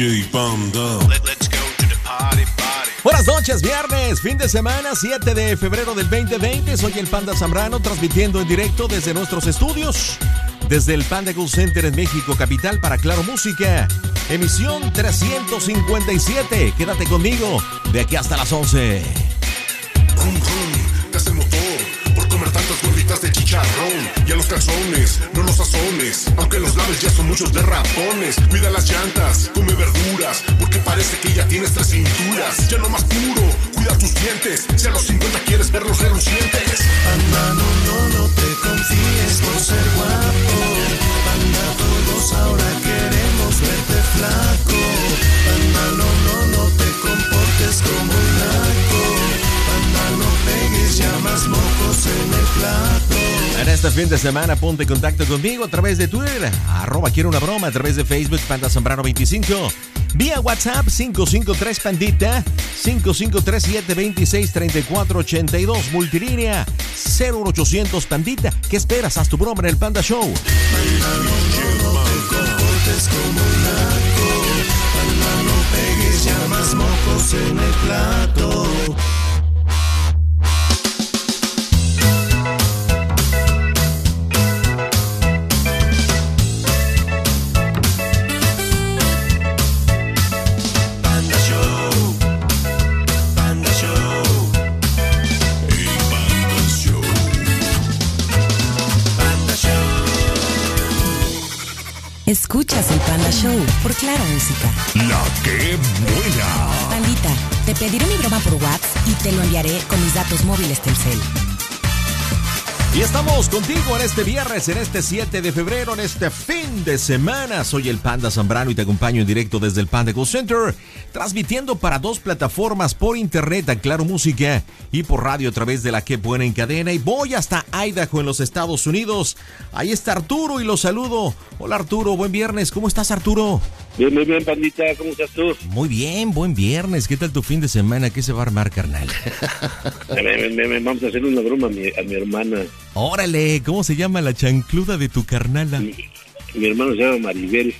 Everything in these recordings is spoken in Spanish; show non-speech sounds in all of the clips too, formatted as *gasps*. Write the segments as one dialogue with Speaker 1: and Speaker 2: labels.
Speaker 1: DJ Panda.
Speaker 2: Buenas noches, viernes, fin de semana, 7 de febrero del 2020. Soy el Panda Zambrano, transmitiendo en directo desde nuestros estudios, desde el Panda Gold Center en México, capital para Claro Música. Emisión 357. Quédate conmigo de aquí hasta las 11.
Speaker 1: Rum, rum, de chicharrón. Y a los calzones, no los sazones. Aunque los laves ya son muchos de ratones. Cuida las llantas, come verduras. Porque parece que ya tienes tres cinturas. Ya no más puro, cuida tus dientes. Si a los 50 quieres verlos relucientes.
Speaker 3: Panda, no, no, no te confíes por ser guapo. Panda, todos ahora queremos verte flaco. Panda, no, no, no te comportes como más mocos en el plato.
Speaker 2: En este fin de semana ponte en contacto conmigo a través de Twitter, arroba quiero una broma, a través de Facebook Panda Zambrano 25, vía WhatsApp 553 Pandita, 5537 26 34 82, multilínea 0800 Pandita. ¿Qué esperas? Haz tu broma en el Panda Show.
Speaker 3: más mocos en el plato.
Speaker 4: Escuchas el Panda Show por Claro Música.
Speaker 1: La que buena.
Speaker 4: Pandita, te pediré mi broma por WhatsApp y te lo enviaré con mis datos móviles Telcel.
Speaker 2: Y estamos contigo en este viernes, en este 7 de febrero, en este fin de semana. Soy el Panda Zambrano y te acompaño en directo desde el Panda Go Center, transmitiendo para dos plataformas por internet a Claro Música y por radio a través de la que buena en cadena. Y voy hasta Idaho en los Estados Unidos. Ahí está Arturo y lo saludo. Hola Arturo, buen viernes. ¿Cómo estás Arturo?
Speaker 5: Bien, muy bien, pandita, ¿cómo estás tú?
Speaker 2: Muy bien, buen viernes. ¿Qué tal tu fin de semana? ¿Qué se va a armar, carnal? *laughs*
Speaker 5: Vamos a hacer una broma a mi, a mi hermana.
Speaker 2: Órale, ¿cómo se llama la chancluda de tu carnala?
Speaker 5: Mi, mi hermano se llama Maribel.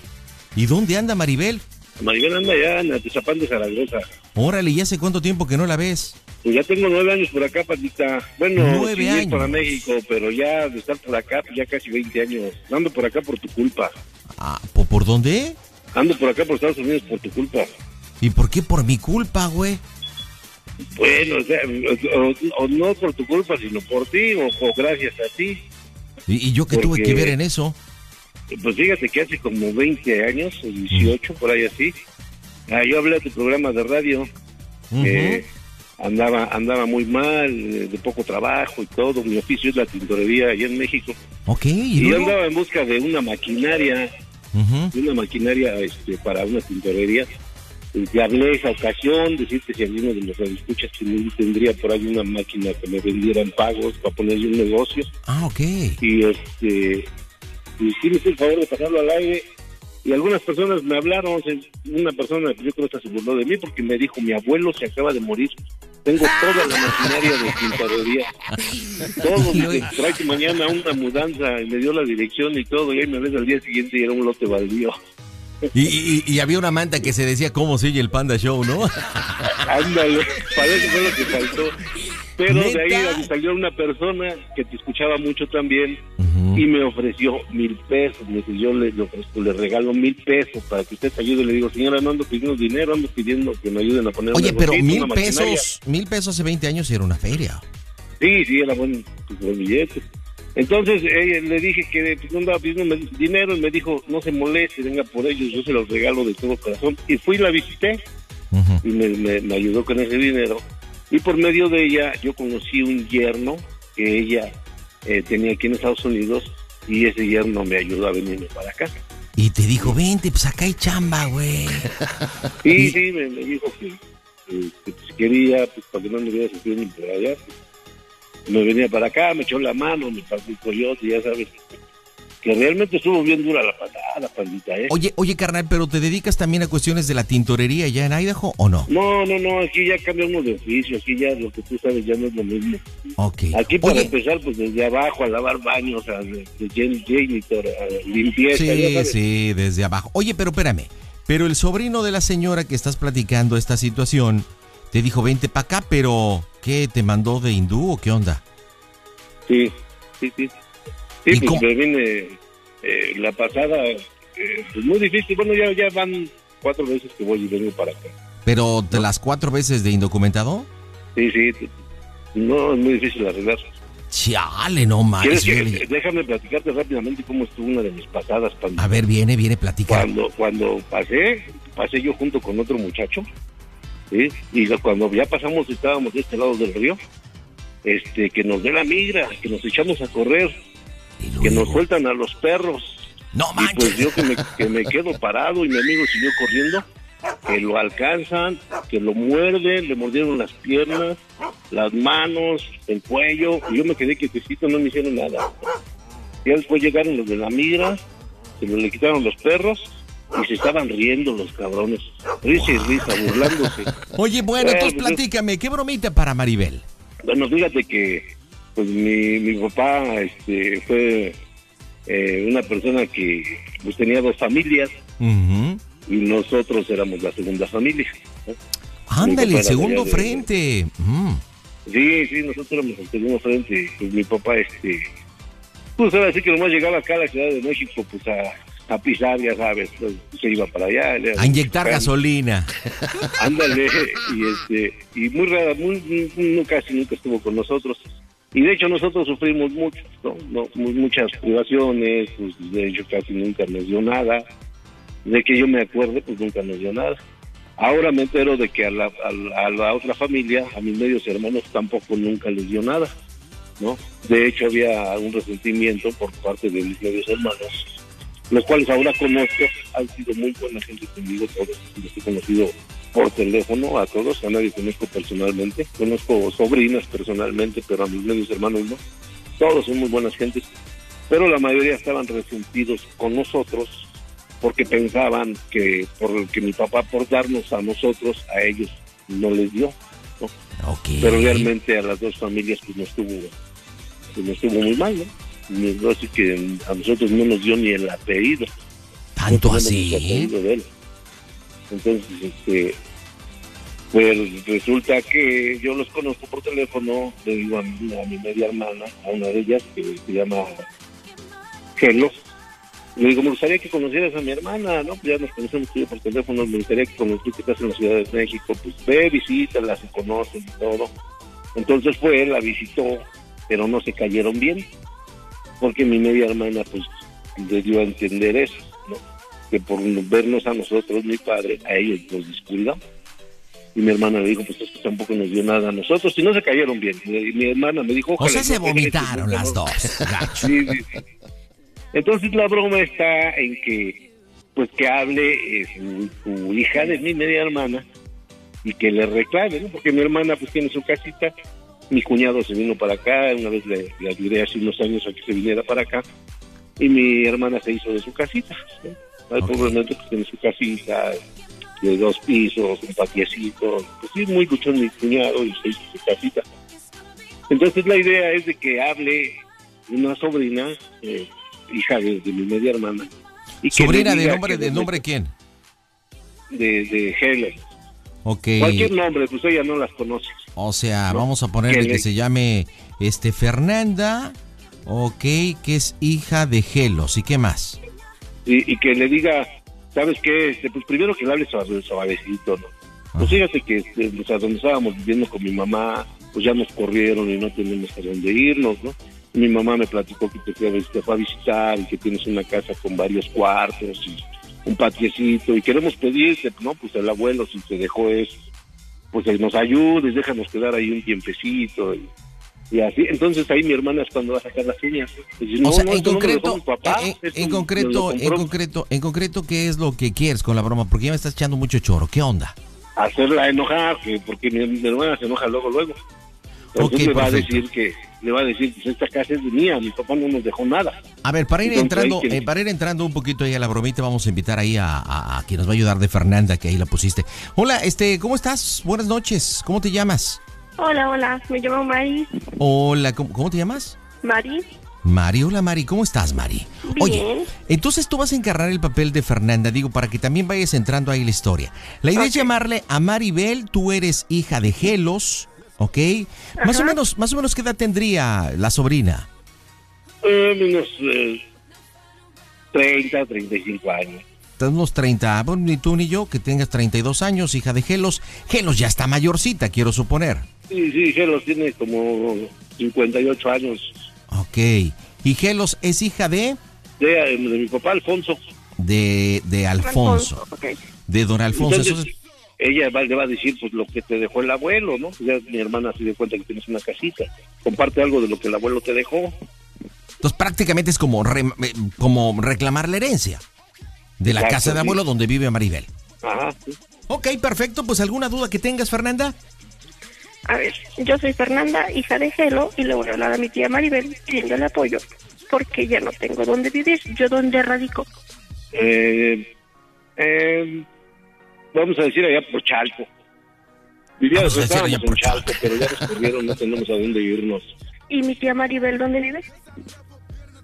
Speaker 2: ¿Y dónde anda Maribel?
Speaker 5: Maribel anda allá en Atizapán de Zaragoza.
Speaker 2: Órale, ¿y hace cuánto tiempo que no la ves?
Speaker 5: Pues ya tengo nueve años por acá, pandita. Bueno,
Speaker 2: Nueve
Speaker 5: sí,
Speaker 2: años.
Speaker 5: para México, pero ya de estar por acá, pues ya casi 20 años. Ando por acá por tu culpa.
Speaker 2: Ah, ¿por, por dónde?
Speaker 5: Ando por acá por Estados Unidos por tu culpa.
Speaker 2: ¿Y por qué por mi culpa, güey?
Speaker 5: Bueno, o, sea, o- o no por tu culpa, sino por ti, o, o gracias a ti.
Speaker 2: ¿Y, y yo qué tuve que ver en eso?
Speaker 5: Pues fíjate que hace como 20 años, o 18, por ahí así, ah, yo hablé de tu programa de radio. Eh, andaba andaba muy mal, eh, de poco trabajo y todo. Mi oficio es la tintorería allá en México.
Speaker 2: Ok, ¿y
Speaker 5: Y yo andaba en busca de una maquinaria, de una maquinaria este, para una tintorería. Y te hablé esa ocasión, decirte si alguno de los escuchas tendría por ahí una máquina que me vendieran pagos para ponerle un negocio.
Speaker 2: Ah, ok.
Speaker 5: Y este, y sí me el favor de pasarlo al aire. Y algunas personas me hablaron, una persona que yo creo que se burló de mí porque me dijo, mi abuelo se acaba de morir. Tengo toda la maquinaria de tintorería. *laughs* Todo, tráete mañana una mudanza. Y me dio la dirección y todo. Y ahí me ves al día siguiente y era un lote baldío.
Speaker 2: Y, y- y había una manta que se decía cómo se oye el Panda Show, ¿no? *laughs*
Speaker 5: Ándale, para eso fue lo que faltó. Pero de
Speaker 2: ¿Neta?
Speaker 5: ahí salió una persona que te escuchaba mucho también.
Speaker 2: Ujú.
Speaker 5: y me ofreció mil pesos. Me dice, yo le, le ofrezco, le regalo mil pesos para que usted te ayude. Le digo, señora, no ando pidiendo dinero, ando pidiendo que me ayuden a poner
Speaker 6: Oye, pero mil
Speaker 5: una maquinaria".
Speaker 6: pesos, mil pesos hace 20 años era una feria.
Speaker 5: Sí, sí, era buen, pues, buen billete. Entonces eh, le dije que pues, no andaba pidiendo dinero y me dijo, no se moleste, venga por ellos, yo se los regalo de todo corazón. Y fui y la visité
Speaker 6: Ujú.
Speaker 5: y me, me- me ayudó con ese dinero. Y por medio de ella yo conocí un yerno que ella eh, tenía aquí en Estados Unidos y ese yerno me ayudó a venirme para acá.
Speaker 6: Y te dijo, vente, pues acá hay chamba, güey.
Speaker 5: Sí, sí, me, me dijo que, que- que, pues, quería, pues para que no me hubiera sufrido ni por allá. pues, me venía para acá, me echó la mano, me pasó el coyote, ya sabes. Que realmente estuvo bien dura la patada, pandita, ¿eh?
Speaker 6: Oye, oye, carnal, pero ¿te dedicas también a cuestiones de la tintorería ya en Idaho o no?
Speaker 5: No, no, no, aquí ya cambiamos de oficio, aquí ya lo que tú sabes ya no es lo mismo.
Speaker 6: Ok.
Speaker 5: Aquí para
Speaker 6: Oye,
Speaker 5: empezar, pues desde abajo a lavar baños, a, limpieza, ya
Speaker 6: sí,
Speaker 5: sabes.
Speaker 6: sí, desde abajo. Oye, pero espérame. Pero el sobrino de la señora que estás platicando esta situación te dijo, vente para acá, pero ¿qué? ¿Te mandó de hindú o qué onda?
Speaker 5: Sí, sí, sí. Sí,
Speaker 6: ¿Y
Speaker 5: pues
Speaker 6: cómo?
Speaker 5: me vine eh, la pasada, eh, pues muy difícil. Bueno, ya, ya van cuatro veces que voy y vengo para acá.
Speaker 6: ¿Pero de las cuatro veces de indocumentado?
Speaker 5: Sí, sí. No, es muy difícil arreglar.
Speaker 6: Chale, no
Speaker 5: ¿Quieres
Speaker 6: mames.
Speaker 5: déjame platicarte rápidamente cómo estuvo una de mis pasadas. Cuando,
Speaker 6: A ver, viene, viene, platica.
Speaker 5: cuando, cuando pasé, pasé yo junto con otro muchacho. ¿Sí? Y cuando ya pasamos, estábamos de este lado del río, este, que nos dé la migra, que nos echamos a correr,
Speaker 6: Y
Speaker 5: que nos sueltan a los perros.
Speaker 6: No
Speaker 5: Y
Speaker 6: manches.
Speaker 5: pues yo que me, que me quedo parado y mi amigo siguió corriendo, que lo alcanzan, que lo muerden, le mordieron las piernas, las manos, el cuello, y yo me quedé quietecito, no me hicieron nada. Ya después llegaron los de la migra, se lo le quitaron los perros y se estaban riendo los cabrones. Risa y risa, burlándose. *laughs*
Speaker 6: Oye, bueno,
Speaker 5: Eh,
Speaker 6: entonces
Speaker 5: pues,
Speaker 6: platícame, ¿qué bromita para Maribel?
Speaker 5: Bueno, fíjate que pues mi, mi papá este, fue eh, una persona que pues, tenía dos familias y nosotros éramos la segunda familia.
Speaker 6: Ándale, el segundo
Speaker 5: de
Speaker 6: frente. Mm.
Speaker 5: Sí, sí, nosotros éramos el segundo frente. Pues mi papá, este, pues ahora sí que nomás llegaba acá a la Ciudad de México, pues a, a pisar, ya sabes, pues, se iba para allá.
Speaker 6: A inyectar gasolina. *laughs*
Speaker 5: Ándale, y este, y muy rara, muy, muy- casi nunca estuvo con nosotros. Y de hecho nosotros sufrimos mucho, ¿no? No, mu- muchas privaciones, pues de hecho casi nunca nos dio nada. De que yo me acuerde, pues nunca nos dio nada. Ahora me entero de que a la, a la- a la otra familia, a mis medios hermanos, tampoco nunca les dio nada, ¿no? De hecho había un resentimiento por parte de mis medios hermanos, los cuales ahora conozco, han sido muy buena gente conmigo, todos los he conocido por teléfono a todos, a nadie conozco personalmente, conozco sobrinas personalmente, pero a mis medios hermanos no, todos son muy buenas gentes, pero la mayoría estaban resentidos con nosotros porque pensaban que por que mi papá por darnos a nosotros, a ellos no les dio, ¿no?
Speaker 6: Ok.
Speaker 5: pero realmente a las dos familias pues no estuvo, pues, no estuvo muy mal, ¿no? Así que a nosotros no nos dio ni el apellido.
Speaker 6: ¿Tanto
Speaker 5: No
Speaker 6: así?
Speaker 5: el apellido de él. Entonces, este, pues resulta que yo los conozco por teléfono, le digo a mi, a mi media hermana, a una de ellas que se llama Gelo, le digo, me gustaría que conocieras a mi hermana, ¿no? Pues ya nos conocemos tú por teléfono, me gustaría que conozcas que estás en la Ciudad de México, pues ve, visítala, se conocen y todo. Entonces fue, la visitó, pero no se cayeron bien, porque mi media hermana, pues, le dio a entender eso, ¿no? Que por vernos a nosotros, mi padre, a ellos los descuidó. Y mi hermana le dijo, pues es que tampoco nos dio nada a nosotros, y no se cayeron bien. Y mi hermana me dijo,
Speaker 6: O sea,
Speaker 5: "Ojalá
Speaker 6: se vomitaron las
Speaker 5: ¿no?".
Speaker 6: dos.
Speaker 5: Sí, sí, sí. Entonces la broma está en que, pues que hable eh, su, su hija de mi media hermana y que le reclame, ¿no? Porque mi hermana pues tiene su casita, mi cuñado se vino para acá, una vez le, le ayudé hace unos años a que se viniera para acá y mi hermana se hizo de su casita, ¿no? Al
Speaker 6: Ok.
Speaker 5: pobremente pues tiene su casita de dos pisos, un patiecito, pues sí, muy luchón mi cuñado y se hizo su casita. Entonces la idea es de que hable una sobrina, eh, hija de, de mi media hermana. y
Speaker 6: Sobrina de nombre, de nombre quién?
Speaker 5: de, de Helen.
Speaker 6: Ok.
Speaker 5: Cualquier nombre, pues ella no las conoce.
Speaker 6: O sea,
Speaker 5: No,
Speaker 6: vamos a ponerle
Speaker 5: que
Speaker 6: se llame este Fernanda
Speaker 2: Ok, que es hija de Gelos. ¿Y qué más?
Speaker 5: Y, y que le diga, ¿sabes qué? Este, pues primero que le hable suave- suavecito, ¿no? Pues fíjate que este, o sea, donde estábamos viviendo con mi mamá, pues ya nos corrieron y no tenemos a dónde irnos, ¿no? Mi mamá me platicó que te fue, a vis- te fue a visitar y que tienes una casa con varios cuartos y un patiecito y queremos pedirte, ¿no? Pues el abuelo si te dejó eso, pues nos ayudes, déjanos quedar ahí un tiempecito y, y así. Entonces ahí mi hermana es cuando va a sacar las uñas. Dice,
Speaker 2: o
Speaker 5: no,
Speaker 2: sea,
Speaker 5: no,
Speaker 2: en
Speaker 5: no
Speaker 2: concreto,
Speaker 5: papá,
Speaker 2: en, concreto, en
Speaker 5: compró".
Speaker 2: concreto, en concreto, ¿qué es lo que quieres con la broma? Porque ya me estás echando mucho choro. ¿Qué onda?
Speaker 5: hacerla enojar, que porque mi, mi hermana se enoja luego, luego. Entonces le va a decir que, le va a decir que esta casa es mía, mi papá no nos dejó nada.
Speaker 2: A ver, para ir
Speaker 5: Entonces,
Speaker 2: entrando,
Speaker 5: que-
Speaker 2: eh, para ir entrando un poquito ahí a la bromita, vamos a invitar ahí a, a- a quien nos va a ayudar de Fernanda, que ahí la pusiste. Hola, este, ¿cómo estás? Buenas noches. ¿Cómo te llamas?
Speaker 7: Hola, hola, me llamo Mari.
Speaker 2: Hola, ¿cómo, cómo te llamas?
Speaker 7: Mari,
Speaker 2: Mari, hola Mari, ¿cómo estás Mari? Oye, entonces tú vas a encarnar el papel de Fernanda, digo, para que también vayas entrando ahí la historia. La idea es llamarle a Maribel, tú eres hija de Gelos, ¿ok? Más o menos, más o menos qué edad tendría la sobrina.
Speaker 5: Eh, unos eh, 30, 35 años.
Speaker 2: Unos 30, bueno, ni tú ni yo, que tengas 32 años, hija de Gelos. Gelos ya está mayorcita, quiero suponer.
Speaker 5: Sí, sí, Gelos tiene como 58 años.
Speaker 2: Ok. ¿Y Gelos es hija de?
Speaker 5: De, de mi papá Alfonso.
Speaker 2: De, de Alfonso. De don Alfonso.
Speaker 5: Entonces, ella va, le va a decir pues lo que te dejó el abuelo, ¿no? Ya mi hermana se dio cuenta que tienes una casita. Comparte algo de lo que el abuelo te dejó.
Speaker 2: Entonces prácticamente es como, re- eh, como reclamar la herencia de la
Speaker 5: Exacto,
Speaker 2: casa de
Speaker 5: sí.
Speaker 2: abuelo donde vive Maribel.
Speaker 5: Ajá. sí.
Speaker 2: Ok, perfecto. Pues alguna duda que tengas, Fernanda.
Speaker 7: a ver, yo soy Fernanda, hija de Gelo, y le voy a hablar a mi tía Maribel pidiéndole apoyo, porque ya no tengo dónde vivir, yo dónde radico.
Speaker 5: Eh, eh, vamos a decir allá por Chalco. Vivíamos,
Speaker 2: Vamos a decir
Speaker 5: estábamos
Speaker 2: allá
Speaker 5: en
Speaker 2: por
Speaker 5: Chalco, pero ya nos corrieron, no tenemos a dónde irnos.
Speaker 7: ¿Y mi tía Maribel dónde vive?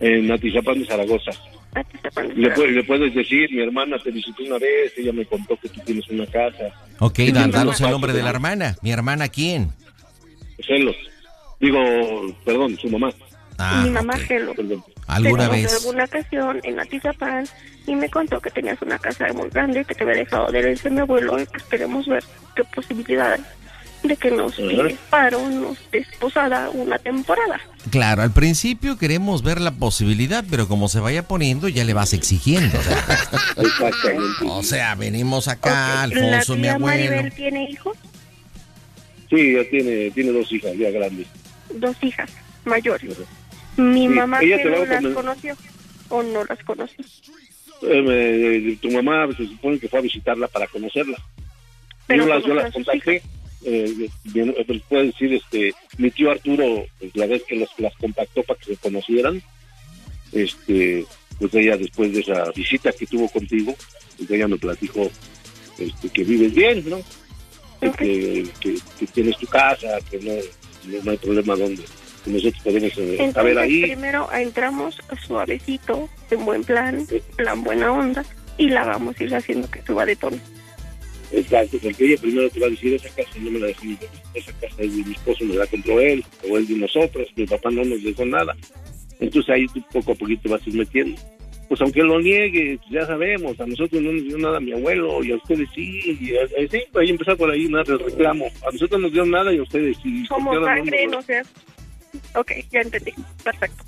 Speaker 5: En Atizapán de Zaragoza.
Speaker 7: Atizapán de
Speaker 5: Le, pu- le puedes decir, mi hermana te visitó una vez, ella me contó que tú tienes una casa.
Speaker 2: Ok,
Speaker 5: sí,
Speaker 2: danos el nombre de la hermana. ¿Mi hermana quién?
Speaker 5: Celos. Digo, perdón, su mamá.
Speaker 2: Ah,
Speaker 7: mi mamá
Speaker 2: ok.
Speaker 7: Gelo.
Speaker 5: Perdón.
Speaker 2: ¿Alguna vez?
Speaker 7: alguna ocasión en Atizapán y me contó que tenías una casa muy grande que te había dejado de herencia mi abuelo y pues queremos ver qué posibilidad hay de que nos tires paro, nos desposada una temporada.
Speaker 2: Claro, al principio queremos ver la posibilidad, pero como se vaya poniendo, ya le vas exigiendo. O *laughs* sea,
Speaker 5: Exactamente.
Speaker 2: o sea, venimos acá,
Speaker 7: ¿La
Speaker 2: Alfonso, mi
Speaker 7: tía
Speaker 2: abuelo.
Speaker 7: Maribel tiene hijos?
Speaker 5: Sí, ya tiene, tiene dos hijas ya grandes.
Speaker 7: Dos hijas mayores. Mi mamá
Speaker 5: ella a
Speaker 7: las conoció o no las conoció.
Speaker 5: Eh, me- tu mamá se supone que fue a visitarla para conocerla.
Speaker 7: Pero
Speaker 5: yo las, yo
Speaker 7: conoció
Speaker 5: las contacté. Eh, eh, decir, este, mi tío Arturo, pues, la vez que los, las contactó para que se conocieran, este, pues ella después de esa visita que tuvo contigo, pues ella me platicó este, que vives bien, ¿no? Que, que, que- que tienes tu casa, que no, no, no hay problema donde que nosotros podemos eh,
Speaker 7: Entonces
Speaker 5: saber ahí.
Speaker 7: primero entramos suavecito, en buen plan, plan buena onda, y la vamos a ir haciendo que suba de tono.
Speaker 5: Exacto, porque ella primero te va a decir, esa casa no me la dejó mi esa casa es de mi esposo, me la compró él, o él de nosotros, mi papá no nos dejó nada. Entonces ahí tú poco a poquito vas a ir metiendo. Pues aunque lo niegue, pues, ya sabemos, a nosotros no nos dio nada mi abuelo, y a ustedes sí, y así, ahí empezar por ahí, nada, el reclamo. A nosotros nos dio nada y a ustedes sí.
Speaker 7: Como
Speaker 5: no
Speaker 7: sangre,
Speaker 5: nos-
Speaker 7: no sé. Ok, ya entendí. Perfecto.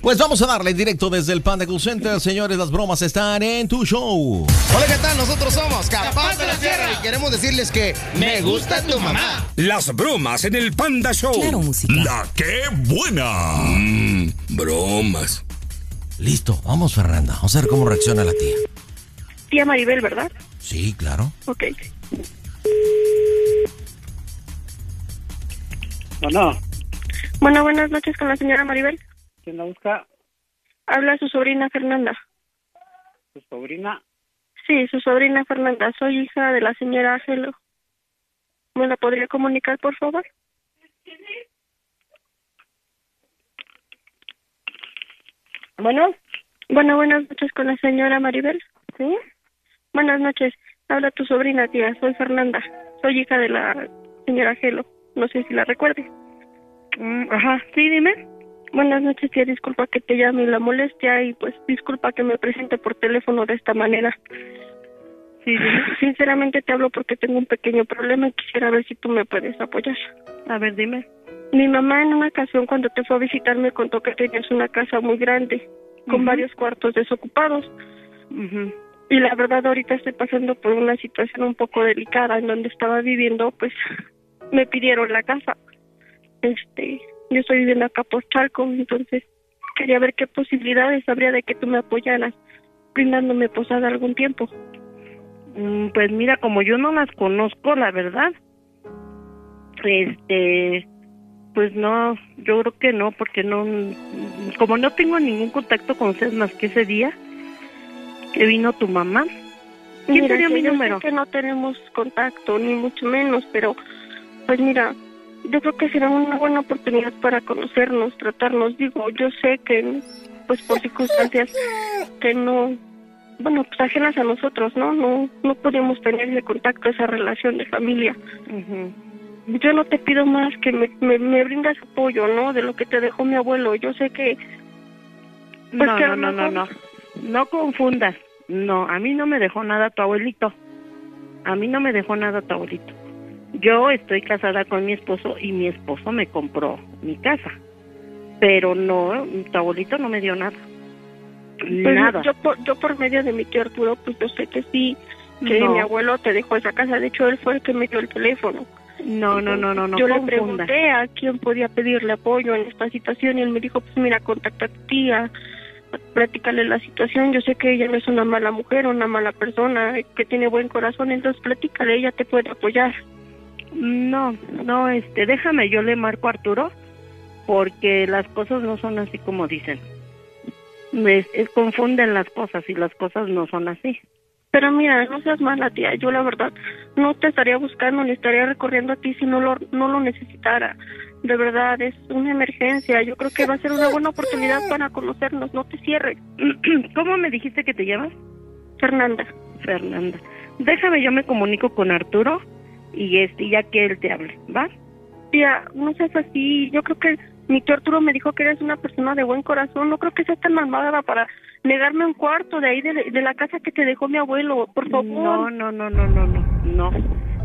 Speaker 2: Pues vamos a darle directo desde el Panda Cool Center. Señores, las bromas están en tu show.
Speaker 8: Hola, ¿qué tal? Nosotros somos Capaz de la Sierra y queremos decirles que me gusta tu mamá.
Speaker 9: Las bromas en el Panda Show.
Speaker 4: Claro, música.
Speaker 9: La que buena. Mmm, bromas.
Speaker 2: Listo, vamos Fernanda. Vamos a ver cómo reacciona la tía.
Speaker 7: Tía Maribel, ¿verdad?
Speaker 2: Sí, claro.
Speaker 7: Ok.
Speaker 10: Bueno,
Speaker 7: Bueno, buenas noches con la señora Maribel.
Speaker 10: ¿quién la busca?
Speaker 7: Habla su sobrina Fernanda.
Speaker 10: Su sobrina.
Speaker 7: Sí, su sobrina Fernanda. Soy hija de la señora Gelo. ¿Me la podría comunicar, por favor?
Speaker 10: Bueno,
Speaker 7: Bueno, buenas noches con la señora Maribel. ¿Sí? Buenas noches. Habla tu sobrina, tía. Soy Fernanda. Soy hija de la señora Gelo. No sé si la recuerde.
Speaker 10: Mm, ajá, sí, dime.
Speaker 7: Buenas noches, tía. Disculpa que te llame la molestia y pues disculpa que me presente por teléfono de esta manera. Sí, *laughs* sinceramente te hablo porque tengo un pequeño problema y quisiera ver si tú me puedes apoyar.
Speaker 11: A ver, dime.
Speaker 7: Mi mamá en una ocasión cuando te fue a visitar me contó que tenías una casa muy grande con varios cuartos desocupados. Y la verdad ahorita estoy pasando por una situación un poco delicada en donde estaba viviendo, pues *laughs* me pidieron la casa. Este, yo estoy viviendo acá por Chalco, entonces quería ver qué posibilidades habría de que tú me apoyaras brindándome posada algún tiempo.
Speaker 11: Mm, Pues mira, como yo no las conozco, la verdad, este, pues no, yo creo que no, porque no, como no tengo ningún contacto con ustedes más que ese día que vino tu mamá. ¿Quién
Speaker 7: Mira,
Speaker 11: te dio
Speaker 7: que
Speaker 11: mi número?
Speaker 7: que no tenemos contacto, ni mucho menos, pero pues mira, yo creo que será una buena oportunidad para conocernos, tratarnos. Digo, yo sé que pues por circunstancias que no, bueno, pues ajenas a nosotros, ¿no? No, no podemos tener ese contacto, esa relación de familia. Yo no te pido más que me, me, me brindas apoyo, ¿no? De lo que te dejó mi abuelo. Yo sé que... pues,
Speaker 11: No,
Speaker 7: que
Speaker 11: no, no, no, no. No confundas. No, a mí no me dejó nada tu abuelito. A mí no me dejó nada tu abuelito. Yo estoy casada con mi esposo y mi esposo me compró mi casa. Pero no, tu abuelito no me dio nada.
Speaker 7: Pues,
Speaker 11: nada.
Speaker 7: Yo por, yo por medio de mi tío Arturo, pues yo sé que sí, que
Speaker 11: No.
Speaker 7: mi abuelo te dejó esa casa. De hecho, él fue el que me dio el teléfono.
Speaker 11: No, no, no, no, no
Speaker 7: Yo le pregunté a quién podía pedirle apoyo en esta situación y él me dijo, pues mira, contacta a tu tía, platícale la situación. Yo sé que ella no es una mala mujer, una mala persona, que tiene buen corazón, entonces platícale, ella te puede apoyar.
Speaker 11: No, no, este, déjame, yo le marco a Arturo porque las cosas no son así como dicen. Es- confunden las cosas y las cosas no son así.
Speaker 7: Pero mira, no seas mala, tía. Yo la verdad no te estaría buscando ni estaría recorriendo a ti si no lo, no lo necesitara. De verdad, es una emergencia. Yo creo que va a ser una buena oportunidad para conocernos. No te cierres. *clears throat*
Speaker 11: ¿Cómo me dijiste que te llamas?
Speaker 7: Fernanda.
Speaker 11: Fernanda. Déjame, yo me comunico con Arturo y este, ya que él te hable, ¿va?
Speaker 7: Tía, no seas así. Yo creo que mi tío Arturo me dijo que eres una persona de buen corazón. No creo que seas tan malvada para negarme un cuarto de ahí de, de la casa que te dejó mi abuelo. Por favor.
Speaker 11: No, no, no, no, no, no, no.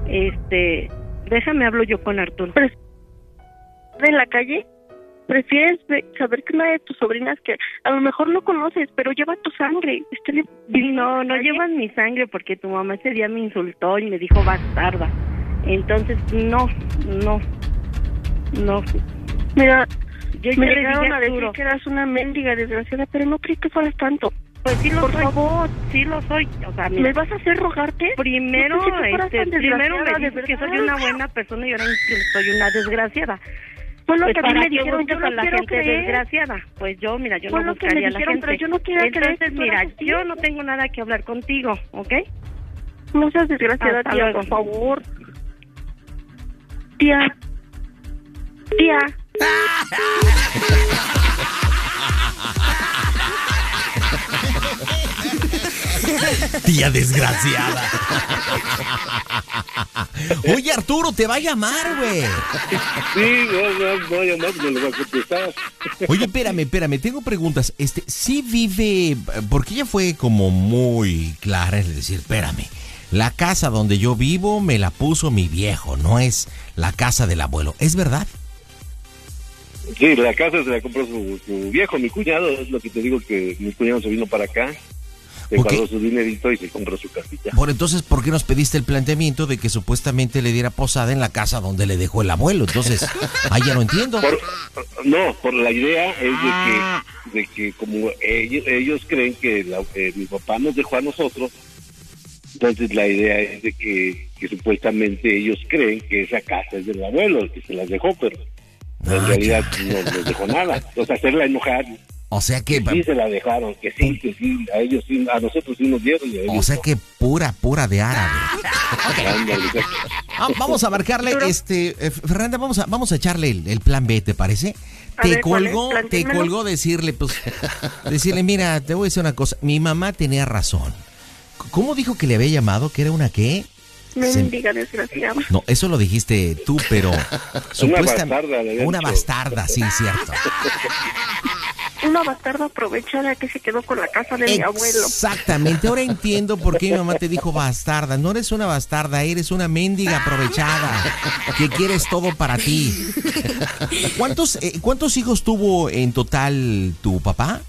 Speaker 11: Este, déjame hablo yo con Arturo.
Speaker 7: de la calle? ¿Prefieres saber que una de tus sobrinas que a lo mejor no conoces, pero lleva tu sangre? En
Speaker 11: No, no llevas mi sangre porque tu mamá ese día me insultó y me dijo bastarda. Entonces, no, no, no.
Speaker 7: Mira,
Speaker 11: Yo ya
Speaker 7: me
Speaker 11: le
Speaker 7: llegaron a decir que eras una mendiga desgraciada, pero no creí que fueras tanto.
Speaker 11: Pues sí lo
Speaker 7: Por
Speaker 11: soy.
Speaker 7: favor.
Speaker 11: Sí lo soy. O sea, mira,
Speaker 7: ¿Me vas a hacer rogarte?
Speaker 11: Primero,
Speaker 7: No que fueras
Speaker 11: este, primero me
Speaker 7: de
Speaker 11: dices que soy una buena persona y ahora que soy una desgraciada.
Speaker 7: Fue lo
Speaker 11: Pues
Speaker 7: que a mí me dijeron, yo no
Speaker 11: la
Speaker 7: quiero
Speaker 11: gente
Speaker 7: creer.
Speaker 11: desgraciada. Pues yo, mira, yo
Speaker 7: Fue
Speaker 11: no buscaría a la
Speaker 7: dijeron,
Speaker 11: gente.
Speaker 7: pero yo no creer
Speaker 11: Entonces,
Speaker 7: que
Speaker 11: mira, yo no tengo nada que hablar contigo, ¿ok?
Speaker 7: No seas desgraciada, tía, por favor. Tía. Tía.
Speaker 6: Tía desgraciada. Oye, Arturo, te va a llamar, güey.
Speaker 5: Sí, no, no, no, más me lo voy a contestar.
Speaker 6: Oye, espérame, espérame, tengo preguntas. Este, sí vive, porque ella fue como muy clara en decir, espérame, la casa donde yo vivo me la puso mi viejo, no es la casa del abuelo. ¿Es verdad?
Speaker 5: Sí, la casa se la compró su, su viejo, mi cuñado, es lo que te digo que mi cuñado se vino para acá, se
Speaker 6: Ok.
Speaker 5: guardó su dinerito y se compró su casita.
Speaker 6: Por entonces, ¿por qué nos pediste el planteamiento de que supuestamente le diera posada en la casa donde le dejó el abuelo? Entonces, *laughs* ahí ya no entiendo.
Speaker 5: Por- no, por la idea es de que, de que como ellos, ellos creen que la- eh, mi papá nos dejó a nosotros, entonces la idea es de que, que supuestamente ellos creen que esa casa es del abuelo, el que se las dejó, pero
Speaker 6: Ah,
Speaker 5: en realidad no nos dejó nada. O sea, hacerla enojar,
Speaker 6: O sea que,
Speaker 5: sí se la dejaron, que sí, que sí, a ellos sí, a nosotros sí nos dieron. Y a ellos
Speaker 6: o sea que pura, pura de árabe.
Speaker 5: Ándale.
Speaker 6: Ah, vamos a marcarle, este, eh, Fernanda, vamos a, vamos a echarle el, el plan B, ¿te parece? Te colgó, te colgó decirle, pues, decirle, mira, te voy a decir una cosa, mi mamá tenía razón. ¿Cómo dijo que le había llamado? ¿Que era una qué?
Speaker 7: Mendiga desgraciada.
Speaker 2: No, eso lo dijiste tú, pero *laughs* supuestamente
Speaker 5: bastarda, le
Speaker 2: una bastarda, sí, cierto. *laughs*
Speaker 7: Una bastarda aprovechada que se quedó con la casa de mi abuelo.
Speaker 2: Exactamente, ahora entiendo por qué mi mamá te dijo bastarda. No eres una bastarda, eres una mendiga aprovechada que quieres todo para ti. ¿Cuántos, eh, ¿Cuántos hijos tuvo en total tu papá?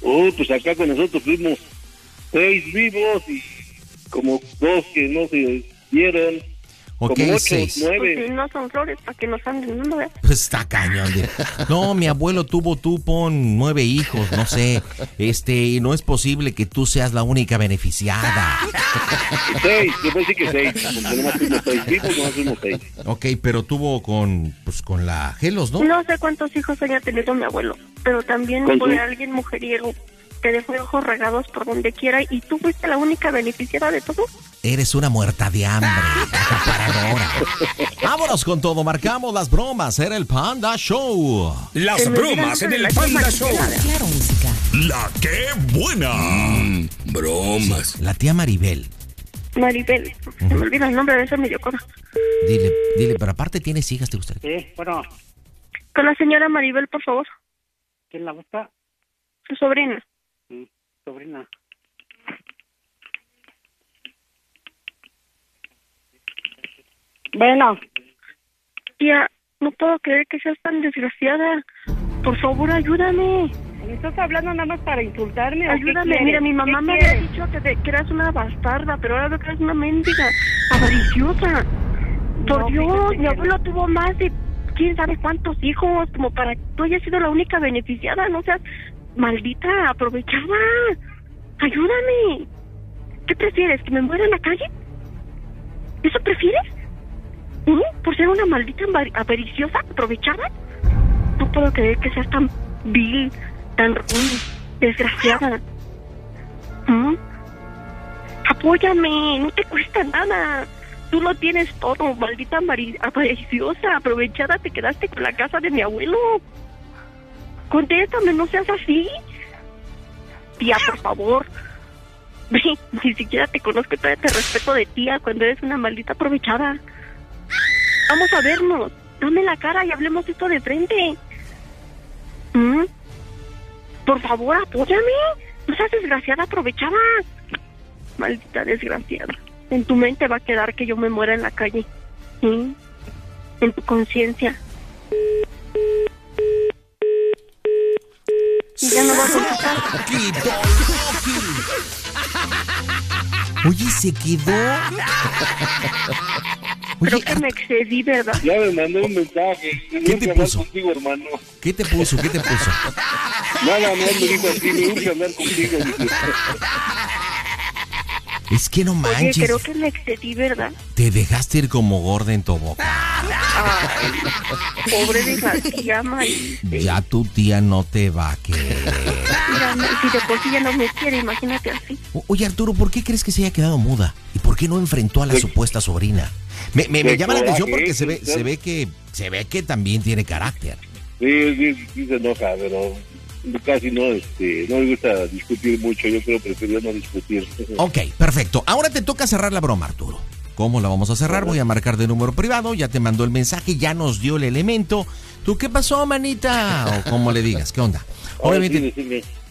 Speaker 5: Oh, pues acá con nosotros fuimos seis vivos y como dos que no se dieron.
Speaker 2: Ok,
Speaker 5: como ocho,
Speaker 2: seis.
Speaker 7: Pues
Speaker 5: nueve.
Speaker 7: si no son flores, para que nos anden ¿eh?
Speaker 2: Pues está cañón. No, mi abuelo tuvo, tú pon nueve hijos, no sé. Este, y no es posible que tú seas la única beneficiada.
Speaker 5: Seis, yo decir que seis. Porque nomás fuimos seis vivos, nomás fuimos seis.
Speaker 2: Ok, pero tuvo con, pues con la Gelos, ¿no?
Speaker 7: ¿no? sé cuántos hijos haya tenido mi abuelo, pero también
Speaker 5: Con
Speaker 7: fue alguien mujeriego que dejó ojos regados por donde quiera y tú fuiste la única beneficiada de todo.
Speaker 2: Eres una muerta de hambre, acaparadora. Vámonos con todo, marcamos las bromas, era el Panda Show.
Speaker 9: Las bromas en
Speaker 7: el
Speaker 9: Panda Show.
Speaker 7: Maribel.
Speaker 4: Claro, música.
Speaker 9: La que buena. bromas.
Speaker 2: La tía Maribel.
Speaker 7: Maribel, se me olvida el nombre de ese medio cosa.
Speaker 2: Dile, dile, pero aparte tienes hijas, ¿te gustaría?
Speaker 10: Sí, bueno,
Speaker 7: Con la señora Maribel, por favor,
Speaker 10: ¿quién la busca?
Speaker 7: su sobrina.
Speaker 10: Sobrina. Bueno,
Speaker 7: Tía, no puedo creer que seas tan desgraciada. Por favor, ayúdame.
Speaker 11: ¿Me estás hablando nada más para insultarme?
Speaker 7: Ayúdame, mira, mi mamá
Speaker 11: ¿Qué
Speaker 7: me había dicho que, te- que eras una bastarda, pero ahora veo que eres una mendiga, avariciosa. Por
Speaker 11: No,
Speaker 7: Dios, mi
Speaker 11: que
Speaker 7: abuelo tuvo más de quién sabe cuántos hijos, como para que tú hayas sido la única beneficiada, no seas maldita, aprovechada. Ayúdame. ¿Qué prefieres, que me muera en la calle? ¿Eso prefieres? ¿Mm? ¿Por ser una maldita avar- avariciosa, aprovechada? No puedo creer que seas tan vil, tan ruin, desgraciada. ¿Mm? Apóyame, no te cuesta nada. Tú lo tienes todo, maldita avariciosa, aprovechada, te quedaste con la casa de mi abuelo. Contéstame, no seas así. Tía, por favor. Ni siquiera te conozco y todavía te respeto de tía cuando eres una maldita aprovechada. Vamos a vernos. Dame la cara y hablemos esto de frente. ¿Mm? Por favor, apóyame. No seas desgraciada, aprovechada. Maldita desgraciada. En tu mente va a quedar que yo me muera en la calle. ¿Sí? En tu conciencia. Y ya no vas a contestar.
Speaker 2: Oye, se quedó.
Speaker 7: Creo
Speaker 2: Oye,
Speaker 7: que me excedí, ¿verdad?
Speaker 5: Ya me mandó un mensaje.
Speaker 2: ¿Qué te puso?
Speaker 5: contigo, hermano.
Speaker 2: ¿qué te puso? ¿Qué te puso?
Speaker 5: Nada, no, me dijo así, me urge hablar contigo.
Speaker 2: Es que no
Speaker 7: Oye,
Speaker 2: manches.
Speaker 7: creo que me excedí, ¿verdad?
Speaker 2: Te dejaste ir como gorda en tu boca.
Speaker 7: Ay, pobre de la tía.
Speaker 2: Ya tu tía no te va a querer.
Speaker 7: Mira, no, si de por sí ya no me quiere, imagínate así.
Speaker 2: O- Oye, Arturo, ¿por qué crees que se haya quedado muda? ¿Y por qué no enfrentó a la supuesta sobrina? Me, me- me llama la atención porque se ve, se ve que se ve que también tiene carácter.
Speaker 5: Sí, sí, sí se enoja, pero casi no, este, no me gusta discutir mucho. Yo creo que prefiero no discutir.
Speaker 2: Ok, perfecto. Ahora te toca cerrar la broma, Arturo. ¿Cómo la vamos a cerrar? Voy a marcar de número privado, ya te mandó el mensaje, ya nos dio el elemento. ¿Tú qué pasó, manita? O como le digas, ¿qué onda? *laughs*
Speaker 5: Sí,
Speaker 2: Obviamente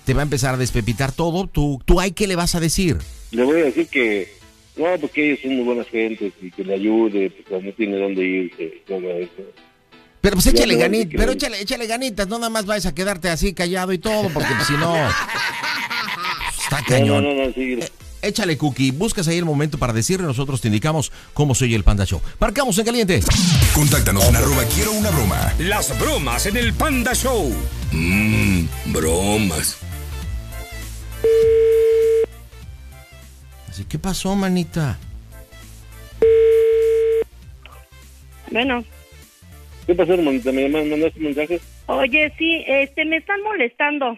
Speaker 2: te va a empezar a despepitar todo. ¿Tú, tú hay qué le vas a decir?
Speaker 5: Le voy a decir que, no, porque ellos son muy buenas gentes y que le ayude, cuando no tiene dónde irse, todo eso.
Speaker 2: Pero pues échale ganitas, pero échale, échale ganitas, no nada más vayas a quedarte así callado y todo, porque pues, si no... Está cañón.
Speaker 5: no, no, no, sí.
Speaker 2: Eh, échale cookie, buscas ahí el momento para decirle, nosotros te indicamos cómo soy el Panda Show. Marcamos en caliente.
Speaker 12: Contáctanos en arroba quiero una broma.
Speaker 9: Las bromas en el Panda Show. Mmm, bromas.
Speaker 2: Así, ¿qué pasó, manita?
Speaker 11: Bueno,
Speaker 5: ¿Qué pasó, hermanita? ¿Me mandaste un mensaje?
Speaker 11: oye, sí, este, me están molestando.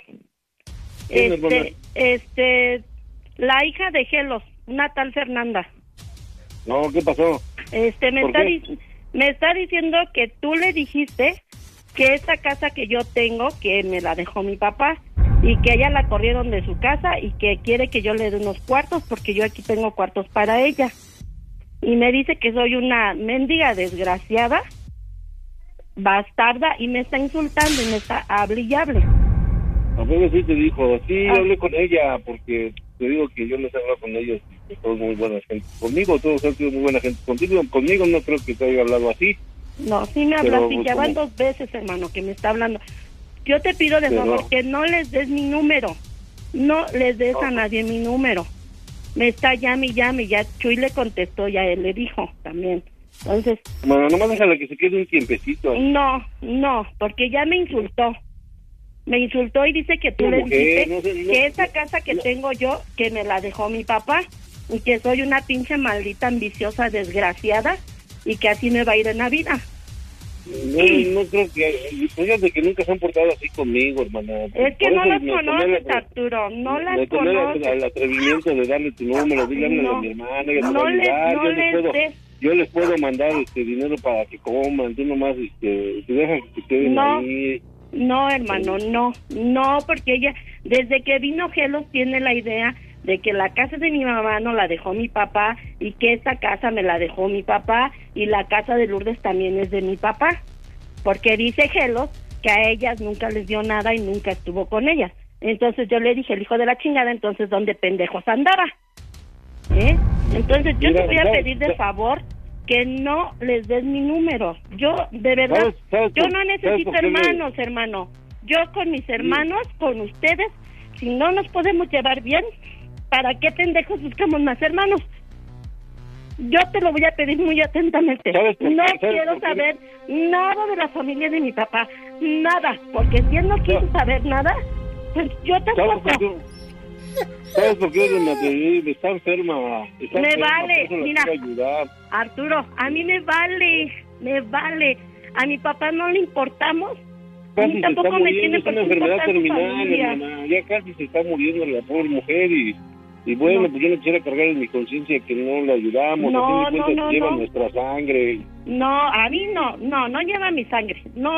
Speaker 11: Este, este, la hija de Gelos, una tal Fernanda.
Speaker 5: No, ¿qué pasó?
Speaker 11: Este, me
Speaker 5: ¿Por
Speaker 11: está, me está diciendo que tú le dijiste que esta casa que yo tengo, que me la dejó mi papá, y que ella la corrieron de su casa y que quiere que yo le dé unos cuartos porque yo aquí tengo cuartos para ella. y me dice que soy una mendiga desgraciada, bastarda, y me está insultando y me está hable y hable.
Speaker 5: A ver sí te dijo, sí,
Speaker 11: Ah.
Speaker 5: hablé con ella, porque te digo que yo les he hablado con ellos y todos muy buena gente. Conmigo todos han sido muy buena gente. Contigo, conmigo no creo que te haya hablado así.
Speaker 11: No, sí me
Speaker 5: Pero,
Speaker 11: hablaste, y
Speaker 5: pues,
Speaker 11: ya van dos veces, hermano, que me está hablando. Yo te pido de
Speaker 5: Pero-
Speaker 11: favor que no les des mi número. No les des a nadie mi número. Me está llame y llame. Ya Chuy le contestó, ya él le dijo también. Entonces,
Speaker 5: Bueno, nomás déjala que se quede un tiempecito.
Speaker 11: no, no, porque ya me insultó. Me insultó y dice que tú
Speaker 5: ¿Cómo
Speaker 11: le
Speaker 5: que?
Speaker 11: dijiste
Speaker 5: No sé, no-
Speaker 11: que esa casa que tengo yo, que me la dejó mi papá, y que soy una pinche maldita ambiciosa desgraciada, y que así me va a ir en la vida.
Speaker 5: No, no creo que... Fíjate que nunca se han portado así conmigo, hermana.
Speaker 11: Es que
Speaker 5: Por
Speaker 11: no las conoces,
Speaker 5: la-
Speaker 11: Arturo, no las conoces.
Speaker 5: el atrevimiento de darle tu número,
Speaker 11: No.
Speaker 5: a mi hermana,
Speaker 11: No
Speaker 5: ayudar,
Speaker 11: no
Speaker 5: les
Speaker 11: des.
Speaker 5: Yo les puedo mandar este dinero para que coman, tú nomás este, te dejas que queden
Speaker 11: No.
Speaker 5: ahí.
Speaker 11: No, hermano, no, no, porque ella, desde que vino Gelos, tiene la idea de que la casa de mi mamá no la dejó mi papá y que esta casa me la dejó mi papá y la casa de Lourdes también es de mi papá. Porque dice Gelos que a ellas nunca les dio nada y nunca estuvo con ellas. Entonces yo le dije, el hijo de la chingada, entonces ¿dónde pendejos andaba? ¿Eh? Entonces yo
Speaker 5: Mira,
Speaker 11: te voy a
Speaker 5: ¿sabes-
Speaker 11: pedir de favor que no les des mi número. Yo, de verdad,
Speaker 5: ¿Sabes- sabes
Speaker 11: yo no necesito hermanos, hermano. Yo con mis hermanos, con ustedes, si no nos podemos llevar bien, ¿para qué pendejos buscamos más hermanos? Yo te lo voy a pedir muy atentamente. No
Speaker 5: ¿Sabes
Speaker 11: quiero saber nada de la familia de mi papá, nada, porque si él no quiso saber nada, pues yo
Speaker 5: ¿Sabes
Speaker 11: tampoco.
Speaker 5: ¿Sabes por qué me atreví? Está enferma. Está
Speaker 11: Me
Speaker 5: enferma,
Speaker 11: vale, mira. Arturo, a mí me vale, me vale. A mi papá no le importamos. A mí
Speaker 5: se
Speaker 11: tampoco
Speaker 5: está
Speaker 11: me tiene por
Speaker 5: una enfermedad terminal, hermana. Ya casi se está muriendo la pobre mujer y, y bueno,
Speaker 11: No.
Speaker 5: pues yo no quisiera cargar en mi conciencia que no la ayudamos.
Speaker 11: No,
Speaker 5: a fin de
Speaker 11: no,
Speaker 5: cuentas
Speaker 11: no,
Speaker 5: lleva
Speaker 11: no.
Speaker 5: nuestra sangre.
Speaker 11: No, a mí no, no, no lleva mi sangre. No,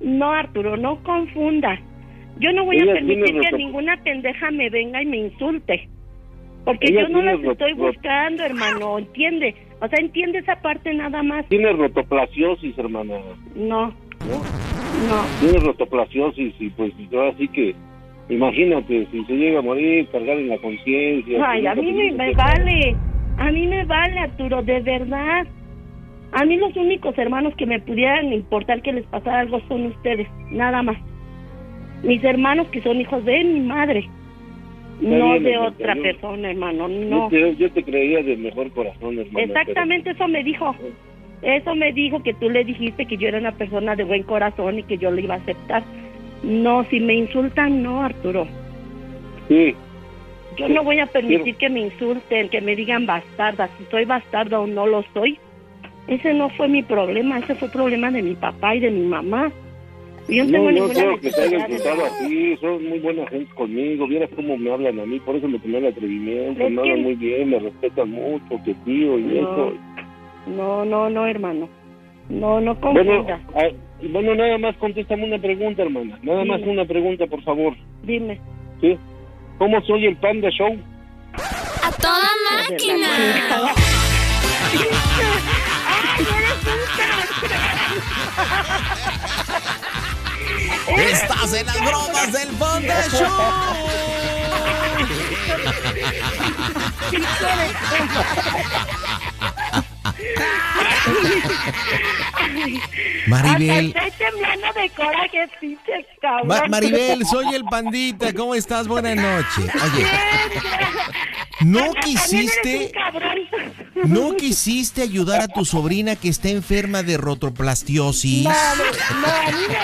Speaker 11: no, Arturo, no confunda. Yo no voy
Speaker 5: Ella
Speaker 11: a permitir que ninguna pendeja me venga y me insulte. Porque
Speaker 5: Ella
Speaker 11: yo no las estoy buscando, hermano, entiende. O sea, entiende esa parte nada más.
Speaker 5: Tiene rotoplasiosis, hermana.
Speaker 11: No, no.
Speaker 5: Tiene rotoplasiosis y pues ahora sí que, imagínate, si se llega a morir, cargar en la conciencia.
Speaker 11: Ay,
Speaker 5: que
Speaker 11: a mí me, me vale. A mí me vale, Arturo, de verdad. A mí los únicos hermanos que me pudieran importar que les pasara algo son ustedes, nada más. Mis hermanos que son hijos de mi madre, no
Speaker 5: bien,
Speaker 11: de otra persona, hermano,
Speaker 5: Yo
Speaker 11: no.
Speaker 5: te, yo te creía de mejor corazón, hermana.
Speaker 11: Exactamente eso me dijo. Eso me dijo que tú le dijiste que yo era una persona de buen corazón y que yo le iba a aceptar. No, si me insultan, no, Arturo.
Speaker 5: Sí,
Speaker 11: Yo no voy a permitir que me insulten, que me digan bastarda. Si soy bastarda o no lo soy, ese no fue mi problema, ese fue problema de mi papá y de mi mamá. Yo no,
Speaker 5: no,
Speaker 11: tengo
Speaker 5: no creo que te hayan tratado así, son muy buena gente conmigo, vieras cómo me hablan a mí, por eso me tomé el atrevimiento,
Speaker 11: Es
Speaker 5: me
Speaker 11: que-
Speaker 5: hablan muy bien, me respetan mucho, que tío y
Speaker 11: No,
Speaker 5: eso.
Speaker 11: no, no, no, hermano. No, no
Speaker 5: Bueno,
Speaker 11: confunda.
Speaker 5: ah, bueno, nada más contéstame una pregunta, hermana, nada más
Speaker 11: Dime.
Speaker 5: una pregunta, por favor.
Speaker 11: Dime.
Speaker 5: ¿Sí? ¿Cómo soy el Panda Show?
Speaker 13: ¡A toda máquina! *laughs*
Speaker 6: Estás en las bromas del Panda Show. *laughs* *laughs* *laughs* Maribel.
Speaker 11: Hasta estoy temblando de coraje, pinche cabrón.
Speaker 6: Ma- Maribel, soy el pandita. ¿Cómo estás? Buenas noches. Oye, ¿no quisiste, no quisiste ayudar a tu sobrina que está enferma de rotoplastiosis?
Speaker 11: No, a mí me.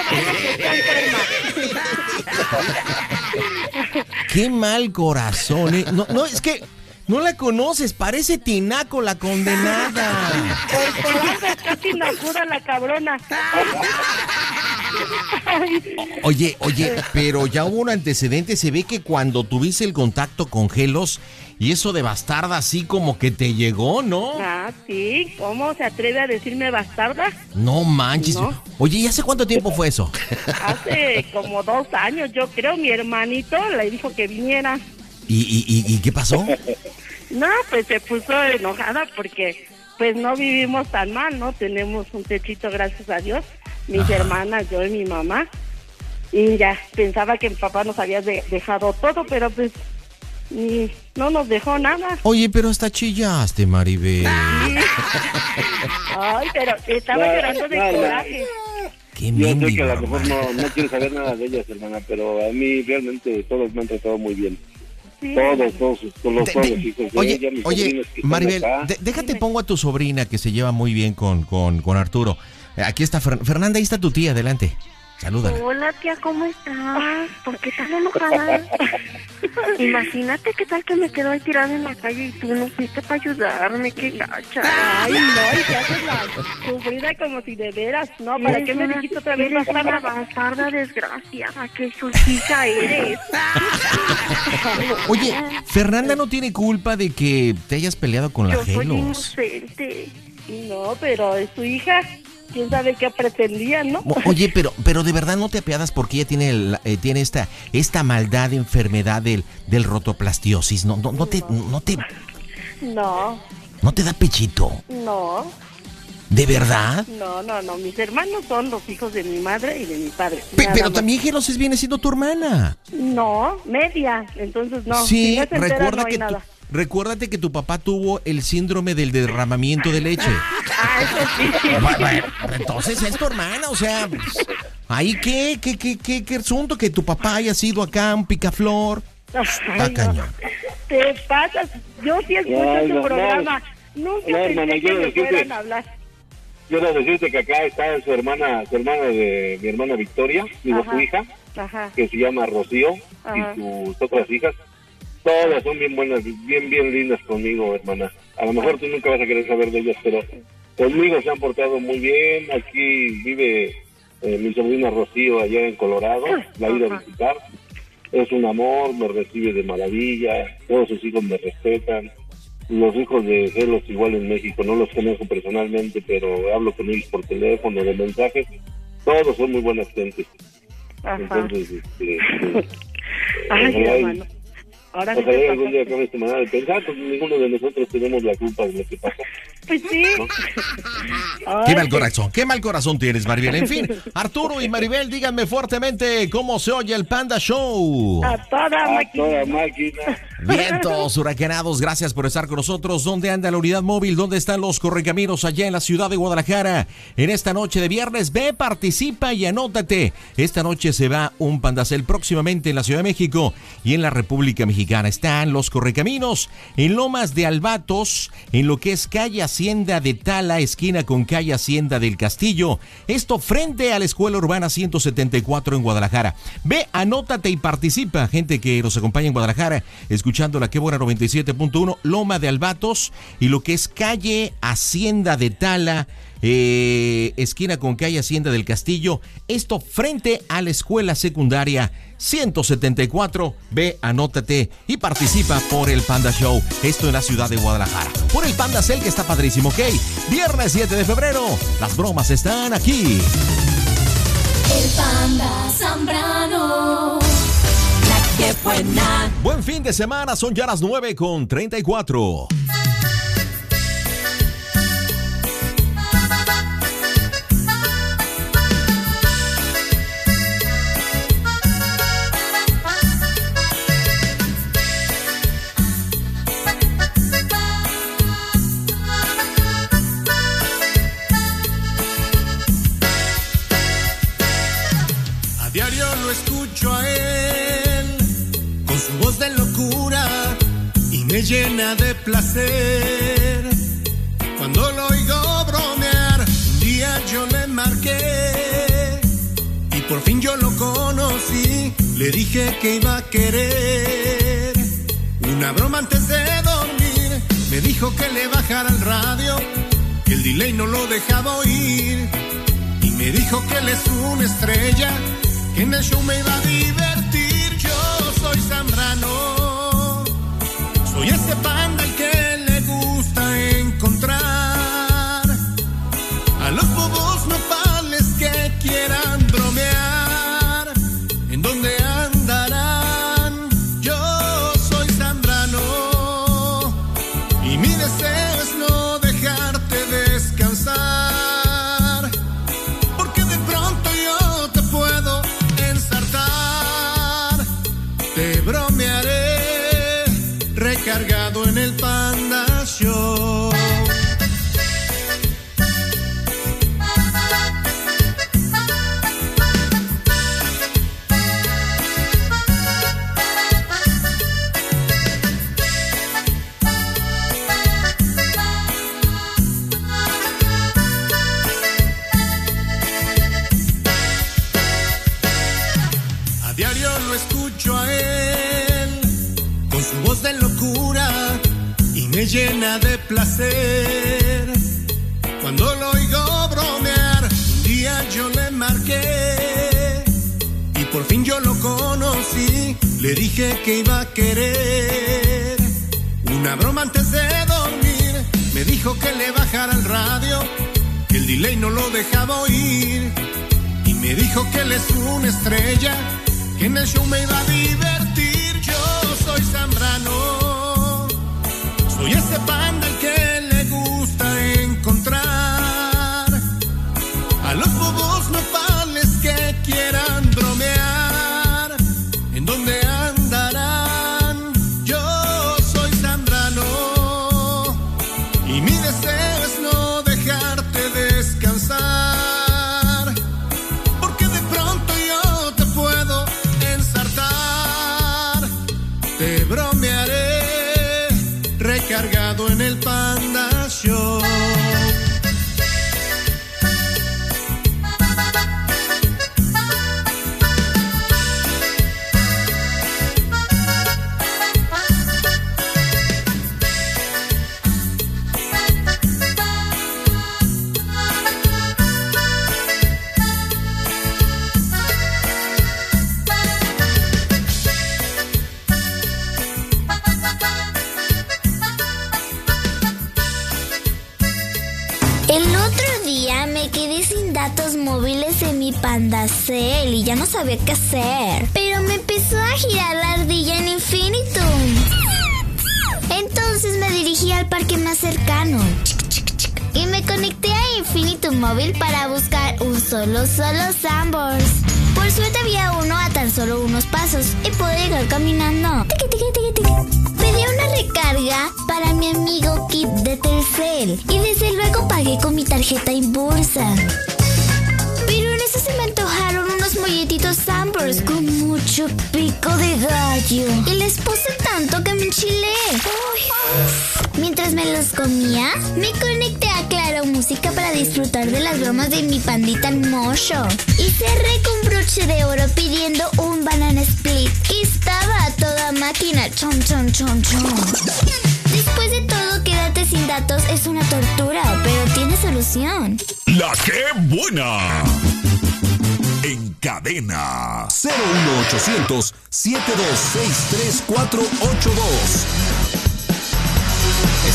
Speaker 6: Qué mal corazón. ¿eh? No, no, es que no la conoces. Parece tinaco la condenada.
Speaker 11: Por por algo está sin la cabrona.
Speaker 6: Oye, oye, pero ya hubo un antecedente. Se ve que cuando tuviste el contacto con Gelos y eso de bastarda así como que te llegó, ¿no?
Speaker 11: Ah, sí, ¿cómo se atreve a decirme bastarda?
Speaker 6: No manches.
Speaker 11: No.
Speaker 6: Oye, ¿y hace cuánto tiempo fue eso?
Speaker 11: Hace como dos años, yo creo, mi hermanito le dijo que viniera.
Speaker 6: ¿Y, y, y- y qué pasó? *laughs*
Speaker 11: No, pues se puso enojada porque pues no vivimos tan mal, ¿no? Tenemos un techito, gracias a Dios, mis hermanas, yo y mi mamá. Y ya, pensaba que mi papá nos había de- dejado todo, pero pues ni- no nos dejó nada.
Speaker 2: Oye, pero hasta chillaste, Maribel.
Speaker 11: Ay, pero estaba llorando de
Speaker 5: no.
Speaker 11: coraje.
Speaker 2: Qué
Speaker 5: Yo sé que a
Speaker 2: mendigo,
Speaker 5: lo mejor no, no quiero saber nada de ellas, hermana, pero a mí realmente todos me han tratado muy bien.
Speaker 11: Sí.
Speaker 5: Todos, todos, todos, los,
Speaker 2: De-
Speaker 5: todos
Speaker 2: de-
Speaker 5: los hijos de
Speaker 2: oye,
Speaker 5: ella, mis
Speaker 2: oye, Maribel, de- déjate pongo a tu sobrina que se lleva muy bien con, con, con Arturo. Eh, Aquí está Fer- Fernanda, ahí está tu tía, adelante. Salúdala.
Speaker 7: Hola tía, ¿cómo estás? ¿Por qué estás enojada? *laughs* Imagínate qué tal que me quedo ahí tirada en la calle y tú no fuiste para ayudarme, qué gacha.
Speaker 11: Ay, no, y te haces la *laughs* sufrida como si de veras. No, ¿para
Speaker 7: Eres
Speaker 11: qué me dijiste otra vez
Speaker 7: Eres una
Speaker 11: bastarda?
Speaker 7: desgracia. ¿A qué hija eres? *laughs*
Speaker 2: Oye, Fernanda no tiene culpa de que te hayas peleado con la
Speaker 7: Yo soy
Speaker 2: Gelos.
Speaker 7: inocente.
Speaker 11: No, pero es tu hija. ¿Quién sabe qué pretendía, no?
Speaker 2: Oye, pero, pero de verdad no te apiadas porque ella tiene, el- eh, tiene esta, esta maldad, enfermedad del, del rotoplastiosis. No, no, no te, no te,
Speaker 11: No,
Speaker 2: no te da pechito.
Speaker 11: no,
Speaker 2: ¿De verdad?
Speaker 11: no, no, no. Mis hermanos son los hijos de mi madre y de mi padre.
Speaker 2: Pe- pero
Speaker 11: más.
Speaker 2: también Gelos viene siendo tu hermana.
Speaker 11: No, media. Entonces no.
Speaker 2: sí,
Speaker 11: si no entera,
Speaker 2: recuerda
Speaker 11: no hay
Speaker 2: que tu-
Speaker 11: nada.
Speaker 2: Recuérdate que tu papá tuvo el síndrome del derramamiento de leche.
Speaker 11: Ah, eso sí.
Speaker 2: Bueno, bueno, entonces es tu hermana, o sea, pues, ahí qué, qué, qué, qué, qué asunto que tu papá haya sido acá un picaflor. Está
Speaker 11: no.
Speaker 2: cañón.
Speaker 11: Te pasas. Yo sí escucho
Speaker 5: Ay,
Speaker 11: tu
Speaker 5: no,
Speaker 11: programa. Nunca
Speaker 5: no,
Speaker 11: pensé
Speaker 5: hermana,
Speaker 11: que
Speaker 5: quiero
Speaker 11: me
Speaker 5: decirte-
Speaker 11: fueran a hablar.
Speaker 5: Quiero decirte que acá está su hermana, su hermana de mi hermana Victoria, digo su hija,
Speaker 11: Ajá.
Speaker 5: que se llama Rocío,
Speaker 11: Ajá.
Speaker 5: y sus otras hijas. Todas son bien buenas, bien, bien lindas conmigo, hermana. A lo mejor tú nunca vas a querer saber de ellas, pero conmigo se han portado muy bien. Aquí vive eh, mi sobrina Rocío allá en Colorado, la he ido a visitar. Es un amor, me recibe de maravilla, todos sus hijos me respetan. Los hijos de Gelos igual en México, no los conozco personalmente, pero hablo con ellos por teléfono, de mensajes. Todos son muy buenas gentes.
Speaker 11: Ajá.
Speaker 5: Entonces, este, *laughs*
Speaker 11: Ay, hermano. Ahora sí
Speaker 5: Ojalá
Speaker 11: te
Speaker 5: algún día
Speaker 11: pasaste.
Speaker 5: cambie esta manera de pensar, pues ninguno de nosotros tenemos la culpa de lo que pasó.
Speaker 11: Pues sí. Ay,
Speaker 2: Qué mal corazón, qué mal corazón tienes, Maribel. En fin, *laughs* Arturo y Maribel, díganme fuertemente cómo se oye el Panda Show.
Speaker 11: A toda
Speaker 5: A
Speaker 11: máquina.
Speaker 5: toda máquina.
Speaker 2: Vientos huracanados, gracias por estar con nosotros. ¿Dónde anda la unidad móvil? ¿Dónde están los correcaminos allá en la ciudad de Guadalajara? En esta noche de viernes, ve, participa y anótate. Esta noche se va un pandacel próximamente en la Ciudad de México y en la República Mexicana. Están los correcaminos en Lomas de Albatos, en lo que es calle Hacienda de Tala, esquina con calle Hacienda del Castillo. Esto frente a la Escuela Urbana 174 en Guadalajara. Ve, anótate y participa. Gente que nos acompaña en Guadalajara, escuchando la Qué Buena 97.1, Loma de Albatos y lo que es calle Hacienda de Tala. Eh, esquina con calle Hacienda del Castillo, esto frente a la escuela secundaria 174. Ve, anótate y participa por el Panda Show. Esto en la ciudad de Guadalajara. Por el Panda Cell que está padrísimo, ¿ok? Viernes 7 de febrero. Las bromas están aquí.
Speaker 4: El panda Zambrano. La que buena.
Speaker 2: Buen fin de semana, son ya las 9 con 34.
Speaker 14: Me llena de placer. Cuando lo oigo bromear, un día yo le marqué y por fin yo lo conocí. Le dije que iba a querer una broma antes de dormir. Me dijo que le bajara el radio, el delay no lo dejaba oír. Y me dijo que él es una estrella, que en el me iba a divertir. Soy ese panda Le dije que iba a querer una broma antes de dormir. Me dijo que le bajara el radio, que el delay no lo dejaba oír. Y me dijo que él es una estrella, que en el show me iba a divertir. Yo soy Zambrano, soy ese panda
Speaker 15: solo, solo Sambors. Por suerte había uno a tan solo unos pasos y pude llegar caminando. Tiqui, tiqui, tiqui. Pedí una recarga para mi amigo Kit de Telcel y desde luego pagué con mi tarjeta Inbursa. Pero en eso se me antojaron unos molletitos Sambors con mucho pico de gallo. Y les puse tanto que me enchilé. Mientras me los comía, me conecté Claro Música para disfrutar de las bromas de mi pandita Mocho. Y cerré con broche de oro pidiendo un banana split estaba a toda máquina. Chom, chom, chom, chom. Después de todo, quedarte sin datos es una tortura, pero tiene solución.
Speaker 12: La que buena. En cadena 01800 726 3482.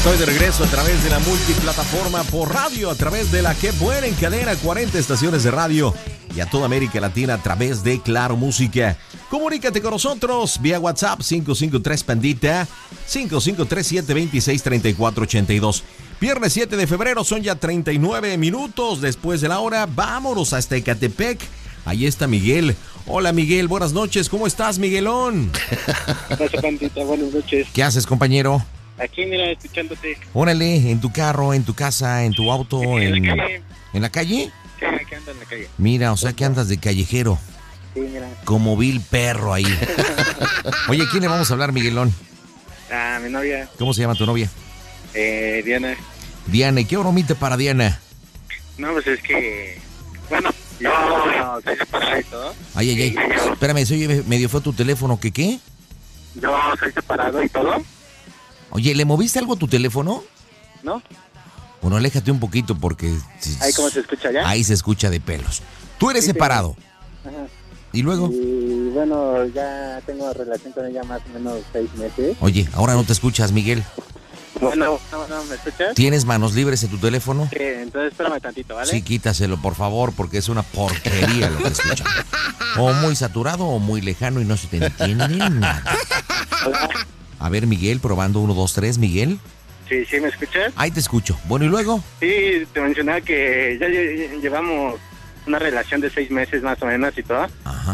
Speaker 2: Estoy de regreso a través de la multiplataforma por radio, a través de la que buena en cadena, 40 estaciones de radio y a toda América Latina a través de Claro Música. Comunícate con nosotros vía WhatsApp 553 Pandita 5537263482. Viernes 7 de febrero son ya 39 minutos después de la hora. Vámonos hasta Ecatepec. Ahí está Miguel. Hola Miguel, buenas noches. ¿Cómo estás, Miguelón? *laughs*
Speaker 16: Gracias, Pandita. Buenas noches.
Speaker 2: ¿Qué haces, compañero?
Speaker 16: Aquí, mira, escuchándote.
Speaker 2: Órale, en tu carro, en tu casa, en tu auto,
Speaker 16: En
Speaker 2: en,
Speaker 16: la calle.
Speaker 2: ¿en la calle.
Speaker 16: Sí, aquí ando en la calle.
Speaker 2: Mira, o sea que andas de callejero,
Speaker 16: Sí, mira.
Speaker 2: como vil perro ahí. *laughs* Oye, ¿quién le vamos a hablar, Miguelón?
Speaker 16: Ah, mi novia,
Speaker 2: ¿Cómo se llama tu novia?
Speaker 16: eh, Diana.
Speaker 2: Diana, ¿y qué bromita para Diana?
Speaker 16: No, pues es que. Bueno, yo soy separado y todo.
Speaker 2: Ay, ay, ay. Espérame, se oye medio fue tu teléfono, ¿qué qué?
Speaker 16: Yo soy separado y todo.
Speaker 2: Oye, ¿le moviste algo a tu teléfono?
Speaker 16: ¿No?
Speaker 2: Bueno, aléjate un poquito porque...
Speaker 16: Ahí, ¿cómo se escucha ya?
Speaker 2: Ahí se escucha de pelos. Tú eres
Speaker 16: Sí, sí.
Speaker 2: separado.
Speaker 16: Ajá.
Speaker 2: ¿Y luego?
Speaker 16: Y bueno, ya tengo relación con ella más o menos seis meses.
Speaker 2: Oye, ahora no te escuchas, Miguel.
Speaker 16: Bueno, no, no, ¿me escuchas?
Speaker 2: ¿Tienes manos libres en tu teléfono?
Speaker 16: Sí, entonces espérame tantito, ¿vale?
Speaker 2: Sí, quítaselo, por favor, porque es una porquería lo que escuchan. O muy saturado o muy lejano y no se te entiende nada. *laughs* A ver, Miguel, probando uno, dos, tres, Miguel.
Speaker 16: Sí, sí, ¿me escuchas?
Speaker 2: Ahí te escucho. Bueno, ¿y luego?
Speaker 16: Sí, te mencionaba que ya lle- llevamos una relación de seis meses más o menos y todo.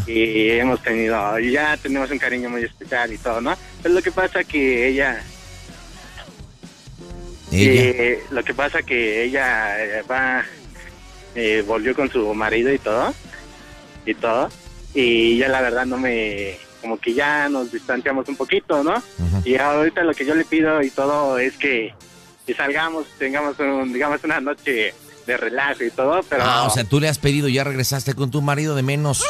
Speaker 16: Y hemos tenido, ya tenemos un cariño muy especial y todo, ¿no? Pero lo que pasa que ella,
Speaker 2: Ella.
Speaker 16: eh, lo que pasa que ella eh, va, eh, volvió con su marido y todo, y todo, y ya la verdad no me, como que ya nos distanciamos un poquito, ¿no? Y ahorita lo que yo le pido y todo es que, que salgamos, tengamos un, digamos una noche de relajo y todo, pero
Speaker 2: Ah, o sea, tú le has pedido, ya regresaste con tu marido de menos.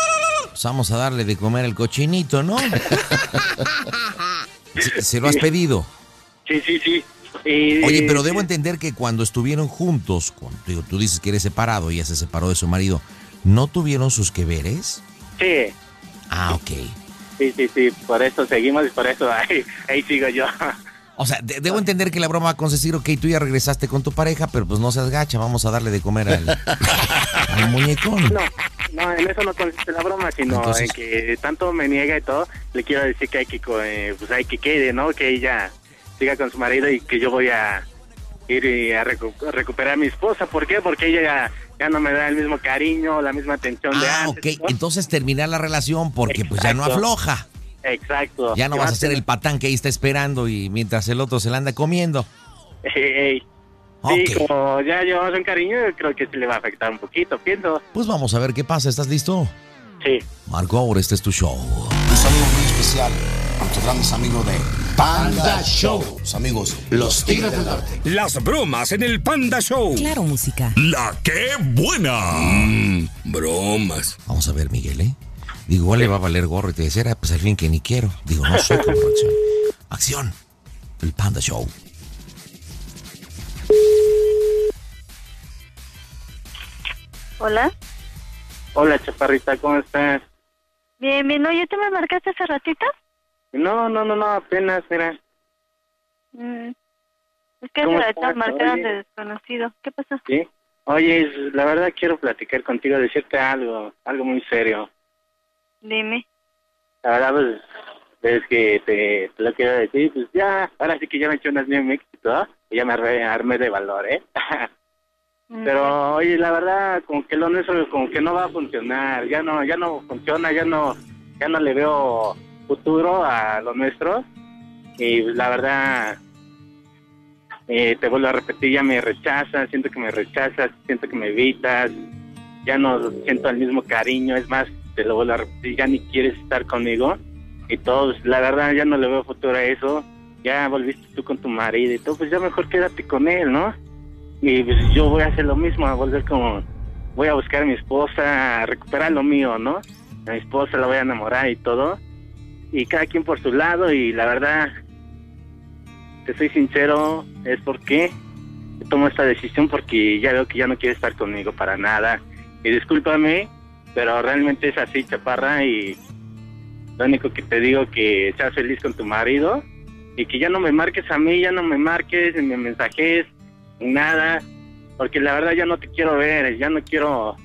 Speaker 2: Pues vamos a darle de comer el cochinito, ¿no? *laughs* ¿Se, se lo has pedido?
Speaker 16: sí, sí, sí.
Speaker 2: Oye, pero debo entender que cuando estuvieron juntos, cuando, digo, tú dices que eres separado y ella se separó de su marido, ¿no tuvieron sus que veres?
Speaker 16: Sí,
Speaker 2: Ah, ok.
Speaker 16: Sí, sí, sí, por eso seguimos y por eso *laughs* ahí, ahí sigo yo.
Speaker 2: O sea, de- debo entender que la broma va consistir, ok, tú ya regresaste con tu pareja, pero pues no seas gacha, vamos a darle de comer al, *laughs* al muñecón.
Speaker 16: No, no, en eso no consiste la broma, sino
Speaker 2: Entonces-
Speaker 16: en que tanto me niega y todo, le quiero decir que hay que, eh, pues hay que quede, ¿no? Que ella siga con su marido y que yo voy a ir y a, recu- a recuperar a mi esposa. ¿Por qué? Porque ella ya, no me da el mismo cariño, la misma atención de
Speaker 2: Ah,
Speaker 16: antes.
Speaker 2: ok, entonces terminar la relación porque pues ya no afloja.
Speaker 16: Exacto.
Speaker 2: Ya no vas
Speaker 16: va
Speaker 2: a ser el patán que ahí está esperando y mientras el otro se la anda comiendo.
Speaker 16: Ey, ey. Sí, como ya llevamos un cariño, yo creo que sí le va a afectar un poquito, pienso.
Speaker 2: Pues vamos a ver qué pasa, ¿estás listo?
Speaker 16: Sí.
Speaker 2: Marco, ahora este es tu show.
Speaker 17: Un saludo muy especial a nuestros grandes amigos de Panda Show. Los amigos, los Tigres del Norte.
Speaker 9: Las bromas en el Panda Show.
Speaker 4: Claro, música.
Speaker 12: La que buena.
Speaker 9: Mm, bromas.
Speaker 2: Vamos a ver, Miguel, ¿eh? Digo, igual le va a valer gorro y te decía, pues al fin que ni quiero. Digo, no sé cómo reaccionar. Acción. El Panda Show.
Speaker 13: Hola.
Speaker 16: Hola, chaparrita, ¿cómo estás?
Speaker 13: Bien, bien. Oye, ¿tú me marcaste hace ratito?
Speaker 16: No, no, no, no, apenas, mira.
Speaker 13: Mm. Es que hace
Speaker 16: ¿Cómo
Speaker 13: ratito
Speaker 16: estás?
Speaker 13: marcaron
Speaker 16: Oye.
Speaker 13: de desconocido. ¿Qué pasó?
Speaker 16: ¿Sí? Oye, la verdad quiero platicar contigo, decirte algo, algo muy serio.
Speaker 13: Dime.
Speaker 16: La verdad, pues, ves que te, te lo quiero decir, pues ya, ahora sí que ya me eché unas bien y todo, y ya me armé, armé de valor, ¿eh? *laughs* Pero, oye, la verdad, como que lo nuestro, como que no va a funcionar, ya no, ya no funciona, ya no, ya no le veo futuro a lo nuestro, y la verdad, eh, te vuelvo a repetir, ya me rechazas, siento que me rechazas, siento que me evitas, ya no siento el mismo cariño, es más, te lo vuelvo a repetir, ya ni quieres estar conmigo y todo, la verdad ya no le veo futuro a eso, ya volviste tú con tu marido y todo, pues ya mejor quédate con él, ¿no? Y pues yo voy a hacer lo mismo, a volver como, voy a buscar a mi esposa, a recuperar lo mío, ¿no? A mi esposa la voy a enamorar y todo, y cada quien por su lado y la verdad, te soy sincero, es porque tomo esta decisión porque ya veo que ya no quiere estar conmigo para nada. Y discúlpame, pero realmente es así, chaparra, y lo único que te digo que seas feliz con tu marido y que ya no me marques a mí, ya no me marques, ni me mensajes, ni nada, porque la verdad ya no te quiero ver, ya no quiero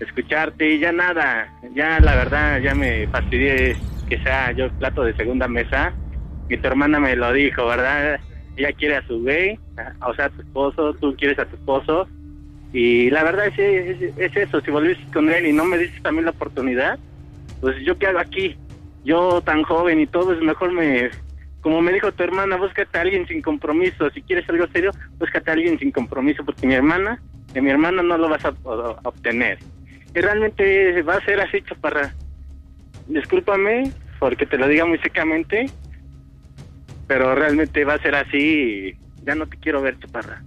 Speaker 16: escucharte, ya nada, ya la verdad ya me fastidié que sea yo plato de segunda mesa, y tu hermana me lo dijo, ¿verdad? Ella quiere a su gay, o sea, a tu esposo, tú quieres a tu esposo, y la verdad es, es, es eso, si volviste con él y no me dices también la oportunidad, pues yo qué hago aquí, yo tan joven y todo, es mejor me, como me dijo tu hermana, búscate a alguien sin compromiso, si quieres algo serio, búscate a alguien sin compromiso, porque mi hermana, de mi hermana no lo vas a, a obtener. Y realmente va a ser así, chaparra. Discúlpame porque te lo diga muy secamente, pero realmente va a ser así y ya no te quiero ver, chaparra.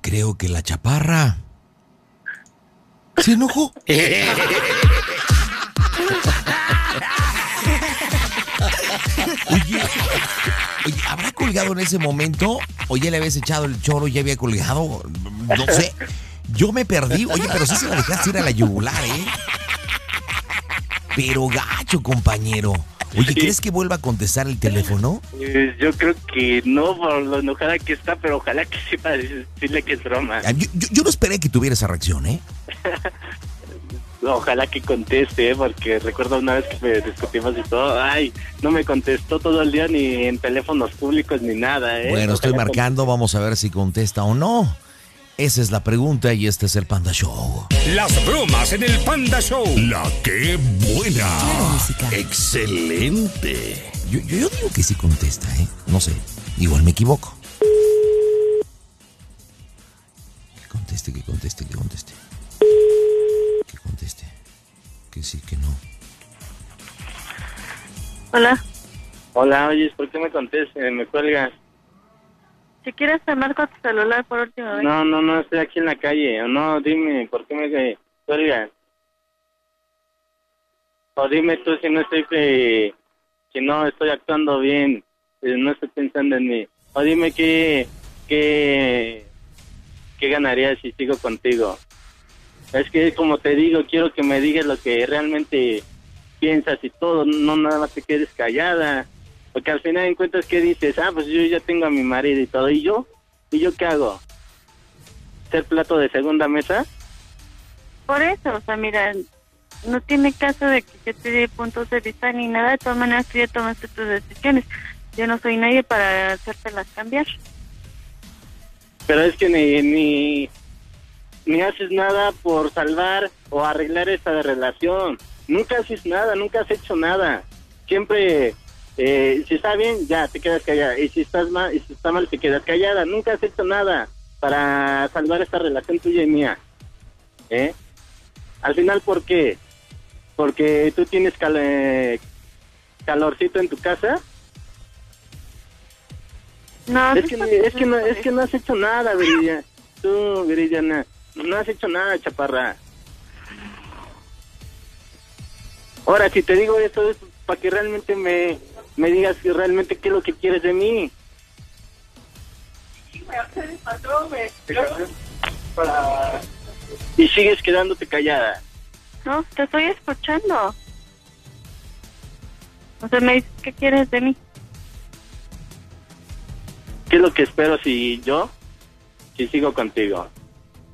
Speaker 2: Creo que la chaparra se enojó. *laughs* Oye, oye, ¿habrá colgado en ese momento? ¿O ya le habías echado el choro y ya había colgado? No sé. Yo me perdí. Oye, pero sí se la dejaste ir a la yugular, ¿eh? Pero gacho, compañero. Oye, ¿crees que vuelva a contestar el teléfono?
Speaker 16: Eh, yo creo que no por lo enojada que está, pero ojalá que sepa decirle que es broma.
Speaker 2: Yo, yo- yo no esperé que tuviera esa reacción, ¿eh? *laughs*
Speaker 16: Ojalá que conteste, ¿eh? porque recuerdo una vez que me discutimos y todo, ay, no me contestó todo el día ni en teléfonos públicos ni nada, ¿eh?
Speaker 2: Bueno, estoy marcando, vamos a ver si contesta o no. Esa es la pregunta y este es el Panda Show.
Speaker 9: Las bromas en el Panda Show.
Speaker 12: La que buena. Excelente.
Speaker 2: Yo, yo, yo digo que sí contesta, ¿eh? No sé, igual me equivoco. Que conteste, que conteste, que conteste. Que conteste. Que sí, que no.
Speaker 13: Hola.
Speaker 16: Hola, oye, ¿por qué me contestas? ¿Me cuelgas?
Speaker 13: Si quieres te marco tu celular por última vez.
Speaker 16: No, no, no, estoy aquí en la calle. No, dime, ¿por qué me cuelgas? O dime tú si no estoy, eh, si no estoy actuando bien. eh, no estés pensando en mí. O dime qué, qué, qué ganaría si sigo contigo. Es que como te digo, quiero que me digas lo que realmente piensas y todo, no nada más te quedes callada. Porque al final encuentras que dices, ah, pues yo ya tengo a mi marido y todo. ¿Y yo? ¿Y yo qué hago? ¿Ser plato de segunda mesa?
Speaker 13: Por eso, o sea, mira, no tiene caso de que yo te dé puntos de vista ni nada. De todas maneras, tú ya tomaste tus decisiones. Yo no soy nadie para hacértelas cambiar.
Speaker 16: Pero es que ni, ni, ni haces nada por salvar o arreglar esta relación. Nunca haces nada, nunca has hecho nada. Siempre, eh, si está bien, ya te quedas callada. Y si estás mal, y si está mal, te quedas callada. Nunca has hecho nada para salvar esta relación tuya y mía. ¿Eh? Al final, ¿por qué? Porque tú tienes cal- eh, calorcito en tu casa.
Speaker 13: No,
Speaker 16: es que, no- es que no, es que no has hecho nada, Viridiana. Tú, Viridiana, no has hecho nada, chaparra. Ahora, si te digo esto es para que realmente me, me digas que realmente qué es lo que quieres de mí. Y sigues quedándote callada.
Speaker 13: No, te estoy escuchando. O sea, me dices, ¿qué quieres de mí?
Speaker 16: ¿Qué es lo que espero si yo, si sigo contigo?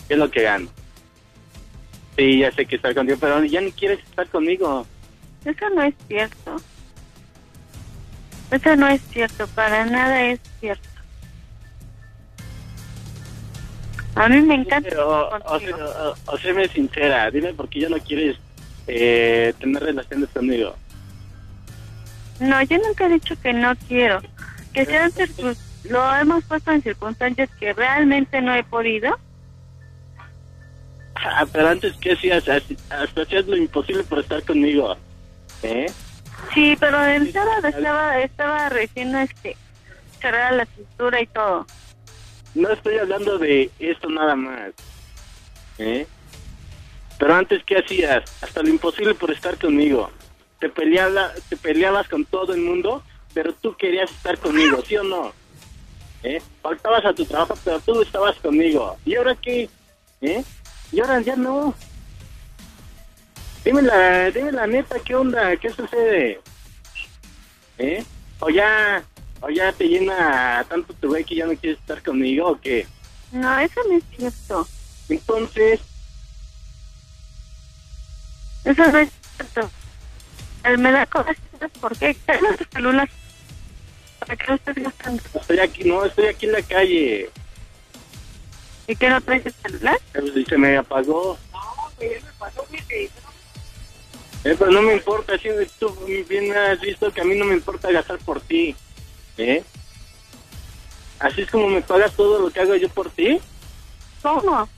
Speaker 16: ¿Qué es lo que gano? Sí, ya sé que estar contigo, pero ya ni quieres estar conmigo.
Speaker 13: Eso no es cierto. Eso no es cierto, para nada es cierto. A mí me encanta
Speaker 16: Pero, o, sea, o- o séme sincera, dime por qué ya no quieres eh, tener relaciones conmigo.
Speaker 13: No, yo nunca he dicho que no quiero. Que sean lo hemos puesto en circunstancias que realmente no he podido.
Speaker 16: Ah, pero antes, ¿qué hacías? Hacías lo imposible por estar conmigo. ¿Eh?
Speaker 13: Sí, pero entrada estaba, estaba recién este, cerrada la cintura y todo.
Speaker 16: No estoy hablando de esto nada más. ¿Eh? Pero antes, ¿qué hacías? Hasta lo imposible por estar conmigo. Te, peleaba, te peleabas con todo el mundo, pero tú querías estar conmigo, ¿sí o no? ¿Eh? Faltabas a tu trabajo, pero tú estabas conmigo. ¿Y ahora qué? ¿Eh? Y ahora ya no. Dime la, dime la neta, ¿qué onda? ¿Qué sucede? ¿Eh? O ya, o ya te llena tanto tu güey que ya no quieres estar conmigo o qué?
Speaker 13: No, eso no es cierto.
Speaker 16: Entonces,
Speaker 13: Eso no es cierto. Él me da ¿sabes por qué? Carga tu celular. Para que no estés gastando.
Speaker 16: estoy aquí, no, estoy aquí en la calle.
Speaker 13: ¿Y qué no traes el celular?
Speaker 16: Eh, Se me apagó. Eh, pero no me importa, si tú bien has visto que a mí no me importa gastar por ti. ¿Eh? Así es como me pagas todo lo que hago yo por ti.
Speaker 13: ¿Cómo?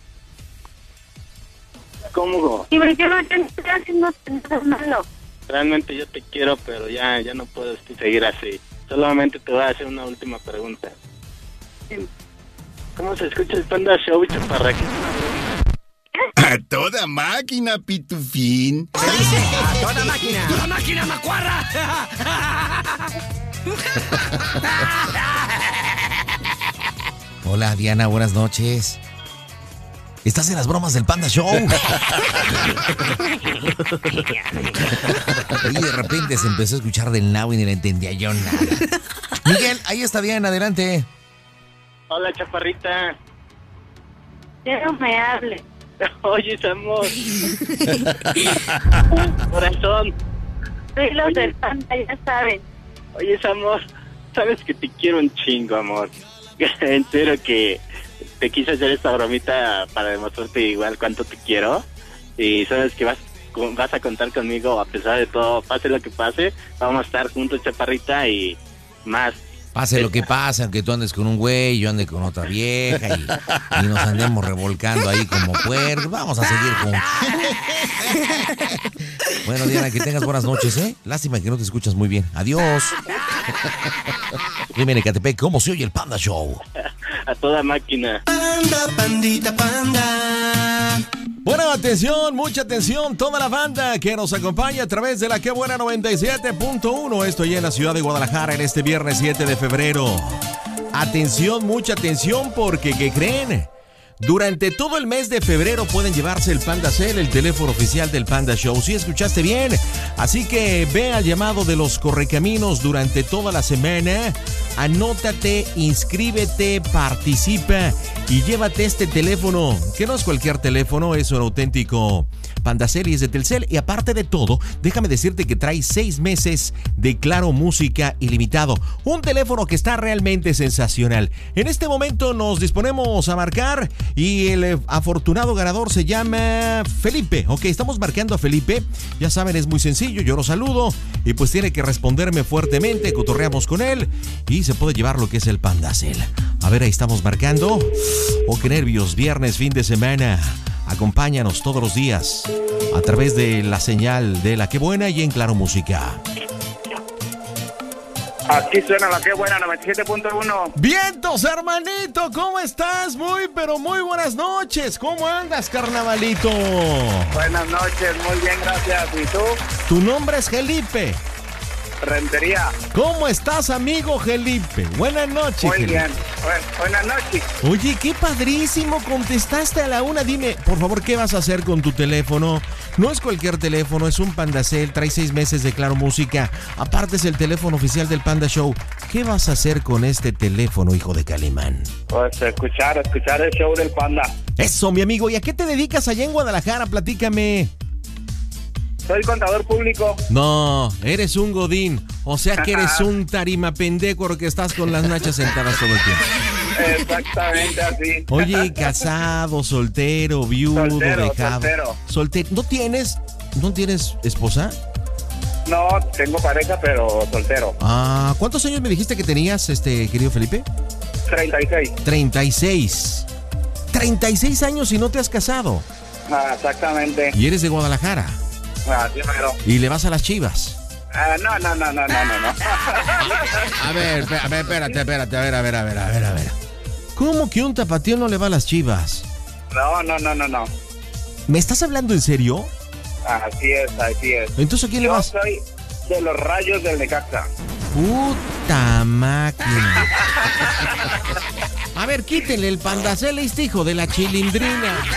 Speaker 16: ¿Cómo?
Speaker 13: Y yo no no estoy haciendo nada malo.
Speaker 16: Realmente yo te quiero, pero ya, ya no puedo seguir así. Solamente te voy a hacer una última pregunta. ¿Cómo se escucha el Panda Show, chaparra?
Speaker 18: A toda máquina, pitufín.
Speaker 19: A toda máquina. ¡Toda máquina, macuarra!
Speaker 2: Hola Diana, buenas noches. Estás en las bromas del Panda Show. *laughs* y de repente se empezó a escuchar del now y ni le entendía yo nada. Miguel, ahí está Diana, adelante.
Speaker 16: Hola, chaparrita.
Speaker 13: Ya no me hable. *laughs*
Speaker 16: Oye, amor. *laughs* Corazón.
Speaker 13: Soy los del panda, ya saben.
Speaker 16: Oye, amor. Sabes que te quiero un chingo, amor. *laughs* en serio que te quise hacer esta bromita para demostrarte igual cuánto te quiero. Y sabes que vas, vas a contar conmigo a pesar de todo. Pase lo que pase, vamos a estar juntos, chaparrita, y más.
Speaker 2: Pase lo que pase, aunque tú andes con un güey, yo ande con otra vieja y, nos andemos revolcando ahí como puercos. Vamos a seguir con. Bueno, Diana, que tengas buenas noches, ¿eh? Lástima que no te escuchas muy bien. Adiós. Dime, Catepec, ¿cómo se oye el Panda Show?
Speaker 16: A toda máquina.
Speaker 3: Panda, pandita, panda.
Speaker 2: Bueno, atención, mucha atención, toda la banda que nos acompaña a través de la que buena 97.1. Estoy en la ciudad de Guadalajara en este viernes 7 de febrero. Atención, mucha atención, porque ¿qué creen? Durante todo el mes de febrero pueden llevarse el Panda Cell, el teléfono oficial del Panda Show. Si escuchaste bien. Así que ve al llamado de los correcaminos durante toda la semana. Anótate, inscríbete, participa y llévate este teléfono, que no es cualquier teléfono, es un auténtico Panda Cell y es de Telcel. Y aparte de todo, déjame decirte que trae seis meses de Claro Música ilimitado. Un teléfono que está realmente sensacional. En este momento nos disponemos a marcar y el eh, afortunado ganador se llama Felipe. Ok, estamos marcando a Felipe. Ya saben, es muy sencillo. Yo lo saludo y pues tiene que responderme fuertemente. Cotorreamos con él y se puede llevar lo que es el Pandacel. A ver, ahí estamos marcando. Oh, qué nervios. Viernes, fin de semana. Acompáñanos todos los días a través de la señal de la que buena y en Claro Música.
Speaker 20: Aquí suena la que buena 97.1.
Speaker 2: Vientos, hermanito, ¿cómo estás? Muy, pero muy buenas noches. ¿Cómo andas, carnavalito?
Speaker 20: Buenas noches, muy bien, gracias. ¿Y tú?
Speaker 2: Tu nombre es Felipe.
Speaker 20: Rentería.
Speaker 2: ¿Cómo estás, amigo Felipe? Buenas noches.
Speaker 20: Muy
Speaker 2: Felipe.
Speaker 20: bien. Bu- buenas noches.
Speaker 2: Oye, qué padrísimo, contestaste a la una. Dime, por favor, ¿qué vas a hacer con tu teléfono? No es cualquier teléfono, es un Pandacel, trae seis meses de Claro Música. Aparte es el teléfono oficial del Panda Show. ¿Qué vas a hacer con este teléfono, hijo de Calimán?
Speaker 20: Pues escuchar, escuchar el show del panda.
Speaker 2: Eso, mi amigo. ¿Y a qué te dedicas allá en Guadalajara? Platícame.
Speaker 20: Soy contador público.
Speaker 2: No, eres un godín. O sea que eres un tarima pendejo porque estás con las nachas sentadas todo el tiempo.
Speaker 20: Exactamente así.
Speaker 2: Oye, casado, soltero, viudo,
Speaker 20: Soltero,
Speaker 2: dejado.
Speaker 20: soltero.
Speaker 2: Soltero. ¿No tienes, no tienes esposa?
Speaker 20: No, tengo pareja, pero soltero.
Speaker 2: Ah, ¿cuántos años me dijiste que tenías, este querido Felipe?
Speaker 20: 36.
Speaker 2: 36. 36 años y no te has casado.
Speaker 20: Ah, exactamente.
Speaker 2: Y eres de Guadalajara. Y le vas a las chivas.
Speaker 20: Ah, no, no, no, no, no, no, no. *laughs*
Speaker 2: A ver, a ver, espérate, espérate, a ver, a ver, a ver, a ver, a ver. ¿Cómo que un tapatío no le va a las chivas?
Speaker 20: No, no, no, no, no.
Speaker 2: ¿Me estás hablando en serio?
Speaker 20: Así es, así es.
Speaker 2: Entonces, ¿a quién le
Speaker 20: Yo
Speaker 2: vas?
Speaker 20: soy de los rayos del Necaxa.
Speaker 2: Puta máquina. *laughs* A ver, quítenle el pandacel, este hijo de la chilindrina. *laughs*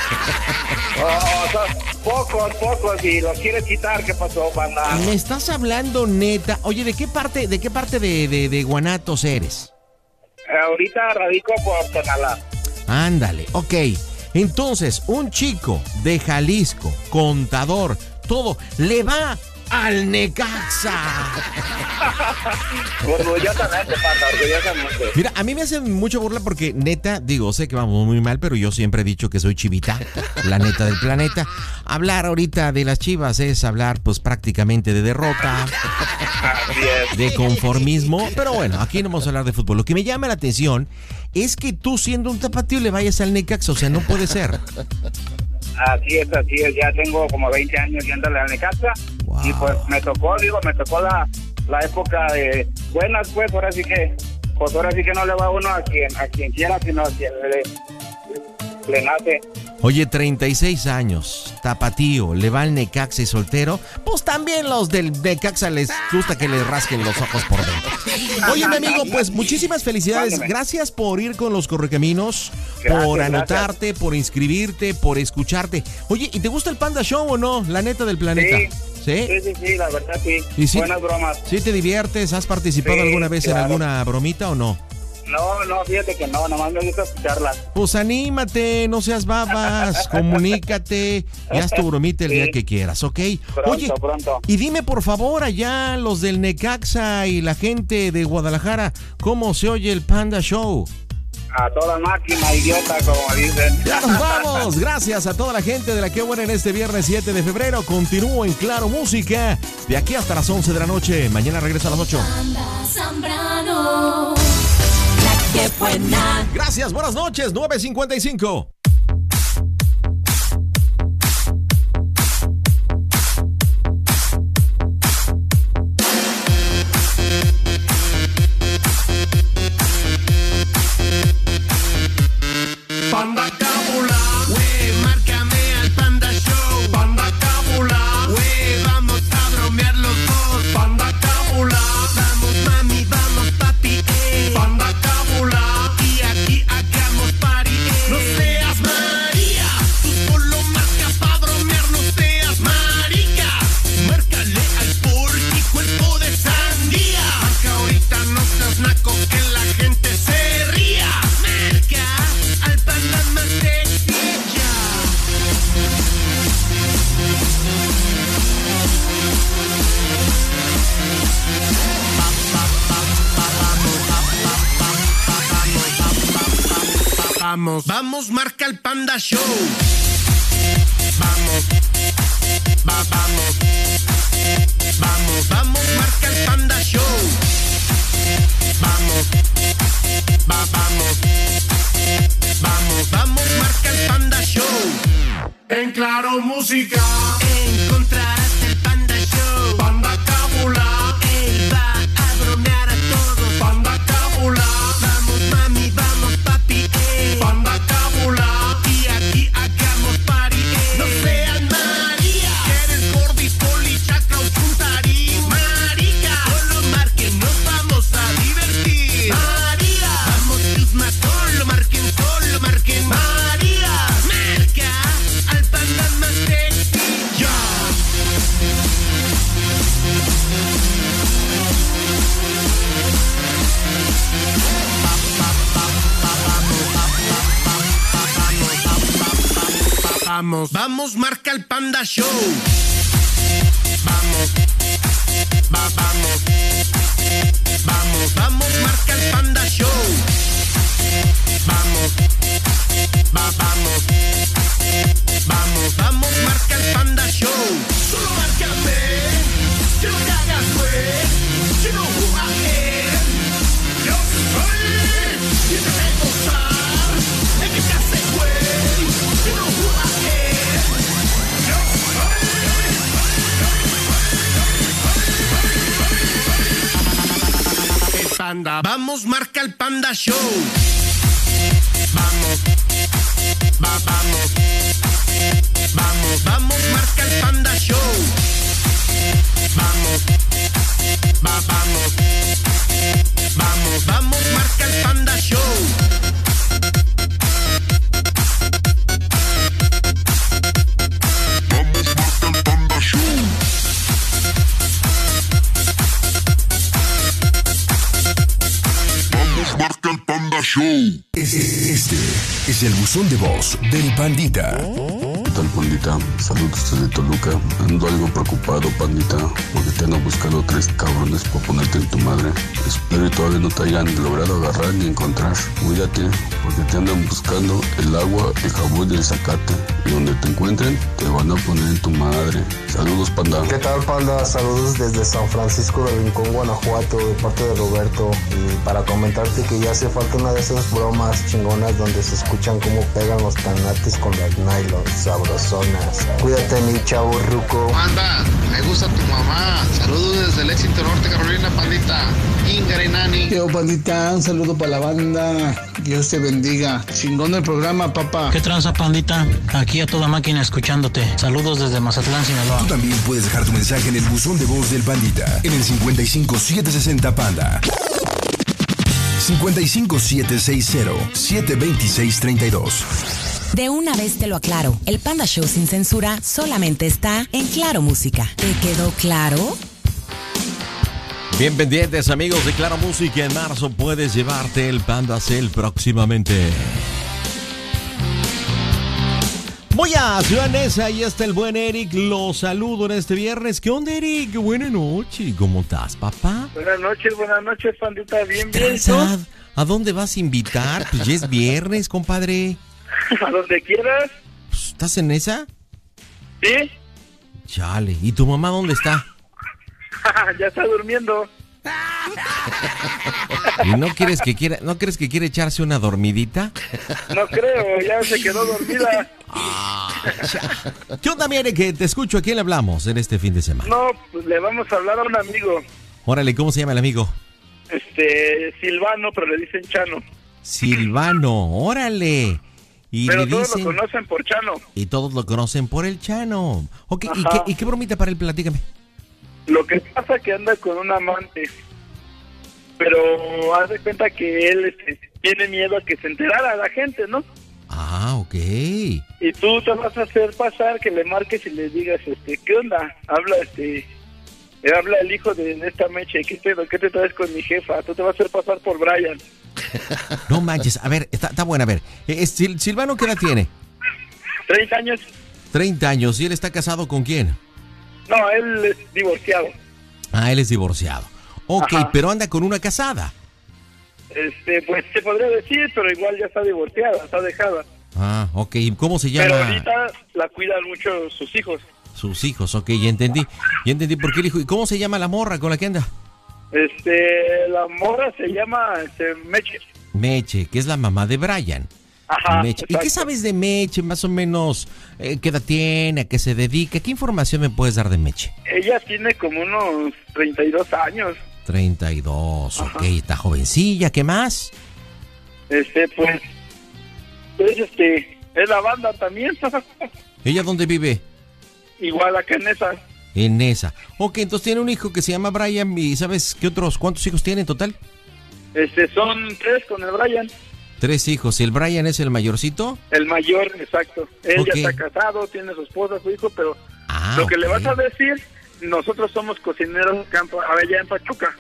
Speaker 20: Oh, son pocos, pocos, y los quieres quitar, ¿qué pasó, banda?
Speaker 2: ¿Me estás hablando neta? Oye, ¿de qué parte, de qué parte de, de, de Guanatos eres?
Speaker 20: Ahorita radico por Tonalá.
Speaker 2: Ándale, ok. Entonces, un chico de Jalisco, contador, todo, le va al Necaxa. *laughs*
Speaker 20: Orgullosamente, panda, orgullosamente.
Speaker 2: Mira, a mí me hacen mucho burla porque neta, digo, sé que vamos muy mal, pero yo siempre he dicho que soy chivita, la neta del planeta. Hablar ahorita de las chivas es hablar pues prácticamente de derrota, de conformismo, pero bueno, aquí no vamos a hablar de fútbol. Lo que me llama la atención es que tú siendo un tapatío le vayas al Necaxa, o sea, no puede ser.
Speaker 20: Así es, así es. Ya tengo como 20 años yéndole a Necaxa. Y pues me tocó, digo, me tocó la, la época de buenas, pues ahora sí que, pues ahora sí que no le va uno a quien, a quien quiera, sino a quien le, le nace.
Speaker 2: Oye, 36 años, tapatío, le va al Necaxa y soltero, pues también los del Necaxa les gusta que les rasquen los ojos por dentro. Oye, mi amigo, pues muchísimas felicidades. Gracias por ir con los correcaminos,
Speaker 20: Gracias,
Speaker 2: por
Speaker 20: gracias.
Speaker 2: anotarte, por inscribirte, por escucharte. Oye, ¿y te gusta el Panda Show o no? La neta del planeta.
Speaker 20: Sí.
Speaker 2: ¿Sí?
Speaker 20: Sí, sí, sí, la verdad sí. Buenas bromas.
Speaker 2: ¿Sí te diviertes? ¿Has participado
Speaker 20: Sí,
Speaker 2: alguna vez en alguna bromita o no?
Speaker 20: No, no, fíjate que no, nomás me gusta escucharlas.
Speaker 2: Pues anímate, no seas babas, *laughs* comunícate y haz tu bromita el
Speaker 20: Sí.
Speaker 2: día que quieras, ¿ok?
Speaker 20: Pronto,
Speaker 2: Oye,
Speaker 20: pronto.
Speaker 2: y dime por favor allá los del Necaxa y la gente de Guadalajara, ¿cómo se oye el Panda Show?
Speaker 20: A toda máquina, idiota, como dicen.
Speaker 2: Ya nos vamos, gracias a toda la gente de la que buena en este viernes 7 de febrero. Continúo en Claro Música de aquí hasta las 11 de la noche. Mañana regreso a las 8.
Speaker 4: Banda Que buena.
Speaker 2: Gracias, buenas noches, 955.
Speaker 14: Vamos, vamos, marca el Panda Show. Vamos, va, vamos. Vamos, vamos, marca el Panda Show. Vamos, va, vamos. Vamos, vamos, marca el Panda Show. En Claro Música Vamos, vamos, marca el Panda Show. Vamos, va, vamos. Vamos, vamos, marca el Panda Show. Vamos, va, vamos. Panda, vamos, marca el Panda Show. Vamos, va, vamos. Vamos, vamos, marca el Panda Show. Vamos, va, vamos. Vamos,
Speaker 12: buzón de voz del Pandita.
Speaker 21: ¿Qué tal, pandita? Saludos desde Toluca. Ando algo preocupado, pandita, porque te andan buscando tres cabrones para ponerte en tu madre. Espero y todavía no te hayan logrado agarrar ni encontrar. Cuídate, porque te andan buscando el agua, el jabón y el zacate. Y donde te encuentren, te van a poner en tu madre. Saludos, panda.
Speaker 22: ¿Qué tal, panda? Saludos desde San Francisco de Rincón, Guanajuato, de parte de Roberto. Y para comentarte que ya hace falta una de esas bromas chingonas donde se escuchan cómo pegan los tanates con las nylon sabrosonas. Cuídate, mi chavo ruco.
Speaker 23: Panda, me gusta tu mamá. Saludos desde el éxito norte, Carolina, pandita. Ingarenani.
Speaker 24: Yo, pandita, un saludo para la banda. Dios te bendiga. Chingón el programa, papá.
Speaker 25: ¿Qué tranza, pandita? Aquí a toda máquina escuchándote. Saludos desde Mazatlán, Sinaloa.
Speaker 12: Tú también puedes dejar tu mensaje en el buzón de voz del Pandita en el 55760 Panda. 55760-72632.
Speaker 4: De una vez te lo aclaro, el Panda Show sin censura solamente está en Claro Música. ¿Te quedó claro?
Speaker 2: Bien pendientes amigos de Claro Música, en marzo puedes llevarte el Panda Cell próximamente. Voy a Ciudad Neza, ahí está el buen Eric, lo saludo en este viernes. ¿Qué onda Eric? Buena noche, ¿cómo estás papá?
Speaker 26: Buenas noches, buenas noches, pandita. Bien, bien.
Speaker 2: ¿A dónde vas a invitar? Pues ya es viernes, compadre. *laughs*
Speaker 26: A donde quieras.
Speaker 2: ¿Estás en esa?
Speaker 26: ¿Sí?
Speaker 2: Chale, ¿y tu mamá dónde está? *laughs*
Speaker 26: ya está durmiendo. *laughs*
Speaker 2: ¿Y no quieres que quiera, no crees que quiere echarse una dormidita?
Speaker 26: No creo, ya se quedó dormida.
Speaker 2: ¿Qué onda, que te escucho? ¿A quién le hablamos en este fin de semana?
Speaker 26: No, pues le vamos a hablar a un amigo.
Speaker 2: Órale, ¿cómo se llama el amigo?
Speaker 26: Este, Silvano, pero le dicen Chano.
Speaker 2: Silvano, órale. Y
Speaker 26: pero
Speaker 2: le
Speaker 26: todos
Speaker 2: dicen,
Speaker 26: lo conocen por Chano.
Speaker 2: y todos lo conocen por el Chano. ¿y qué, ¿y qué bromita para él? Platícame.
Speaker 26: Lo que pasa que anda con un amante. Pero haz de cuenta que él este, tiene miedo a que se enterara la gente, ¿no?
Speaker 2: Ah, ok.
Speaker 26: Y tú te vas a hacer pasar que le marques y le digas, este, ¿qué onda? Habla, este, eh, habla el hijo de, esta mecha, ¿qué pedo? ¿Qué te traes con mi jefa? Tú te vas a hacer pasar por Brian. *laughs*
Speaker 2: No manches, a ver, está, está buena, a ver. Eh, eh, Sil- Silvano, ¿qué edad tiene?
Speaker 26: 30 años.
Speaker 2: 30 años. ¿Y él está casado con quién?
Speaker 26: No, él es divorciado.
Speaker 2: Ah, él es divorciado. Ok,
Speaker 26: Ajá.
Speaker 2: pero anda con una casada.
Speaker 26: Este, pues se podría decir, pero igual ya está divorciada, está dejada.
Speaker 2: Ah, ok. ¿Y ¿Cómo se
Speaker 26: Pero
Speaker 2: llama?
Speaker 26: ahorita la cuidan mucho sus hijos.
Speaker 2: Sus hijos, ok, ya entendí. Ya entendí por qué el hijo. ¿Y cómo se llama la morra con la que anda?
Speaker 26: Este, la morra se llama este, Meche.
Speaker 2: Meche, que es la mamá de Brian.
Speaker 26: Ajá.
Speaker 2: Meche. ¿Y qué sabes de Meche, más o menos? Eh, ¿Qué edad tiene? ¿A qué se dedica? ¿Qué información me puedes dar de Meche?
Speaker 26: Ella tiene como unos 32 años.
Speaker 2: 32, ok, está jovencilla, ¿qué más?
Speaker 26: Este, pues, pues, este, es la banda también. *laughs*
Speaker 2: ¿Ella dónde vive?
Speaker 26: Igual acá en esa.
Speaker 2: En esa. Ok, entonces tiene un hijo que se llama Brian y ¿sabes qué otros? ¿Cuántos hijos tiene en total?
Speaker 26: Este, son tres con el Brian.
Speaker 2: Tres hijos. ¿Y el Brian es el mayorcito?
Speaker 26: El mayor, exacto. Él ya está casado, tiene su esposa, su hijo, pero
Speaker 2: Ah,
Speaker 26: lo que le vas a decir, nosotros somos cocineros en campo, allá en Pachuca.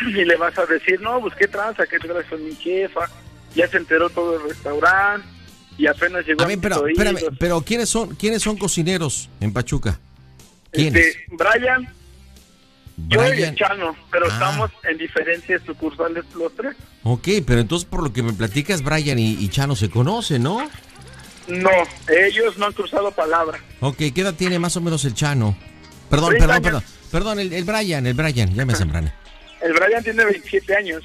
Speaker 26: Y le vas a decir, no, pues qué tranza, qué tranza con mi jefa. Ya se enteró todo el restaurante y apenas llegó
Speaker 2: A
Speaker 26: a mis
Speaker 2: pero, espérame, pero ¿quiénes son, quiénes son cocineros en Pachuca? ¿Quiénes?
Speaker 26: Este, Brian, yo y
Speaker 2: Brian.
Speaker 26: el Chano, pero
Speaker 2: Ah.
Speaker 26: estamos en diferentes sucursales los tres.
Speaker 2: Ok, pero entonces por lo que me platicas, Brian y, y Chano se conocen, ¿no?
Speaker 26: No, ellos no han cruzado palabra.
Speaker 2: Ok, ¿qué edad tiene más o menos el Chano? Perdón,
Speaker 26: 30
Speaker 2: perdón,
Speaker 26: años.
Speaker 2: perdón. Perdón, el, el Brian, el Brian, ya me sembrane. *laughs*
Speaker 26: El Brian tiene 27 años.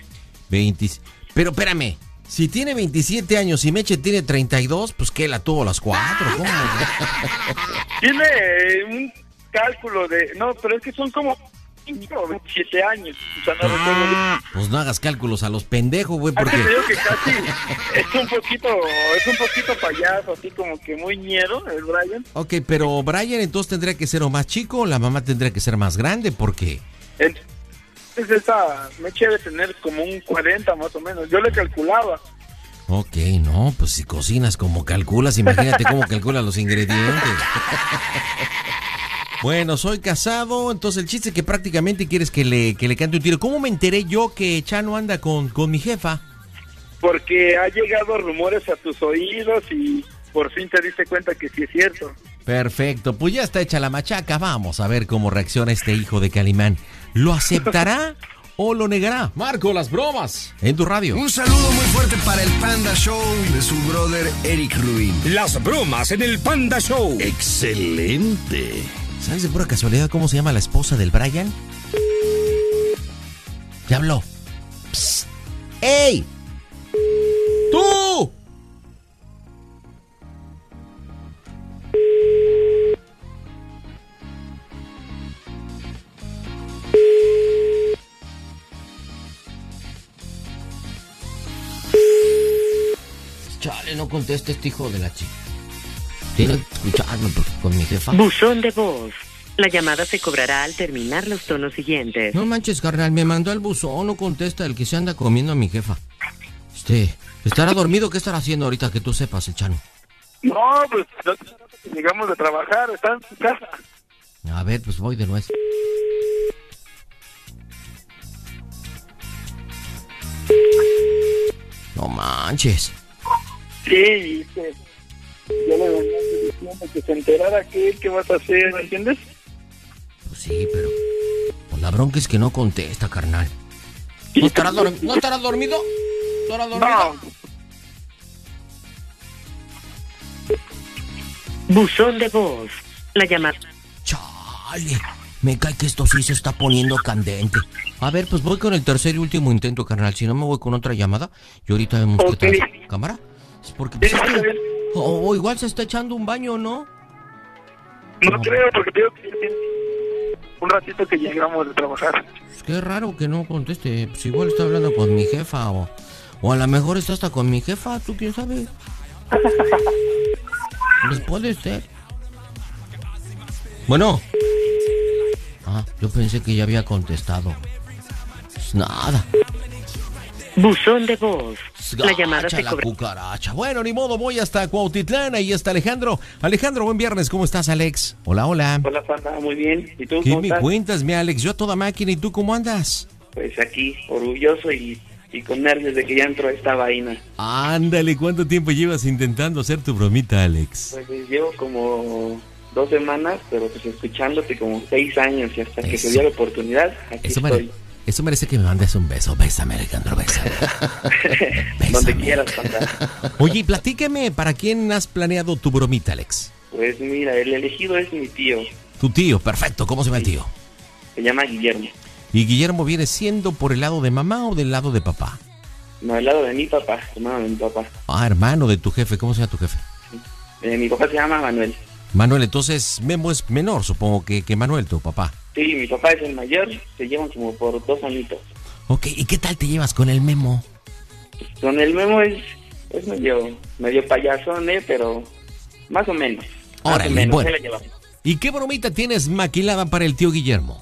Speaker 2: 20. Pero espérame, si tiene 27 años y Meche tiene 32, pues que la tuvo a las cuatro, ¿cómo? *laughs*
Speaker 26: Tiene un cálculo de... No, pero es que son como 5 o 27 años. O sea, no recuerdo bien.
Speaker 2: Pues no hagas cálculos a los pendejos, güey, porque...
Speaker 26: te digo que casi es un poquito, es un poquito payaso, así como que muy ñero el Brian.
Speaker 2: Ok, pero Brian entonces tendría que ser o más chico o la mamá tendría que ser más grande, porque...
Speaker 26: Entonces esa mecha debe tener como un 40 más o menos. Yo le calculaba.
Speaker 2: Ok, no, pues si cocinas como calculas, imagínate cómo calculas los ingredientes. *laughs* Bueno, soy casado, entonces el chiste es que prácticamente quieres que le, que le cante un tiro. ¿Cómo me enteré yo que Chano anda con, con mi jefa?
Speaker 26: Porque ha llegado rumores a tus oídos y por fin te diste cuenta que sí es cierto.
Speaker 2: Perfecto, pues ya está hecha la machaca. Vamos a ver cómo reacciona este hijo de Calimán. ¿Lo aceptará o lo negará? Marco, las bromas. En tu radio.
Speaker 18: Un saludo muy fuerte para el Panda Show de su brother Eric Rubin.
Speaker 9: Las bromas en el Panda Show.
Speaker 18: Excelente.
Speaker 2: ¿Sabes de pura casualidad cómo se llama la esposa del Brian? Ya habló. Psst. ¡Ey! ¡Tú! Chale, no contesta este hijo de la chica. Tiene que escucharme porque con mi jefa.
Speaker 27: Buzón de voz. La llamada se cobrará al terminar los tonos siguientes.
Speaker 2: No manches, carnal, me mandó al buzón, no contesta el que se anda comiendo a mi jefa. Este, ¿estará dormido? ¿Qué estará haciendo ahorita que tú sepas, el chano?
Speaker 26: No, pues llegamos de trabajar, está en su casa.
Speaker 2: A ver, pues voy de nuevo. No manches.
Speaker 26: Sí, que yo le venía diciendo que se enterara que qué vas a hacer, ¿me entiendes?
Speaker 2: Pues sí, pero. Pues la bronca es que no contesta, carnal. ¿No estará, dorm- ¿no estará dormido? ¿Estará dormido?
Speaker 27: Buzón de voz. La llamada.
Speaker 2: Chale, me cae que esto sí se está poniendo candente. A ver, pues voy con el tercer y último intento, carnal. Si no me voy con otra llamada, y ahorita vemos qué tal. ¿Cámara? Es porque pues, es que- o o igual se está echando un baño, ¿no?
Speaker 26: No, creo, porque digo que un ratito que llegamos de trabajar.
Speaker 2: Pues qué raro que no conteste. Pues igual está hablando con mi jefa o, o a lo mejor está hasta con mi jefa, ¿tú quién sabes? Pues puede ser. Bueno. Ah, yo pensé que ya había contestado. Pues nada.
Speaker 27: Buzón de voz. La llamada
Speaker 2: Gacha
Speaker 27: se
Speaker 2: la cucaracha. Bueno, ni modo, voy hasta Cuautitlán. Ahí está Alejandro. Alejandro, buen viernes. ¿Cómo estás, Alex? Hola, hola.
Speaker 28: Hola, Panda, muy bien. ¿Y tú
Speaker 2: ¿Qué
Speaker 28: cómo
Speaker 2: me
Speaker 28: estás?
Speaker 2: cuentas, mi Alex? Yo a toda máquina. ¿Y tú cómo andas?
Speaker 28: Pues aquí, orgulloso y, y con nervios de que ya entró esta vaina.
Speaker 2: Ándale, ¿cuánto tiempo llevas intentando hacer tu bromita, Alex?
Speaker 28: Pues llevo como dos semanas, pero pues escuchándote como seis años y hasta que se dio la oportunidad, aquí
Speaker 2: Eso,
Speaker 28: estoy.
Speaker 2: Eso merece que me mandes un beso. Bésame, Alejandro, bésame. *laughs*
Speaker 28: Donde quieras, panda.
Speaker 2: Oye, y platícame, ¿para quién has planeado tu bromita, Alex?
Speaker 28: Pues mira, el elegido es mi tío.
Speaker 2: Tu tío, perfecto. ¿Cómo se llama el tío?
Speaker 28: Se llama Guillermo.
Speaker 2: ¿Y Guillermo viene siendo por el lado de mamá o del lado de papá?
Speaker 28: No, al lado de mi papá, hermano de mi papá.
Speaker 2: Ah, hermano de tu jefe. ¿Cómo se llama tu jefe?
Speaker 28: Eh, mi papá se llama Manuel.
Speaker 2: Manuel, entonces Memo es menor, supongo que, que Manuel, tu papá.
Speaker 28: Sí, mi papá es el mayor, se llevan como por dos añitos.
Speaker 2: Ok, ¿y qué tal te llevas con el Memo?
Speaker 28: Con el Memo es, es medio, medio payasón, ¿eh? Pero más o menos.
Speaker 2: Órale,
Speaker 28: o menos,
Speaker 2: bueno.
Speaker 28: se la llevamos.
Speaker 2: ¿Y qué bromita tienes maquilada para el tío Guillermo?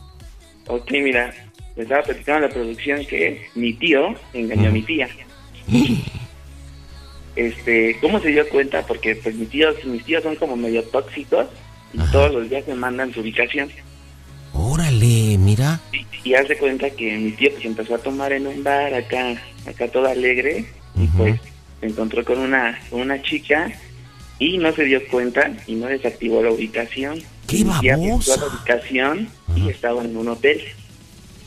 Speaker 28: Ok, mira, estaba platicando a la producción que mi tío engañó a mi tía. *gasps* *laughs* Este, ¿cómo se dio cuenta? Porque pues mis tíos, mis tíos son como medio tóxicos y todos los días me mandan su ubicación.
Speaker 2: Órale, mira.
Speaker 28: Y hace cuenta que mi tío pues empezó a tomar en un bar acá, acá todo alegre, y pues se encontró con una, con una chica y no se dio cuenta y no desactivó la ubicación.
Speaker 2: ¡Qué babosa!
Speaker 28: la ubicación y estaba en un hotel.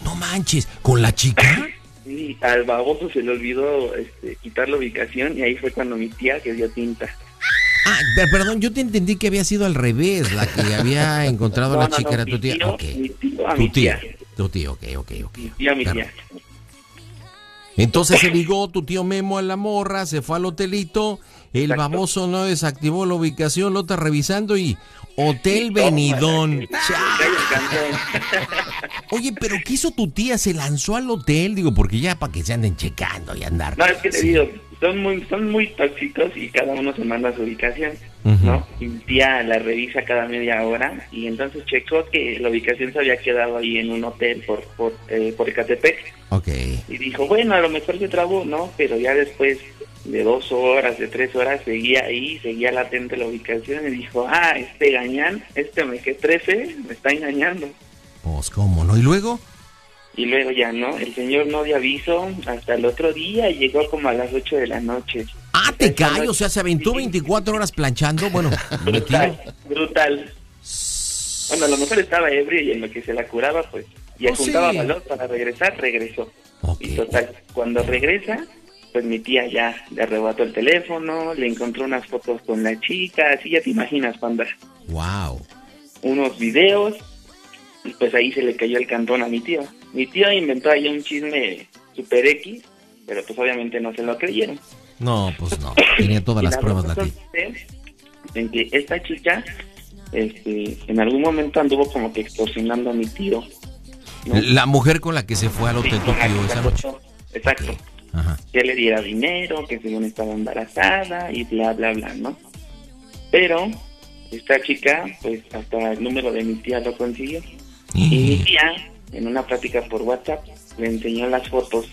Speaker 2: No manches, ¿con la chica? *laughs*
Speaker 28: Y al baboso se le olvidó este, quitar la ubicación y ahí fue cuando mi tía que dio tinta.
Speaker 2: Ah, per- perdón, yo te entendí que había sido al revés, la que *laughs* había encontrado
Speaker 28: No,
Speaker 2: la
Speaker 28: no,
Speaker 2: chica
Speaker 28: no,
Speaker 2: era
Speaker 28: mi
Speaker 2: tu tía.
Speaker 28: tío-
Speaker 2: Ok.
Speaker 28: mi tío a
Speaker 2: Tu
Speaker 28: mi
Speaker 2: tía.
Speaker 28: tía.
Speaker 2: Tu tío, ok, ok, ok.
Speaker 28: Tía, mi
Speaker 2: Claro.
Speaker 28: tía.
Speaker 2: Entonces se ligó tu tío Memo a la morra, se fue al hotelito, el baboso no desactivó la ubicación, lo está revisando y Hotel Benidón. Oye, pero ¿qué hizo tu tía? ¿Se lanzó al hotel? Digo, porque ya para que se anden checando y andar.
Speaker 28: No, es que te digo, son muy, son muy tóxicos y cada uno se manda su ubicación,
Speaker 2: Ujú.
Speaker 28: ¿no? Y mi tía la revisa cada media hora y entonces checó que la ubicación se había quedado ahí en un hotel por, por, eh, por Ecatepec.
Speaker 2: Ok.
Speaker 28: Y dijo, bueno, a lo mejor se trabó, ¿no? Pero ya después de dos horas, de tres horas, seguía ahí, seguía latente la ubicación y dijo, ah, este gañán, este me que 13 me está engañando.
Speaker 2: Pues, ¿cómo no? ¿Y luego?
Speaker 28: Y luego ya, ¿no? El señor no dio aviso hasta el otro día y llegó como a las 8 de la noche.
Speaker 2: Ah, te cae, o sea, se aventó 24 horas planchando, bueno. *laughs*
Speaker 28: Brutal, brutal. Bueno, a lo mejor estaba ebrio y en lo que se la curaba, pues, y
Speaker 2: Oh,
Speaker 28: juntaba
Speaker 2: sí.
Speaker 28: valor para regresar, regresó. Y total, cuando regresa, pues mi tía ya le arrebató el teléfono, le encontró unas fotos con la chica, así ya te imaginas, panda.
Speaker 2: Wow.
Speaker 28: Unos videos, y pues ahí se le cayó el cantón a mi tío. Mi tío inventó ahí un chisme super X, pero pues obviamente no se lo creyeron.
Speaker 2: No, pues no. *coughs* Tenía todas las
Speaker 28: la
Speaker 2: pruebas la tía.
Speaker 28: en que esta chica este, en algún momento anduvo como que extorsionando a mi tío. ¿no?
Speaker 2: La mujer con la que se fue al hotel esa noche.
Speaker 28: acostó. Exacto.
Speaker 2: Ajá.
Speaker 28: Que le diera dinero, que según estaba embarazada y bla, bla, bla, ¿no? Pero esta chica, pues hasta el número de mi tía lo consiguió. Y mi tía, en una plática por WhatsApp, le enseñó las fotos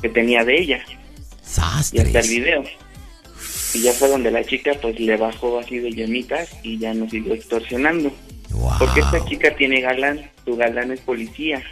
Speaker 28: que tenía de ella. Y hasta el video. Y ya fue donde la chica pues le bajó así de llamitas y ya nos siguió extorsionando. Porque esta chica tiene galán, su galán es policía.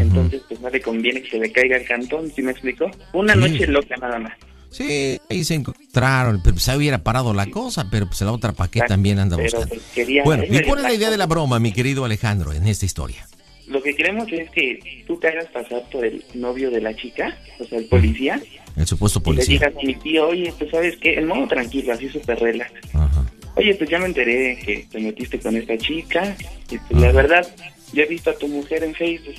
Speaker 28: Entonces pues no le conviene que se le caiga el cantón, ¿sí me explicó? Una noche loca nada más.
Speaker 2: Sí, ahí se encontraron, pero se hubiera parado la cosa, pero pues la otra pa' qué también anda buscando.
Speaker 28: pues,
Speaker 2: Bueno, ¿y cuál es la idea de la broma, mi querido Alejandro, en esta historia?
Speaker 28: Lo que queremos es que tú te hagas pasar por el novio de la chica, o sea, el policía,
Speaker 2: El supuesto
Speaker 28: y le
Speaker 2: policía.
Speaker 28: digas a mi tío, oye, pues sabes qué, en modo tranquilo, así súper relax. Oye, pues ya me enteré que te metiste con esta chica, y pues la verdad, yo he visto a tu mujer en Facebook.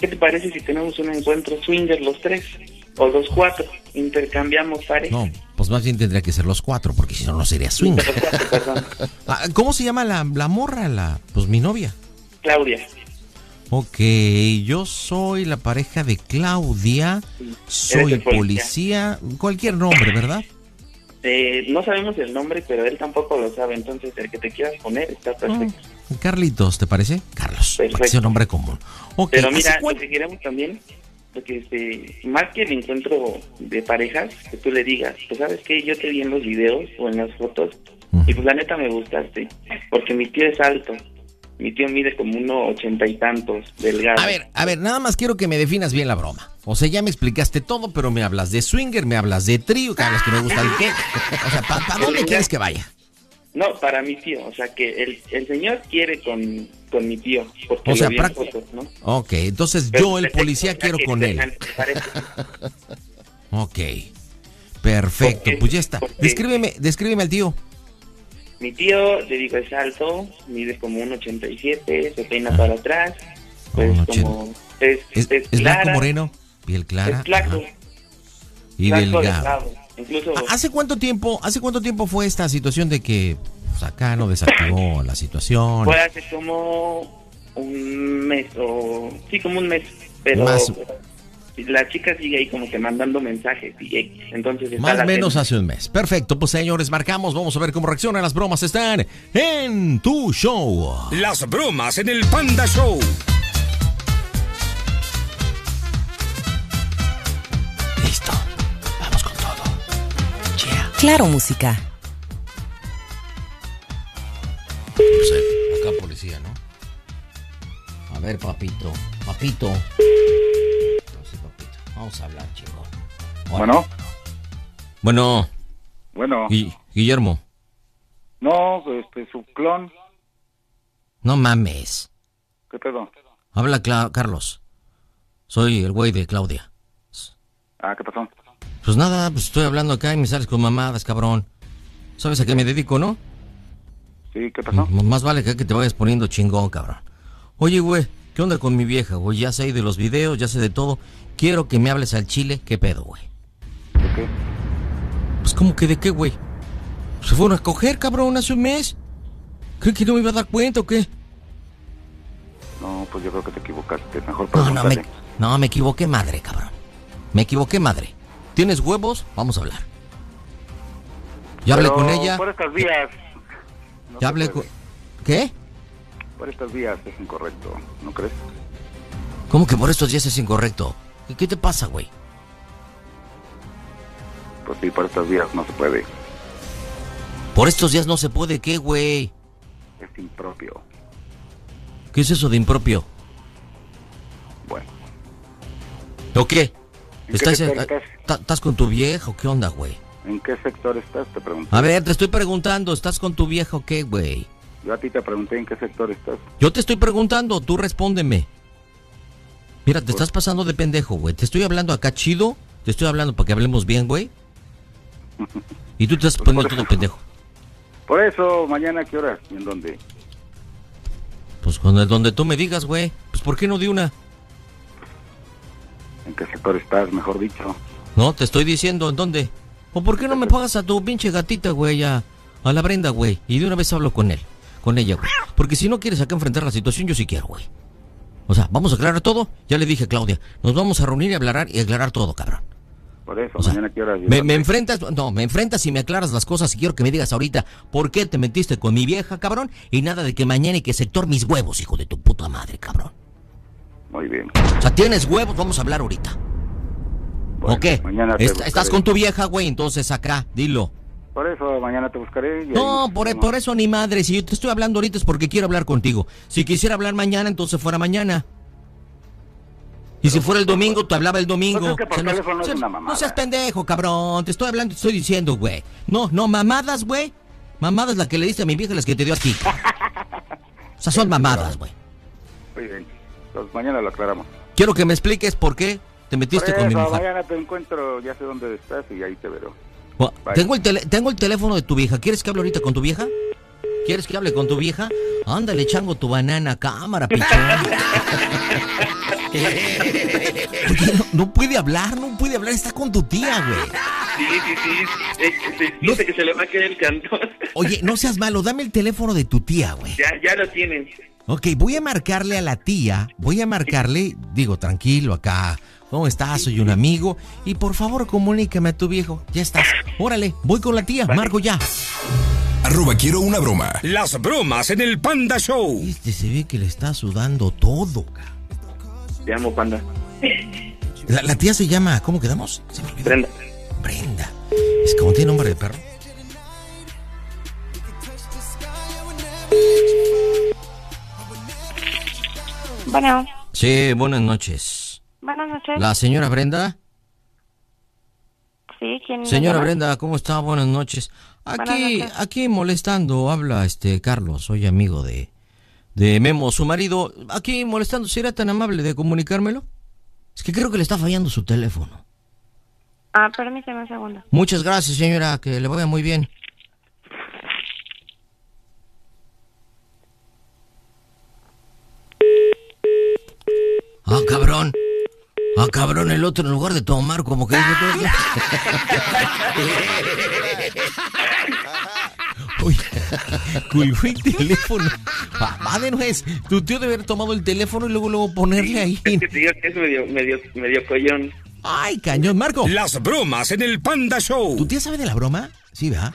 Speaker 28: ¿Qué te parece si tenemos un encuentro swinger los tres? O los cuatro, intercambiamos parejas.
Speaker 2: No, pues más bien tendría que ser los cuatro, porque si no, no sería swing. *laughs* Ah, ¿Cómo se llama la, la morra? La, pues mi novia.
Speaker 28: Claudia,
Speaker 2: Ok, yo soy la pareja de Claudia, soy policía, cualquier nombre, ¿verdad?
Speaker 28: eh, no sabemos el nombre, pero él tampoco lo sabe, entonces el que te quieras poner está perfecto.
Speaker 2: Carlitos, ¿te parece? Carlos, sea un nombre común. Ok,
Speaker 28: Pero
Speaker 2: ¿hace
Speaker 28: mira, lo
Speaker 2: cuánto-
Speaker 28: que queremos también, porque este, más que el encuentro de parejas, que tú le digas, pues sabes que yo te vi en los videos o en las fotos, y pues la neta me gustaste, porque mi tío es alto, mi tío mide como uno ochenta y tantos, delgado.
Speaker 2: A ver, a ver, nada más quiero que me definas bien la broma. O sea, ya me explicaste todo, pero me hablas de swinger, me hablas de trío, que hablas que me gusta el qué. O sea, ¿para dónde quieres que vaya?
Speaker 28: No, para mi tío, o sea que el, el señor quiere con, con mi tío, porque
Speaker 2: O sea,
Speaker 28: lo vi en
Speaker 2: práct-
Speaker 28: fotos, ¿no?
Speaker 2: Ok, entonces
Speaker 28: Pero
Speaker 2: yo, el policía, quiero con él. *laughs* Ok. Perfecto,
Speaker 28: Porque-
Speaker 2: pues ya está.
Speaker 28: porque-
Speaker 2: Descríbeme, descríbeme al tío.
Speaker 28: Mi tío, te digo, es alto, mide como un 87, se peina para atrás, pues como es,
Speaker 2: ¿Es,
Speaker 28: es
Speaker 2: es blanco moreno? Piel clara.
Speaker 28: es
Speaker 2: ajá, Y delgado.
Speaker 28: delgado. Incluso
Speaker 2: ¿Hace cuánto tiempo, hace cuánto tiempo fue esta situación de que pues, acá no desactivó *clears throat* la situación?
Speaker 28: fue hace como un mes o sí como un mes, pero
Speaker 2: Más-
Speaker 28: la chica sigue ahí como que mandando mensajes y X, entonces está
Speaker 2: Más o menos hace un mes. Perfecto, pues señores, marcamos. Vamos a ver cómo reaccionan las bromas. Están en tu show.
Speaker 9: Las bromas en el Panda Show.
Speaker 4: Claro, música.
Speaker 2: Pues, eh, acá policía, ¿no? A ver, papito. Papito. No, sí, papito. Vamos a hablar, chingón.
Speaker 29: Bueno,
Speaker 2: Bueno,
Speaker 29: bueno.
Speaker 2: Gui- Guillermo.
Speaker 29: No, este, su clon.
Speaker 2: No mames.
Speaker 29: ¿Qué pedo?
Speaker 2: Habla Cla- Carlos. Soy el güey de Claudia.
Speaker 29: Ah, ¿qué pasó?
Speaker 2: Pues nada, pues estoy hablando acá y me sales con mamadas, cabrón. ¿Sabes a qué me dedico, no?
Speaker 29: Sí, ¿qué pasó?
Speaker 2: M- Más vale que, que te vayas poniendo chingón, cabrón. Oye, güey, ¿qué onda con mi vieja, güey? Ya sé de los videos, ya sé de todo. Quiero que me hables al chile. ¿Qué pedo, güey?
Speaker 29: ¿De qué?
Speaker 2: Pues, ¿cómo que de qué, güey? Se fueron a coger, cabrón, hace un mes. ¿Cree que no me iba a dar cuenta o qué?
Speaker 29: No, pues yo creo que te equivocaste. Mejor
Speaker 2: No, no, me, no, me equivoqué madre, cabrón. Me equivoqué madre. ¿Tienes huevos? Vamos a hablar. Ya hablé
Speaker 29: Pero
Speaker 2: con ella.
Speaker 29: Por estas vías. no
Speaker 2: Ya hablé con... ¿Qué?
Speaker 29: Por estas vías es incorrecto, ¿no crees?
Speaker 2: ¿Cómo que por estos días es incorrecto? ¿Qué, qué te pasa, güey?
Speaker 29: Pues sí, por estas vías no se puede.
Speaker 2: Por estos días no se puede, ¿qué, güey?
Speaker 29: Es impropio.
Speaker 2: ¿Qué es eso de impropio?
Speaker 29: Bueno.
Speaker 2: ¿O qué?
Speaker 29: ¿En qué
Speaker 2: ¿Estás,
Speaker 29: sector
Speaker 2: eh,
Speaker 29: estás?
Speaker 2: ta- ¿Estás con tu vieja o qué onda, güey?
Speaker 29: ¿En qué sector estás? Te pregunté.
Speaker 2: A ver, te estoy preguntando, ¿estás con tu vieja o qué, güey?
Speaker 29: Yo a ti te pregunté en qué sector estás.
Speaker 2: Yo te estoy preguntando, tú respóndeme. Mira, te
Speaker 29: Pues-
Speaker 2: estás pasando de pendejo, güey. Te estoy hablando acá chido, te estoy hablando para que hablemos bien, güey. Y tú te estás *laughs* poniendo todo pendejo.
Speaker 29: Por eso, mañana, ¿a qué hora? ¿Y en dónde?
Speaker 2: Pues el donde tú me digas, güey. Pues ¿por qué no di una?
Speaker 29: ¿En qué sector estás, mejor dicho?
Speaker 2: No, te estoy diciendo, ¿en dónde? ¿O por qué no me pagas a tu pinche gatita, güey, a, a la Brenda, güey? Y de una vez hablo con él, con ella, güey. Porque si no quieres acá enfrentar la situación, yo sí quiero, güey. O sea, vamos a aclarar todo. Ya le dije a Claudia, nos vamos a reunir y aclarar y aclarar todo, cabrón.
Speaker 29: Por eso,
Speaker 2: O sea,
Speaker 29: mañana, ¿a qué hora?
Speaker 2: Me, me enfrentas, no, me enfrentas y me aclaras las cosas y quiero que me digas ahorita por qué te metiste con mi vieja, cabrón, y nada de que mañana y que sector mis huevos, hijo de tu puta madre, cabrón.
Speaker 29: Muy bien.
Speaker 2: O sea, tienes huevos, vamos a hablar ahorita. ¿O qué?
Speaker 29: mañana te
Speaker 2: Est-
Speaker 29: buscaré.
Speaker 2: estás con tu vieja, güey, entonces acá, dilo.
Speaker 29: Por eso, mañana te buscaré.
Speaker 2: No, por, por eso ni madre, si yo te estoy hablando ahorita es porque quiero hablar contigo. Si quisiera hablar mañana, entonces fuera mañana. Y si fuera el domingo, te hablaba el domingo.
Speaker 29: Pues es que por
Speaker 2: O sea, no-
Speaker 29: teléfono es
Speaker 2: seas pendejo, cabrón. Te estoy hablando, te estoy diciendo, güey. No, no, mamadas, güey. Mamadas la que le diste a mi vieja, las que te dio a ti. *laughs* O sea, son mamadas, güey.
Speaker 29: Muy bien. Mañana lo aclaramos.
Speaker 2: Quiero que me expliques por qué te metiste
Speaker 29: Por
Speaker 2: con mi
Speaker 29: eso,
Speaker 2: mujer.
Speaker 29: mañana te encuentro, ya sé dónde estás y ahí te veré.
Speaker 2: Bueno. Tengo el, tele- tengo el teléfono de tu vieja. ¿Quieres que hable ahorita con tu vieja? ¿Quieres que hable con tu vieja? Ándale, chango tu banana, cámara, pichón. Oye, no, no puede hablar, no puede hablar, está con tu tía, güey.
Speaker 28: Sí, sí, sí. Eh, eh, Dice que se le va a caer el cantón.
Speaker 2: Oye, no seas malo, dame el teléfono de tu tía, güey.
Speaker 28: Ya, ya lo tienen.
Speaker 2: Ok, voy a marcarle a la tía, voy a marcarle, digo, tranquilo acá. ¿Cómo estás? Soy un amigo. Y por favor, comunícame a tu viejo. Ya estás. Órale, voy con la tía, marco ya.
Speaker 12: Arroba quiero una broma.
Speaker 9: Las bromas en el Panda Show.
Speaker 2: Este se ve que le está sudando todo, ca.
Speaker 28: Te amo, panda.
Speaker 2: La, la tía se llama, ¿cómo quedamos? Se me olvidó.
Speaker 28: Brenda.
Speaker 2: Brenda. Es como tiene nombre de perro.
Speaker 30: Bueno,
Speaker 2: Sí, buenas noches.
Speaker 30: Buenas noches.
Speaker 2: ¿La señora Brenda?
Speaker 30: Sí, ¿quién
Speaker 2: Señora
Speaker 30: llama?
Speaker 2: Brenda, ¿cómo está? Buenas noches. Aquí,
Speaker 30: Buenas noches.
Speaker 2: aquí molestando, habla este Carlos, soy amigo de, de Memo, su marido. Aquí molestando, ¿será tan amable de comunicármelo? Es que creo que le está fallando su teléfono.
Speaker 30: Ah, permíteme un segundo.
Speaker 2: Muchas gracias, señora, que le vaya muy bien. Ah, cabrón. Ah, cabrón, el otro en lugar de tomar como que dijo todo. *laughs* Uy, colgó el teléfono. Va de nuez. Tu tío debe haber tomado el teléfono y luego, luego ponerle ahí.
Speaker 28: Es que te digo que es medio, medio, medio collón.
Speaker 2: Ay, cañón, Marco.
Speaker 9: Las bromas en el Panda Show.
Speaker 2: ¿Tu tía sabe de la broma? Sí, ¿verdad?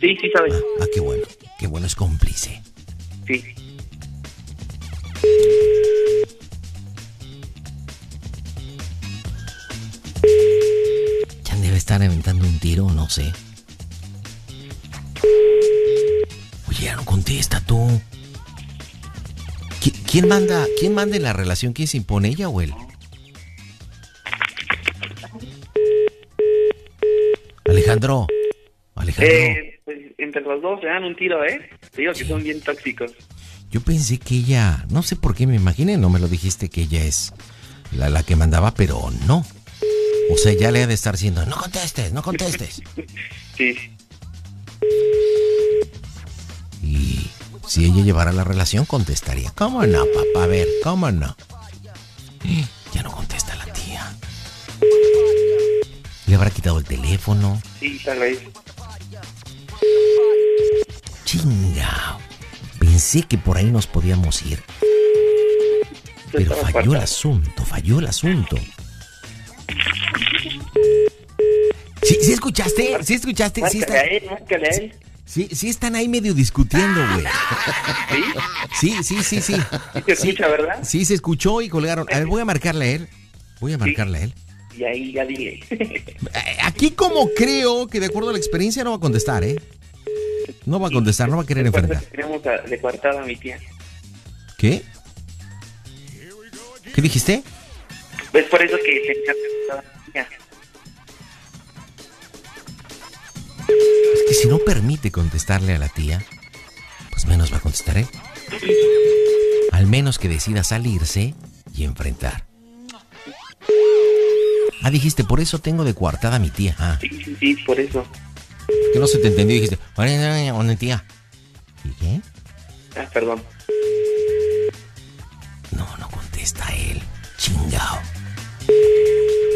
Speaker 28: Sí, sí sabe.
Speaker 2: Ah, qué bueno. Qué bueno, es cómplice.
Speaker 28: Sí.
Speaker 2: Estar aventando un tiro, no sé. Oye, ya no contesta tú. ¿Qui- ¿Quién manda, quién manda en la relación? ¿Quién se impone, ella o él? Alejandro. Alejandro.
Speaker 28: Eh, pues, entre los dos se dan un tiro, ¿eh? Te digo que son bien tóxicos.
Speaker 2: Yo pensé que ella, no sé por qué me imaginé, no me lo dijiste que ella es la, la que mandaba, pero no. O sea, ya le ha de estar diciendo, no contestes, no contestes. *laughs*
Speaker 28: Sí.
Speaker 2: Y si ella llevara la relación, contestaría. ¿Cómo no, papá? A ver, ¿cómo no? Ya no contesta la tía. Le habrá quitado el teléfono.
Speaker 28: Sí, tal vez.
Speaker 2: Chinga. Pensé que por ahí nos podíamos ir. Pero falló el asunto, falló el asunto. ¿Sí, sí escuchaste? ¿Sí escuchaste? Sí,
Speaker 28: Márcale
Speaker 2: está-
Speaker 28: a él, márcale a él.
Speaker 2: sí, sí están ahí medio discutiendo, güey. Sí, sí, sí, sí.
Speaker 28: Sí se escucha, ¿verdad?
Speaker 2: Sí, se escuchó y colgaron. A ver, voy a marcarle a él. Voy a marcarle a él.
Speaker 28: Y ahí ya dile.
Speaker 2: Eh, Aquí como creo que de acuerdo a la experiencia no va a contestar, ¿eh? No va a contestar, no va a querer enfrentar.
Speaker 28: Tenemos de coartada a mi tía.
Speaker 2: ¿Qué? ¿Qué dijiste?
Speaker 28: Es por eso que
Speaker 2: Es que si no permite contestarle a la tía, pues menos va a contestar él. Al menos que decida salirse y enfrentar. Ah, dijiste, por eso tengo de coartada a mi tía. Ah,
Speaker 28: Sí, sí, por eso.
Speaker 2: que no se te entendió dijiste, "Oye, ¿dónde tía? ¿Y qué?
Speaker 28: Ah, perdón.
Speaker 2: No, no contesta él. Chingao.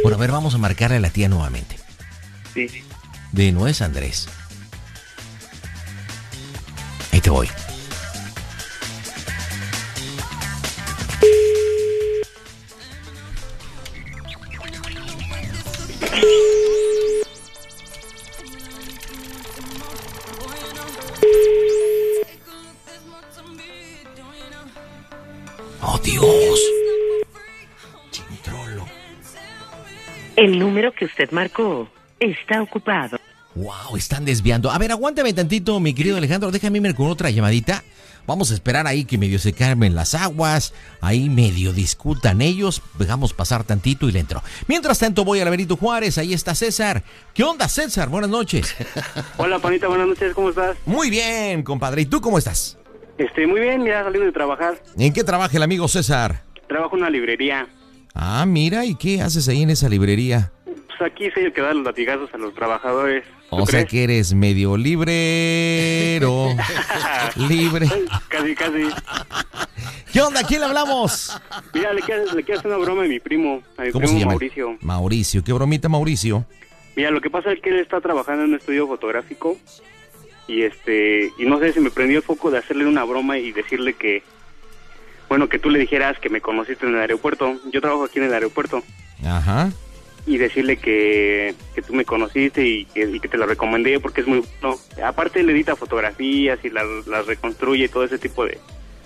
Speaker 2: Bueno, a ver, vamos a marcarle a la tía nuevamente.
Speaker 28: Sí.
Speaker 2: De nuez Andrés. Ahí te voy. ¡Oh, Dios!
Speaker 27: El número que usted marcó está ocupado.
Speaker 2: ¡Wow! Están desviando. A ver, aguántame tantito, mi querido Alejandro. Déjame irme con otra llamadita. Vamos a esperar ahí que medio se calmen las aguas. Ahí medio discutan ellos. Dejamos pasar tantito y le entro. Mientras tanto, voy a la Benito Juárez. Ahí está César. ¿Qué onda, César? Buenas noches. *laughs*
Speaker 16: Hola, panita, buenas noches, ¿cómo estás?
Speaker 2: Muy bien, compadre. ¿Y tú cómo estás?
Speaker 16: Este, muy bien, ya saliendo de trabajar.
Speaker 2: ¿En qué trabaja el amigo César?
Speaker 16: Trabajo en una librería.
Speaker 2: Ah, mira, ¿y qué haces ahí en esa librería?
Speaker 16: Pues aquí se que dar los latigazos a los trabajadores. ¿Tú
Speaker 2: O sea que eres medio librero. *laughs* Libre.
Speaker 16: Casi, casi.
Speaker 2: ¿Qué onda? ¿A quién le hablamos?
Speaker 16: Mira, le quiero, le quiero hacer una broma a mi primo, a mi
Speaker 2: ¿Cómo
Speaker 16: primo
Speaker 2: se llama?
Speaker 16: Mauricio.
Speaker 2: Mauricio. ¿Qué bromita, Mauricio?
Speaker 16: Mira, lo que pasa es que él está trabajando en un estudio fotográfico y este y no sé si me prendió el foco de hacerle una broma y decirle que bueno, que tú le dijeras que me conociste en el aeropuerto. Yo trabajo aquí en el aeropuerto
Speaker 2: Ajá.
Speaker 16: y decirle que, que tú me conociste y que, y que te lo recomendé porque es muy bueno. Aparte él edita fotografías y las, las reconstruye y todo ese tipo de,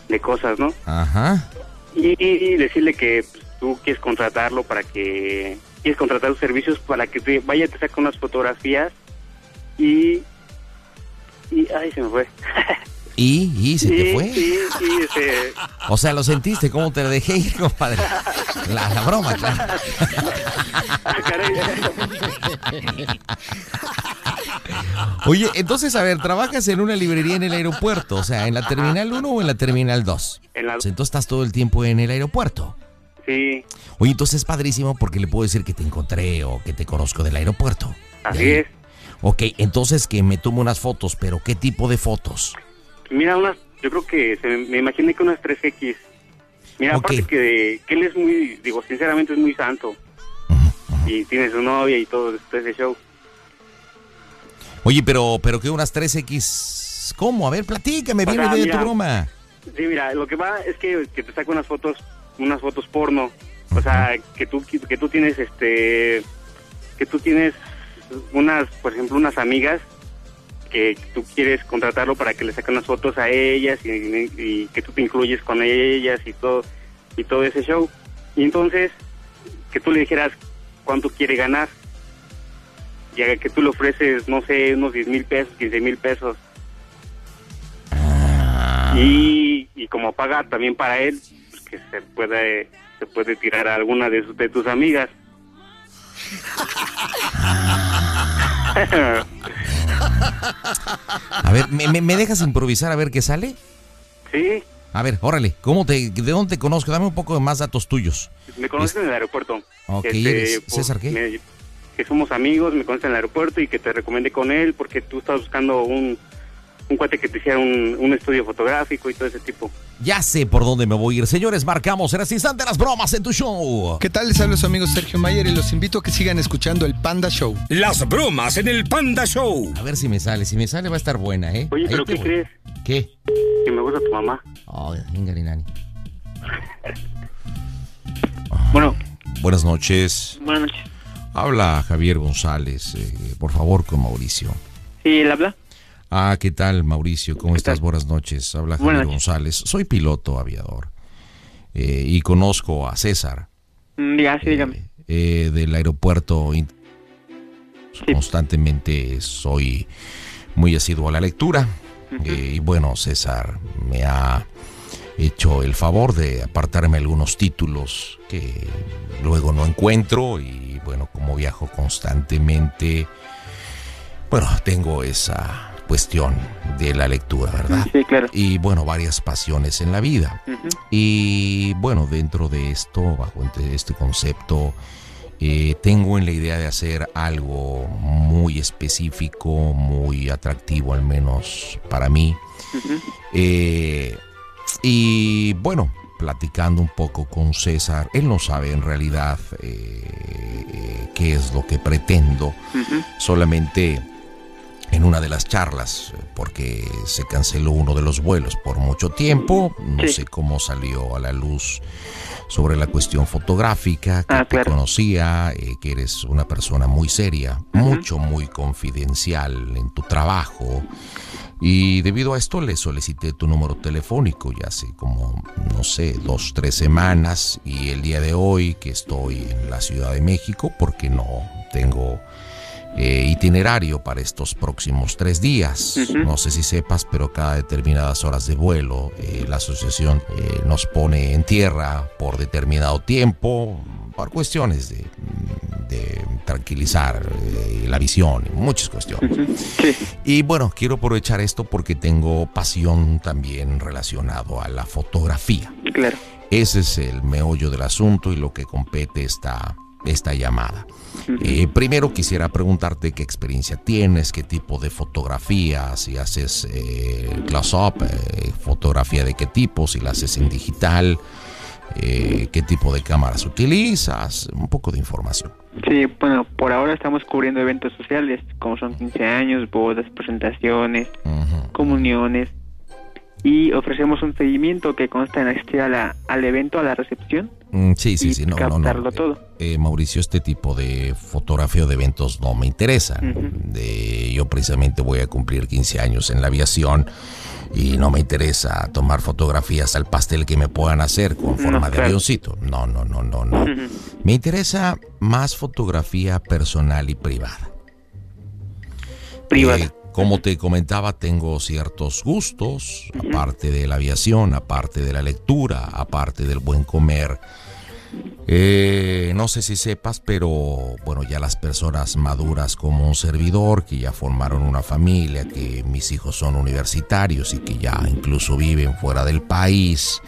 Speaker 16: de cosas, ¿no?
Speaker 2: Ajá.
Speaker 16: Y, y decirle que pues, tú quieres contratarlo para que quieres contratar sus servicios para que te vaya te saque unas fotografías y y ay se me fue *laughs*
Speaker 2: ¿Y? ¿Y se te fue?
Speaker 16: y- y, este,
Speaker 2: O sea, lo sentiste, ¿cómo te la dejé ir, compadre? La, la broma, claro. *laughs* Oye, entonces, a ver, trabajas en una librería en el aeropuerto, o sea, ¿en la Terminal 1 o en la Terminal 2?
Speaker 16: En la-
Speaker 2: Entonces estás todo el tiempo en el aeropuerto.
Speaker 16: Sí,
Speaker 2: Oye, entonces es padrísimo porque le puedo decir que te encontré o que te conozco del aeropuerto.
Speaker 16: así es.
Speaker 2: Ok, entonces que me tomo unas fotos, pero ¿qué tipo de fotos?
Speaker 16: Mira, unas, yo creo que se, me imaginé que unas 3X. Mira, aparte que, que él es muy, digo, sinceramente es muy santo. Y tiene su novia y todo ese show.
Speaker 2: Oye, pero, pero que unas 3X. ¿Cómo? A ver, platícame, viene de
Speaker 16: mira,
Speaker 2: tu broma.
Speaker 16: Sí, mira, lo que va es que, que te saco unas fotos, unas fotos porno. O sea, que tú, que tú tienes, este, que tú tienes unas, por ejemplo, unas amigas que tú quieres contratarlo para que le saquen unas fotos a ellas y, y que tú te incluyes con ellas y todo, y todo ese show. Y entonces, que tú le dijeras cuánto quiere ganar. Y a que tú le ofreces, no sé, unos 10 mil pesos, 15 mil pesos. Y, y como paga también para él, pues que se puede se puede tirar a alguna de, sus- de tus amigas. *laughs* *laughs*
Speaker 2: A ver, ¿me, me- me dejas improvisar a ver qué sale?
Speaker 16: sí,
Speaker 2: A ver, órale, ¿cómo te, ¿de dónde te conozco? Dame un poco de más datos tuyos.
Speaker 16: me conoces en el aeropuerto.
Speaker 2: Ok,
Speaker 16: Este,
Speaker 2: ¿eres
Speaker 16: pues,
Speaker 2: César qué?
Speaker 16: me- que somos amigos, me conoces en el aeropuerto y que te recomendé con él porque tú estás buscando un, un cuate que te hiciera un, un estudio fotográfico y todo ese tipo.
Speaker 2: Ya sé por dónde me voy a ir. Señores, marcamos en este instante las bromas en tu show.
Speaker 31: ¿Qué tal? Les habla su amigo Sergio Mayer y los invito a que sigan escuchando el Panda Show.
Speaker 9: Las bromas en el Panda Show.
Speaker 2: A ver si me sale. Si me sale va a estar buena, ¿eh?
Speaker 16: Oye,
Speaker 2: Ahí
Speaker 16: pero ¿qué
Speaker 2: voy.
Speaker 16: crees?
Speaker 2: ¿Qué?
Speaker 16: Que me gusta tu mamá.
Speaker 2: Ay, Ingarinani. *laughs*
Speaker 16: Bueno,
Speaker 2: Buenas noches.
Speaker 28: Buenas noches.
Speaker 2: Habla Javier González. eh, por favor, con Mauricio.
Speaker 28: ¿Sí, él habla?
Speaker 2: Ah, ¿qué tal, Mauricio? ¿Cómo estás? Buenas noches. Habla Javier
Speaker 28: Buenas.
Speaker 2: González. Soy piloto aviador. eh, y conozco a César
Speaker 28: Mm, Diga, sí, dígame.
Speaker 2: eh, del aeropuerto. Constantemente soy muy asiduo a la lectura. Eh, y bueno, César me ha hecho el favor de apartarme algunos títulos que luego no encuentro y bueno, como viajo constantemente, bueno, tengo esa cuestión de la lectura, ¿verdad?
Speaker 28: Sí, claro.
Speaker 2: Y bueno, varias pasiones en la vida. Y bueno, dentro de esto, bajo este- concepto, eh, tengo en la idea de hacer algo muy específico, muy atractivo al menos para mí. Eh, y bueno, platicando un poco con César, él no sabe en realidad eh, eh, qué es lo que pretendo. Solamente en una de las charlas, eh, porque se canceló uno de los vuelos por mucho tiempo, no sé cómo salió a la luz sobre la cuestión fotográfica, que te conocía, eh, que eres una persona muy seria, mucho, muy confidencial en tu trabajo. Y debido a esto le solicité tu número telefónico ya hace como, no sé, dos, tres semanas. Y el día de hoy que estoy en la Ciudad de México, porque no tengo eh, itinerario para estos próximos tres días. No sé si sepas, pero cada determinadas horas de vuelo eh, la asociación eh, nos pone en tierra por determinado tiempo, por cuestiones de, de tranquilizar eh, la visión, y muchas cuestiones. Y bueno, quiero aprovechar esto porque tengo pasión también relacionado a la fotografía.
Speaker 28: Claro.
Speaker 2: Ese es el meollo del asunto y lo que compete esta, esta llamada. Eh, primero quisiera preguntarte qué experiencia tienes, qué tipo de fotografía, si haces eh, close-up, eh, fotografía de qué tipo, si la haces en digital, eh, qué tipo de cámaras utilizas, un poco de información.
Speaker 28: Sí, bueno, por ahora estamos cubriendo eventos sociales, como son 15 años, bodas, presentaciones, comuniones, y ofrecemos un seguimiento que consta en asistir a la, al evento, a la recepción,
Speaker 2: Mm, sí, sí, sí, no, no, no.
Speaker 28: captarlo todo.
Speaker 2: Eh, Mauricio, este tipo de fotografía de eventos no me interesa. De- yo precisamente voy a cumplir 15 años en la aviación y no me interesa tomar fotografías al pastel que me puedan hacer con forma de
Speaker 28: claro.
Speaker 2: avioncito. No, no, no, no, no. Me interesa más fotografía personal y privada.
Speaker 28: Privada.
Speaker 2: Eh, como te comentaba, tengo ciertos gustos, aparte de la aviación, aparte de la lectura, aparte del buen comer. Eh, no sé si sepas, pero bueno, ya las personas maduras como un servidor, que ya formaron una familia, que mis hijos son universitarios y que ya incluso viven fuera del país,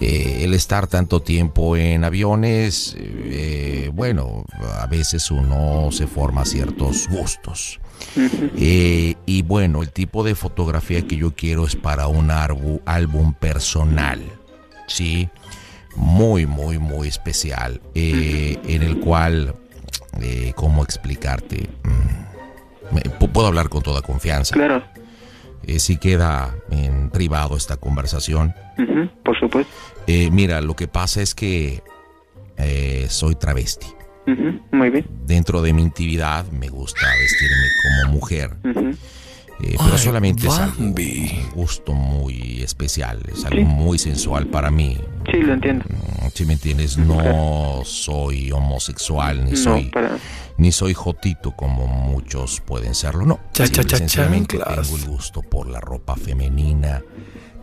Speaker 2: eh, el estar tanto tiempo en aviones, eh, bueno, a veces uno se forma ciertos gustos. Eh, y bueno, el tipo de fotografía que yo quiero es para un álbum personal, ¿sí? Muy, muy, muy especial, eh, en el cual, eh, ¿cómo explicarte? Mm, puedo hablar con toda confianza.
Speaker 32: Claro.
Speaker 2: Eh, si queda en privado esta conversación.
Speaker 32: Por supuesto.
Speaker 2: Eh, mira, lo que pasa es que eh, soy travesti.
Speaker 32: Muy bien.
Speaker 2: Dentro de mi intimidad me gusta vestirme como mujer. Eh, pero
Speaker 32: Ay,
Speaker 2: solamente es algo, un gusto muy especial, es algo muy sensual para mí.
Speaker 32: Sí, lo entiendo.
Speaker 2: Si me entiendes, no soy homosexual, ni
Speaker 32: No,
Speaker 2: soy
Speaker 32: para-
Speaker 2: ni soy jotito como muchos pueden serlo, no.
Speaker 31: Cha, cha,
Speaker 2: y
Speaker 31: cha,
Speaker 2: sencillamente
Speaker 31: chanclas.
Speaker 2: tengo el gusto por la ropa femenina,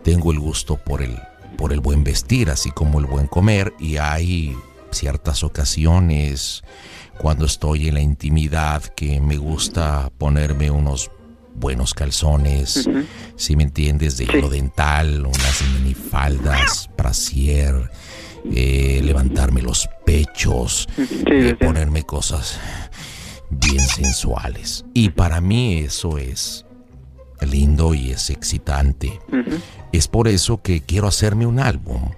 Speaker 2: tengo el gusto por el por el buen vestir, así como el buen comer y hay ciertas ocasiones cuando estoy en la intimidad que me gusta ponerme unos buenos calzones, si me entiendes, de hilo dental, unas minifaldas, brasier, eh, levantarme los pechos, eh, ponerme cosas bien sensuales. Y para mí eso es lindo y es excitante. Es por eso que quiero hacerme un álbum.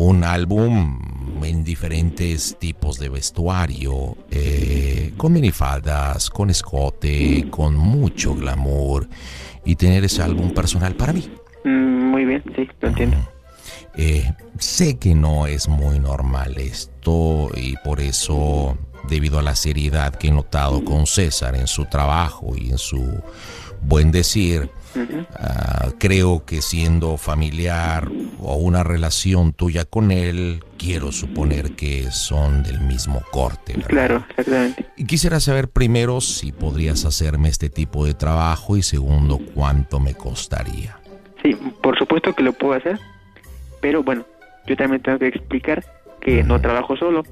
Speaker 2: Un álbum en diferentes tipos de vestuario, eh, con minifaldas, con escote, con mucho glamour y tener ese álbum personal para mí.
Speaker 32: Mm, muy bien, sí, lo entiendo.
Speaker 2: Eh, sé que no es muy normal esto y por eso, debido a la seriedad que he notado con César en su trabajo y en su buen decir, Ah, creo que siendo familiar o una relación tuya con él, quiero suponer que son del mismo corte. ¿verdad?
Speaker 32: Claro, exactamente.
Speaker 2: Y quisiera saber primero si podrías hacerme este tipo de trabajo y segundo cuánto me costaría.
Speaker 32: Sí, por supuesto que lo puedo hacer, pero bueno, yo también tengo que explicar que no trabajo solo,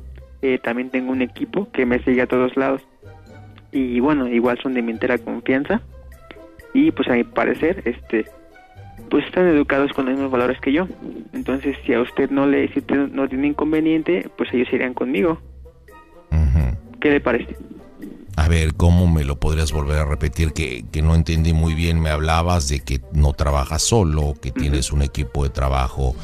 Speaker 32: eh, también tengo un equipo que me sigue a todos lados y bueno, igual son de mi entera confianza y pues a mi parecer, este, pues están educados con los mismos valores que yo, entonces si a usted no le, si usted no tiene inconveniente, pues ellos irían conmigo. ¿Qué le parece?
Speaker 2: A ver, ¿cómo me lo podrías volver a repetir? Que, que no entendí muy bien. Me hablabas de que no trabajas solo, que tienes un equipo de trabajo.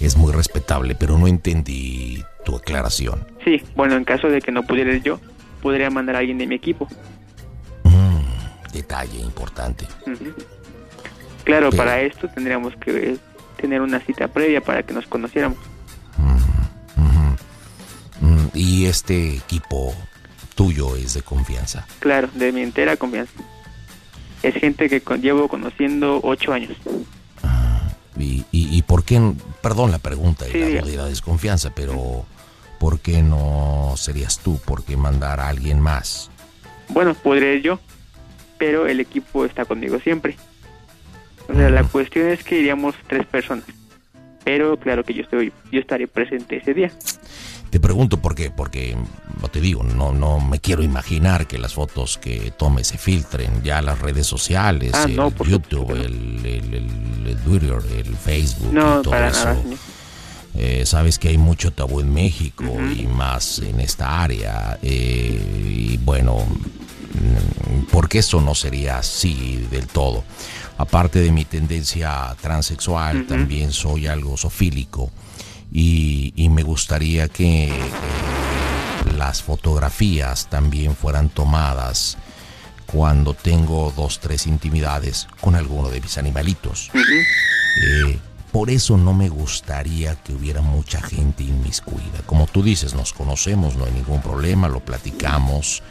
Speaker 2: Es muy respetable, pero no entendí tu aclaración.
Speaker 32: Sí, bueno, en caso de que no pudiera yo, podría mandar a alguien de mi equipo.
Speaker 2: Detalle importante.
Speaker 32: Claro,
Speaker 2: Pero-
Speaker 32: para esto tendríamos que tener una cita previa para que nos conociéramos.
Speaker 2: Mm, y este equipo tuyo es de confianza.
Speaker 32: Claro, de mi entera confianza. Es gente que con- llevo conociendo ocho años.
Speaker 2: ¿Y, y, y por qué? Perdón la pregunta y la, y la desconfianza, pero ¿por qué no serías tú? ¿Por qué mandar a alguien más?
Speaker 32: Bueno, podría yo, pero el equipo está conmigo siempre. O sea, la cuestión es que iríamos tres personas. Pero claro que yo estoy, yo estaré presente ese día.
Speaker 2: Te pregunto por qué, porque no te digo, no, no me quiero imaginar que las fotos que tome se filtren ya las redes sociales,
Speaker 32: Ah,
Speaker 2: el
Speaker 32: no,
Speaker 2: YouTube, el, el, el- el Twitter, el Facebook
Speaker 32: No,
Speaker 2: y todo
Speaker 32: para
Speaker 2: eso.
Speaker 32: nada, señor.
Speaker 2: Eh, sabes que hay mucho tabú en México y más en esta área. eh, y bueno, porque eso no sería así del todo. Aparte de mi tendencia transexual, también soy algo sofílico y, y me gustaría que eh, las fotografías también fueran tomadas cuando tengo dos, tres intimidades con alguno de mis animalitos. Eh, por eso no me gustaría que hubiera mucha gente inmiscuida. Como tú dices, nos conocemos, no hay ningún problema, lo platicamos.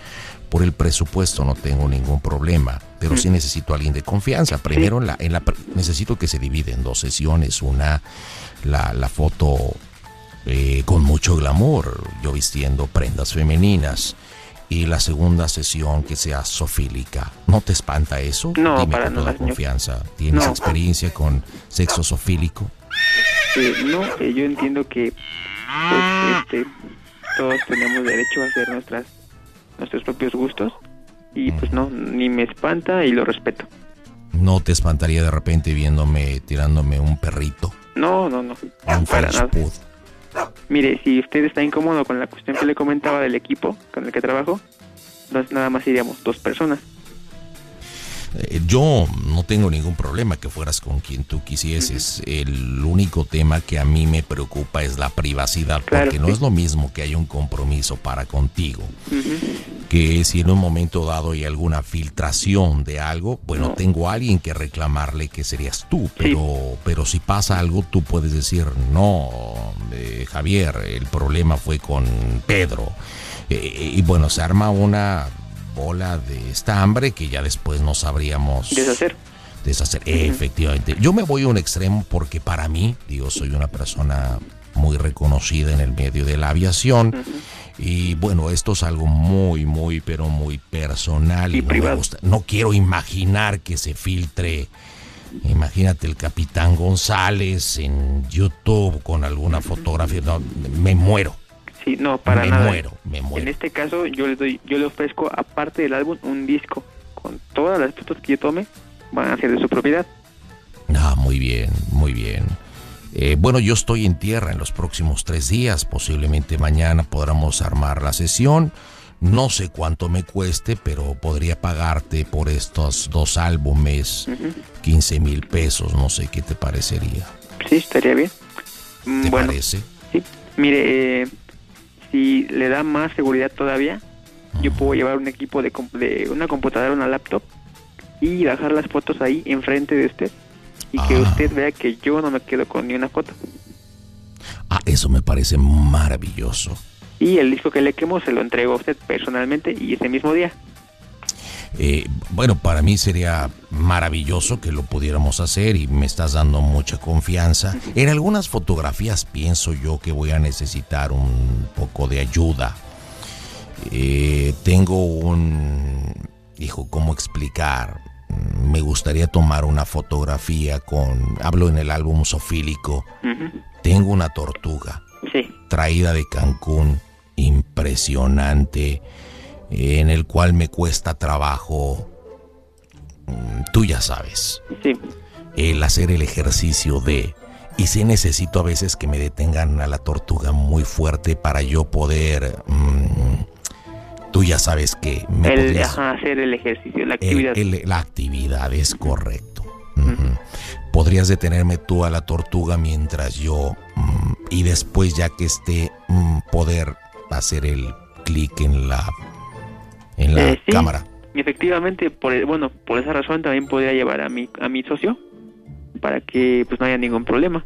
Speaker 2: Por el presupuesto no tengo ningún problema, pero sí necesito a alguien de confianza. Primero, en la, en la, necesito que se divide en dos sesiones. Una, la, la foto eh, con mucho glamour, yo vistiendo prendas femeninas. Y la segunda sesión que sea sofílica. ¿No te espanta eso?
Speaker 32: No,
Speaker 2: Dime
Speaker 32: para
Speaker 2: con toda
Speaker 32: señor.
Speaker 2: confianza. ¿Tienes
Speaker 32: No.
Speaker 2: experiencia con sexo sofílico?
Speaker 32: Eh, no, eh, yo entiendo que pues este, todos tenemos derecho a hacer nuestras nuestros propios gustos y pues no, ni me espanta y lo respeto.
Speaker 2: ¿No te espantaría de repente viéndome tirándome un perrito?
Speaker 32: No, no, no,
Speaker 2: Un
Speaker 32: para nada. Mire, si usted está incómodo con la cuestión que le comentaba del equipo con el que trabajo, entonces nada más iríamos dos personas.
Speaker 2: Eh, Yo no tengo ningún problema que fueras con quien tú quisieses. El único tema que a mí me preocupa es la privacidad,
Speaker 32: Claro,
Speaker 2: porque no es lo mismo que haya un compromiso para contigo, que si en un momento dado hay alguna filtración de algo, bueno, tengo a alguien que reclamarle que serías tú, pero, pero si pasa algo, tú puedes decir, no, eh, Javier, el problema fue con Pedro. Eh, y bueno, se arma una bola de estambre que ya después no sabríamos
Speaker 32: Deshacer.
Speaker 2: deshacer. Efectivamente. Yo me voy a un extremo porque para mí, digo, soy una persona muy reconocida en el medio de la aviación. Y bueno, esto es algo muy, muy, pero muy personal. Y, no, me gusta- no quiero imaginar que se filtre. Imagínate el capitán González en YouTube con alguna fotografía. No, me muero.
Speaker 32: Sí, no, para
Speaker 2: me
Speaker 32: nada.
Speaker 2: muero, me muero.
Speaker 32: En este caso, yo le doy, yo le ofrezco aparte del álbum un disco con todas las fotos que yo tome van a ser de su propiedad.
Speaker 2: Ah, muy bien, muy bien. Eh, bueno, yo estoy en tierra en los próximos tres días. Posiblemente mañana podamos armar la sesión. No sé cuánto me cueste, pero podría pagarte por estos dos álbumes 15 mil pesos. No sé qué te parecería.
Speaker 32: Sí, estaría bien.
Speaker 2: ¿Te
Speaker 32: bueno,
Speaker 2: parece?
Speaker 32: sí. Mire, eh, si le da más seguridad todavía, yo puedo llevar un equipo de, de una computadora, una laptop y bajar las fotos ahí enfrente de usted y que usted vea que yo no me quedo con ni una foto.
Speaker 2: Ah, eso me parece maravilloso.
Speaker 32: Y el disco que le quemo se lo entrego a usted personalmente y ese mismo día.
Speaker 2: Eh, bueno, para mí sería maravilloso que lo pudiéramos hacer y me estás dando mucha confianza. En algunas fotografías pienso yo que voy a necesitar un poco de ayuda. Eh, tengo un... Hijo, ¿cómo explicar? Mm, Me gustaría tomar una fotografía con... Hablo en el álbum sofílico. Tengo una tortuga
Speaker 32: Sí.
Speaker 2: traída de Cancún, impresionante, en el cual me cuesta trabajo, mm, tú ya sabes,
Speaker 32: Sí.
Speaker 2: el hacer el ejercicio de... Y si necesito a veces que me detengan a la tortuga muy fuerte para yo poder... mm, tú ya sabes que me
Speaker 32: El,
Speaker 2: podrías-
Speaker 32: ajá, hacer el ejercicio, la actividad.
Speaker 2: el- la actividad es correcto. Podrías detenerme tú a la tortuga mientras yo mm, y después ya que esté mm, poder hacer el clic en la en la
Speaker 32: Eh, sí.
Speaker 2: cámara.
Speaker 32: Efectivamente, por el- bueno, por esa razón también podría llevar a mi a mi socio para que pues no haya ningún problema.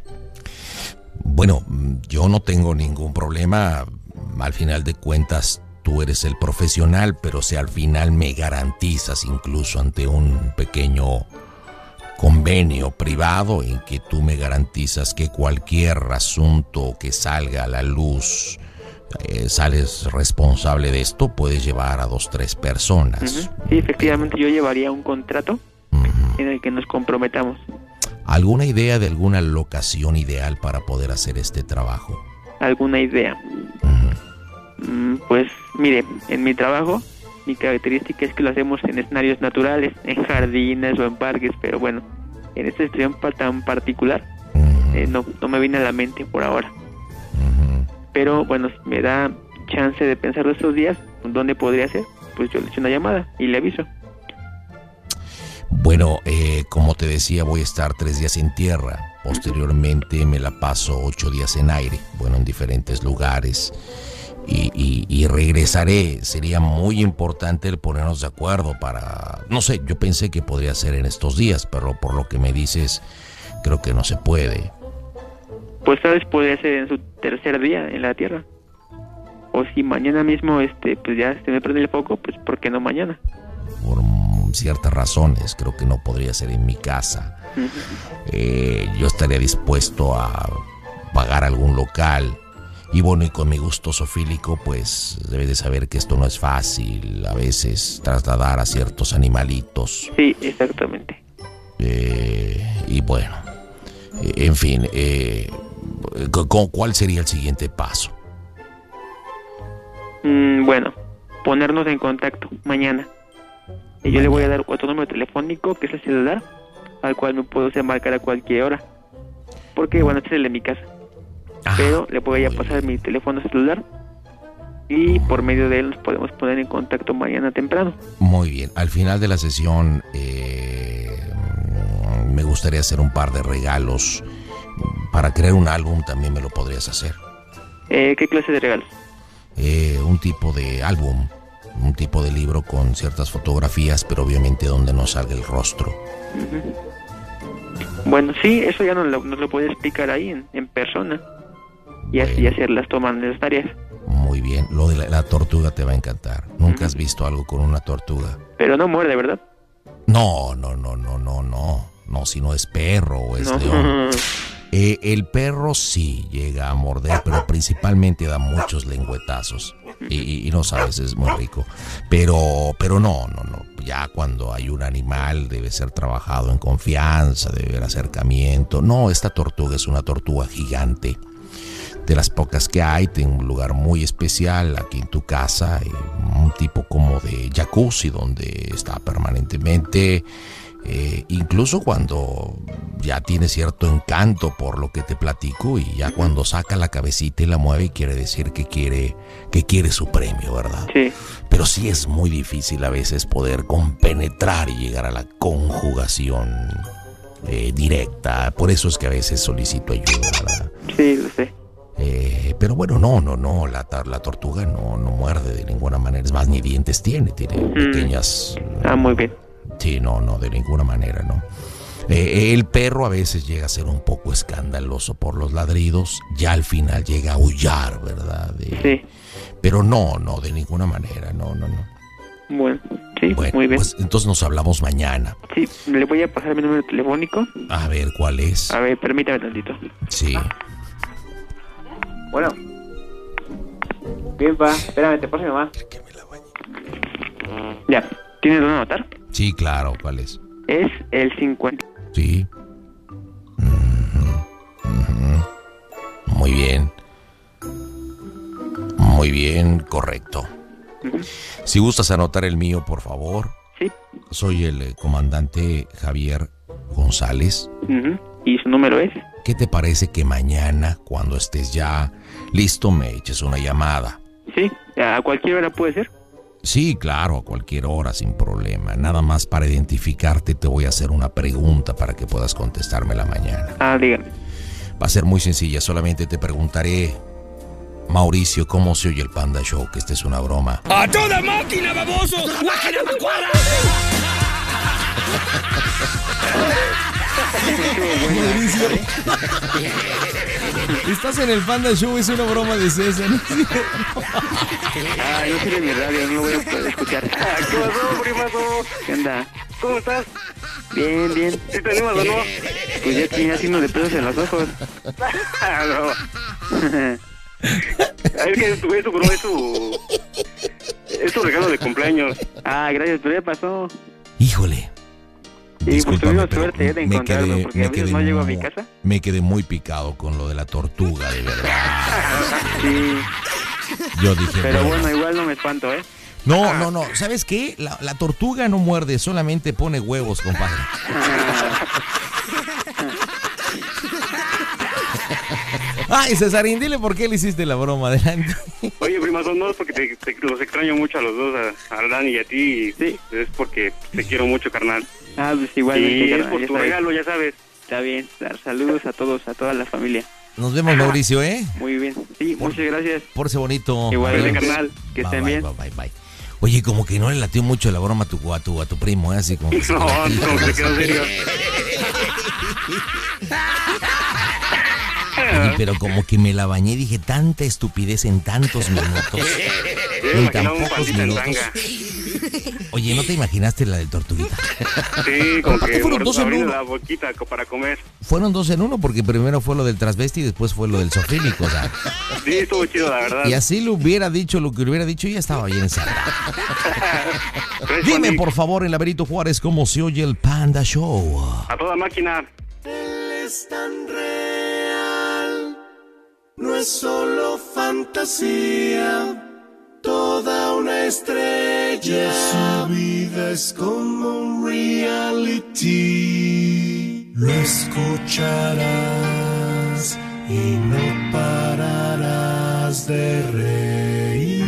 Speaker 2: Bueno, yo no tengo ningún problema. Al final de cuentas, tú eres el profesional, pero si al final me garantizas incluso ante un pequeño convenio privado en que tú me garantizas que cualquier asunto que salga a la luz eh, sales responsable de esto, puedes llevar a dos, tres personas.
Speaker 32: Sí, efectivamente yo llevaría un contrato en el que nos comprometamos.
Speaker 2: ¿Alguna idea de alguna locación ideal para poder hacer este trabajo?
Speaker 32: ¿Alguna idea? Mm, Pues mire, en mi trabajo mi característica es que lo hacemos en escenarios naturales, *laughs* en jardines o en parques, pero bueno, en esta situación tan particular eh, no, no me viene a la mente por ahora. Pero bueno, me da chance de pensarlo estos días, ¿dónde podría ser? Pues yo le echo una llamada y le aviso.
Speaker 2: Bueno, eh, como te decía, voy a estar tres días en tierra. Posteriormente me la paso ocho días en aire, bueno, en diferentes lugares. Y- y regresaré. Sería muy importante el ponernos de acuerdo para... No sé, yo pensé que podría ser en estos días, pero por lo que me dices, creo que no se puede.
Speaker 32: Pues tal vez podría ser en su tercer día en la Tierra. O si mañana mismo este pues ya se me prende el foco, pues ¿por qué no mañana?
Speaker 2: Por ciertas razones, creo que no podría ser en mi casa. Eh, yo estaría dispuesto a pagar algún local. Y bueno, y con mi gusto sofílico, pues debes de saber que esto no es fácil. A veces trasladar a ciertos animalitos.
Speaker 32: Sí, exactamente.
Speaker 2: Eh, y bueno, eh, en fin, eh, cu- cu- ¿cuál sería el siguiente paso?
Speaker 32: Mm, bueno, ponernos en contacto mañana. Y yo le voy a dar otro número telefónico, que es el celular, al cual me puedo hacer marcar a cualquier hora. Porque, bueno, este es el de mi casa. Pero le voy a pasar mi teléfono celular y por medio de él nos podemos poner en contacto mañana temprano.
Speaker 2: Muy bien, al final de la sesión eh, me gustaría hacer un par de regalos. Para crear un álbum también me lo podrías hacer.
Speaker 32: Eh, ¿Qué clase de regalos?
Speaker 2: Eh, un tipo de álbum, un tipo de libro con ciertas fotografías, pero obviamente donde no salga el rostro.
Speaker 32: Bueno, sí, eso ya nos lo, nos lo puede explicar ahí en, en persona. Y así hacer las tomas necesarias.
Speaker 2: Muy bien, lo de la, la tortuga te va a encantar. Nunca has visto algo con una tortuga.
Speaker 32: Pero no muerde, ¿verdad?
Speaker 2: No, no, no, no, no, no. No, si no es perro o es
Speaker 32: No.
Speaker 2: león. *laughs* Eh, el perro sí llega a morder, pero principalmente da muchos lengüetazos. Y, y- no sabes, es muy rico. Pero, pero no, no, no. Ya cuando hay un animal debe ser trabajado en confianza, debe haber acercamiento. No, esta tortuga es una tortuga gigante. De las pocas que hay, tiene un lugar muy especial aquí en tu casa, eh, un tipo como de jacuzzi donde está permanentemente. Eh, incluso cuando ya tiene cierto encanto por lo que te platico y ya cuando saca la cabecita y la mueve quiere decir que quiere que quiere su premio, ¿verdad?
Speaker 32: Sí.
Speaker 2: Pero sí es muy difícil a veces poder compenetrar y llegar a la conjugación eh, directa. Por eso es que a veces solicito ayuda, ¿verdad?
Speaker 32: Sí, lo sé.
Speaker 2: Eh, pero bueno, no, no, no, la, la tortuga no, no muerde de ninguna manera. Es más, ni dientes tiene, tiene pequeñas...
Speaker 32: Ah, muy bien.
Speaker 2: Sí, no, no, de ninguna manera, no. Eh, el perro a veces llega a ser un poco escandaloso por los ladridos, ya al final llega a aullar, ¿verdad?
Speaker 32: Sí.
Speaker 2: Pero no, no, de ninguna manera, no, no, no.
Speaker 32: Bueno, sí,
Speaker 2: Bueno,
Speaker 32: muy bien.
Speaker 2: pues entonces nos hablamos mañana.
Speaker 32: Sí, le voy a pasar mi número telefónico.
Speaker 2: A ver cuál es.
Speaker 32: A ver, permítame tantito.
Speaker 2: Sí.
Speaker 32: Bueno. Bien, pa. Espérame, te paso mi mamá. Ya. ¿Tienes dónde anotar?
Speaker 2: Sí, claro, ¿cuál es?
Speaker 32: Es el 50.
Speaker 2: Sí. Muy bien. Muy bien, correcto. Si gustas anotar el mío, por favor.
Speaker 32: Sí.
Speaker 2: Soy el eh, comandante Javier González.
Speaker 32: ¿Y su número es?
Speaker 2: ¿Qué te parece que mañana, cuando estés ya listo, me eches una llamada?
Speaker 32: Sí. ¿A cualquier hora puede ser?
Speaker 2: Sí, claro, a cualquier hora, sin problema. Nada más para identificarte te voy a hacer una pregunta para que puedas contestármela mañana.
Speaker 32: Ah, dígame.
Speaker 2: Va a ser muy sencilla, solamente te preguntaré, Mauricio, ¿cómo se oye el Panda Show? Que esta es una broma.
Speaker 9: ¡A toda máquina, baboso! ¡Máquina macuara!
Speaker 2: Mauricio. *laughs* Estás en el Panda Show, es una broma de César.
Speaker 32: Ah, no sirve mi radio, no lo voy a poder escuchar. *laughs*
Speaker 26: ¿Qué pasó, primazo?
Speaker 32: ¿Qué onda?
Speaker 26: ¿Cómo estás?
Speaker 32: Bien, bien.
Speaker 26: ¿Sí te animas o no?
Speaker 32: Pues ya tenía signo de pedos en los ojos.
Speaker 26: Ah, no. Es que tu, es tu, es tu, es tu regalo de cumpleaños.
Speaker 32: Ah, gracias, pero ya pasó.
Speaker 2: Híjole.
Speaker 32: Sí, pues tuvimos suerte eh, de encontrarlo,
Speaker 2: quedé-
Speaker 32: porque
Speaker 2: me
Speaker 32: a veces
Speaker 2: quedé
Speaker 32: no llego a
Speaker 2: muy-
Speaker 32: mi casa.
Speaker 2: Me quedé muy picado con lo de la tortuga, de verdad. *laughs*
Speaker 32: Sí,
Speaker 2: Yo dije,
Speaker 32: pero
Speaker 2: bueno.
Speaker 32: bueno, igual no me espanto, ¿eh?
Speaker 2: No, no, no. ¿Sabes qué? La, la tortuga no muerde, solamente pone huevos, compadre. *laughs* *laughs* Ay, Cesarín, dile por qué le hiciste la broma adelante. *laughs*
Speaker 26: Oye, primazo, no es porque te, te- los extraño mucho a los dos, a, a Dani y a ti. Sí. Es porque te quiero mucho, carnal.
Speaker 32: Ah, pues igualmente,
Speaker 26: Y es por
Speaker 32: ya
Speaker 26: tu
Speaker 32: sabes.
Speaker 26: regalo, ya sabes.
Speaker 32: Está bien, dar saludos a todos, a toda la familia.
Speaker 2: Nos vemos, Mauricio, ¿eh?
Speaker 32: Muy bien. Sí, muchas gracias.
Speaker 2: Por ese bonito.
Speaker 32: Igualmente, carnal. Que
Speaker 2: Bye,
Speaker 32: estén
Speaker 2: bye,
Speaker 32: bien.
Speaker 2: Bye, bye, bye. Oye, como que no le latió mucho la broma a tu, a tu, a tu primo, ¿eh? Así como que *laughs*
Speaker 26: No, que se quedó serio.
Speaker 2: Oye, pero como que me la bañé, dije tanta estupidez en tantos *laughs* minutos. en tan pocos minutos. Oye, ¿no te imaginaste la del tortuguita?
Speaker 26: Sí, como que
Speaker 2: fueron dos en uno.
Speaker 26: la boquita para comer.
Speaker 2: Fueron dos en uno porque primero fue lo del transvesti y después fue lo del sofílico, o sea.
Speaker 26: Sí, estuvo chido, la verdad.
Speaker 2: Y así le hubiera dicho lo que le hubiera dicho y ya estaba bien encerrado. Dime, por favor, en Laberito Juárez, cómo se oye el Panda Show.
Speaker 26: A toda máquina.
Speaker 9: Es tan real
Speaker 3: no es solo fantasía. Toda una estrella, su vida es como un reality. Lo escucharás y no pararás de reír.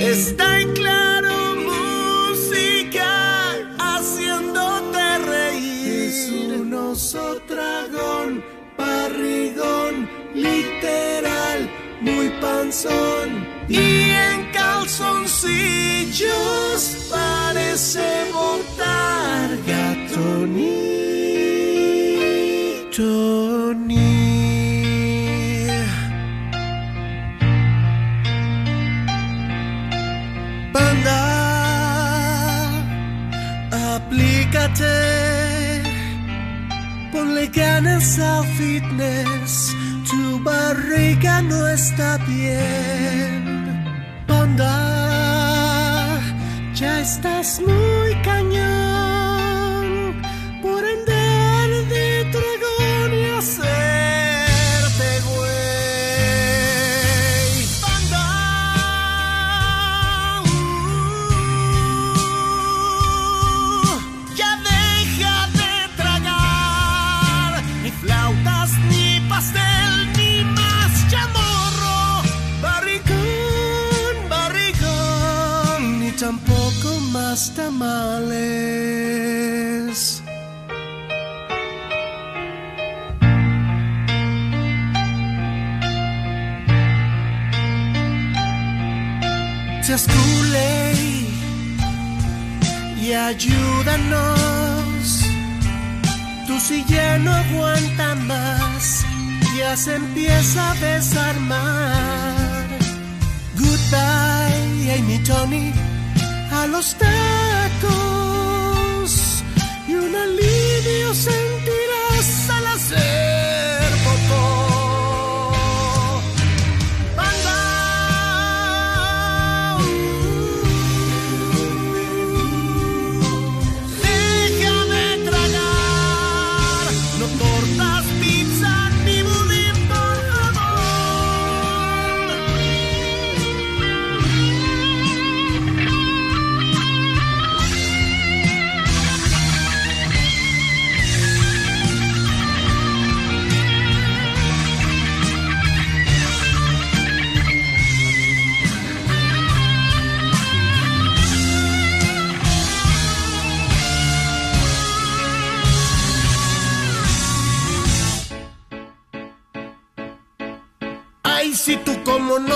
Speaker 3: Está en claro música haciéndote reír. Es un oso dragón, literal, muy panzón. Y en calzoncillos parece botar gatoni. Tony. Banda, aplícate, ponle ganas al fitness, tu barriga no está bien. Banda, ya estás muy cañón Culé y ayúdanos. Tu silla no aguanta más, ya se empieza a desarmar. Goodbye, Amy Tony, a los tacos. Y un alivio sentirás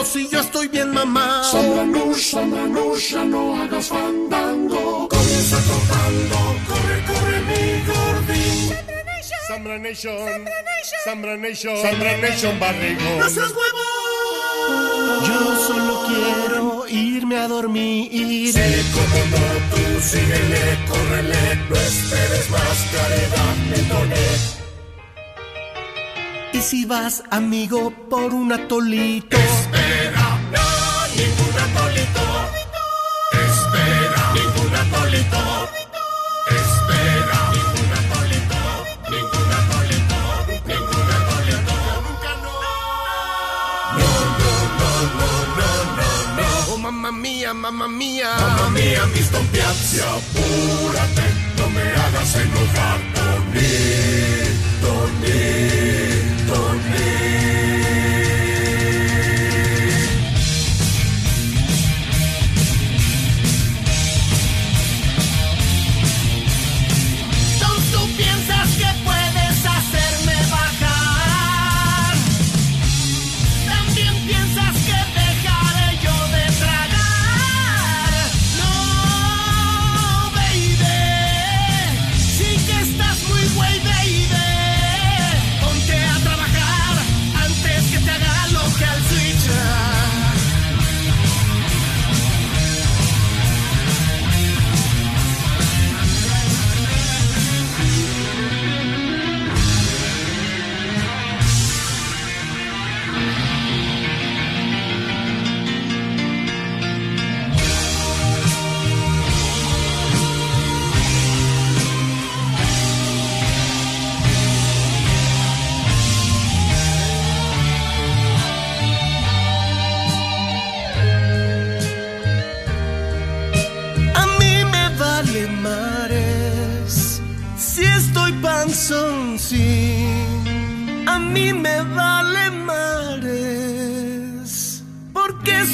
Speaker 3: si yo estoy bien mamá.
Speaker 1: Sandra Nush, Sandra Nush, ya no hagas fandango. Comienza tocando, corre, corre mi gordín.
Speaker 3: Sambra Nation, Sambra Nation, Sambra Nation barrigo.
Speaker 1: ¡No seas huevo!
Speaker 3: Yo solo quiero irme a dormir.
Speaker 1: Sí, como no, tú síguele, córrele, no esperes más caridad, mi Tony.
Speaker 3: Y si vas, amigo, por un atolito.
Speaker 1: Espera, atolito. Espera, ningún atolito. Espera, ningún atolito. Ningún atolito. Ningún atolito. Nunca no. No, no, no, no, no, no, no.
Speaker 3: Oh, mamá mía, mamá mía.
Speaker 1: Mamma mía, Mr. Piazzi, apúrate, no me hagas enojar, Tony, Tony, Tony.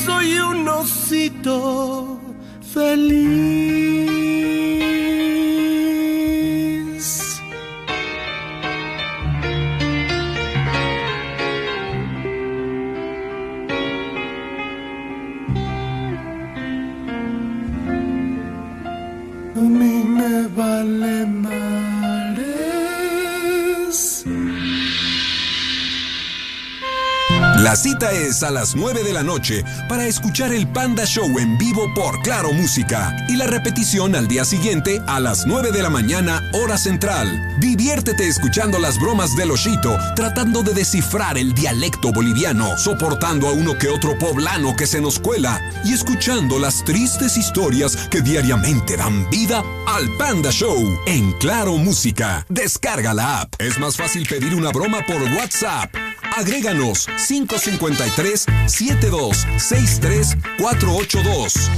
Speaker 33: Soy un osito feliz.
Speaker 12: La cita es a las 9 de la noche para escuchar el Panda Show en vivo por Claro Música y la repetición al día siguiente a las 9 de la mañana, hora central. Diviértete escuchando las bromas del Oshito, tratando de descifrar el dialecto boliviano, soportando a uno que otro poblano que se nos cuela y escuchando las tristes historias que diariamente dan vida al Panda Show en Claro Música. Descarga la app. Es más fácil pedir una broma por WhatsApp. Agréganos 553-7263-482.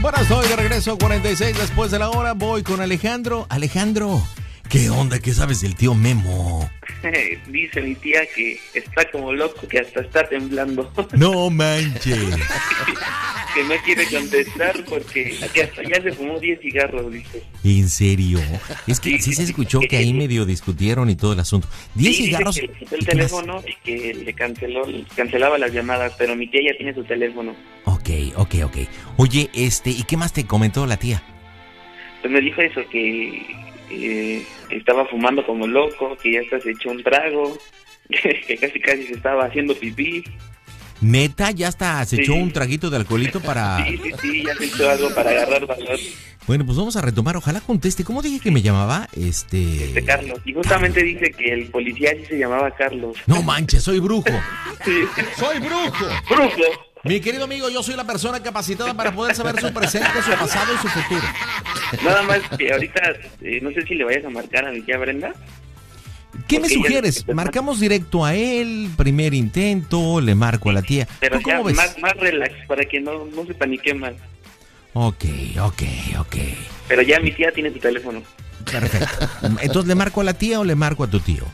Speaker 2: Bueno, estoy de regreso 46 después de la hora. Voy con Alejandro. Alejandro, ¿qué onda? ¿Qué sabes del tío Memo? *laughs*
Speaker 28: Dice mi tía que está como loco, que hasta está temblando. *laughs*
Speaker 2: No manches.
Speaker 28: que no quiere contestar porque que hasta ya se fumó 10 cigarros, dice.
Speaker 2: ¿En serio? Es que sí se escuchó que ahí medio discutieron y todo el asunto. ¿10
Speaker 28: Sí, dice
Speaker 2: cigarros?
Speaker 28: que le quitó el teléfono y que le canceló, cancelaba las llamadas, pero mi tía ya tiene su teléfono.
Speaker 2: Ok, ok, ok. Oye, este, ¿y qué más te comentó la tía?
Speaker 28: Pues me dijo eso, que eh, estaba fumando como loco, que ya hasta se echó un trago, *laughs* que, casi casi se estaba haciendo pipí.
Speaker 2: Neta, ya hasta se
Speaker 28: Sí.
Speaker 2: echó un traguito de alcoholito para... *laughs*
Speaker 28: Sí, sí, sí, ya se echó algo para agarrar valor.
Speaker 2: Bueno, pues vamos a retomar. Ojalá conteste. ¿Cómo dije que me llamaba? Este...
Speaker 28: Este Carlos. Y justamente dice que el policía sí se llamaba Carlos.
Speaker 2: No manches, soy brujo. *laughs*
Speaker 28: Sí.
Speaker 2: ¡Soy brujo!
Speaker 28: ¡Brujo!
Speaker 2: Mi querido amigo, yo soy la persona capacitada para poder saber su presente, su pasado y su futuro.
Speaker 28: Nada más que ahorita, eh, no sé si le vayas a marcar a mi tía Brenda.
Speaker 2: ¿Qué me
Speaker 28: ella-
Speaker 2: sugieres? ¿Marcamos directo a él? ¿Primer intento? ¿Le marco a la tía?
Speaker 28: Pero
Speaker 2: ¿Tú
Speaker 28: ya
Speaker 2: cómo ves?
Speaker 28: más, más relax, para que no, no se panique más.
Speaker 2: Ok, ok, ok.
Speaker 28: Pero ya mi tía tiene tu teléfono.
Speaker 2: Perfecto. Entonces, ¿le marco a la tía o le marco a tu tío?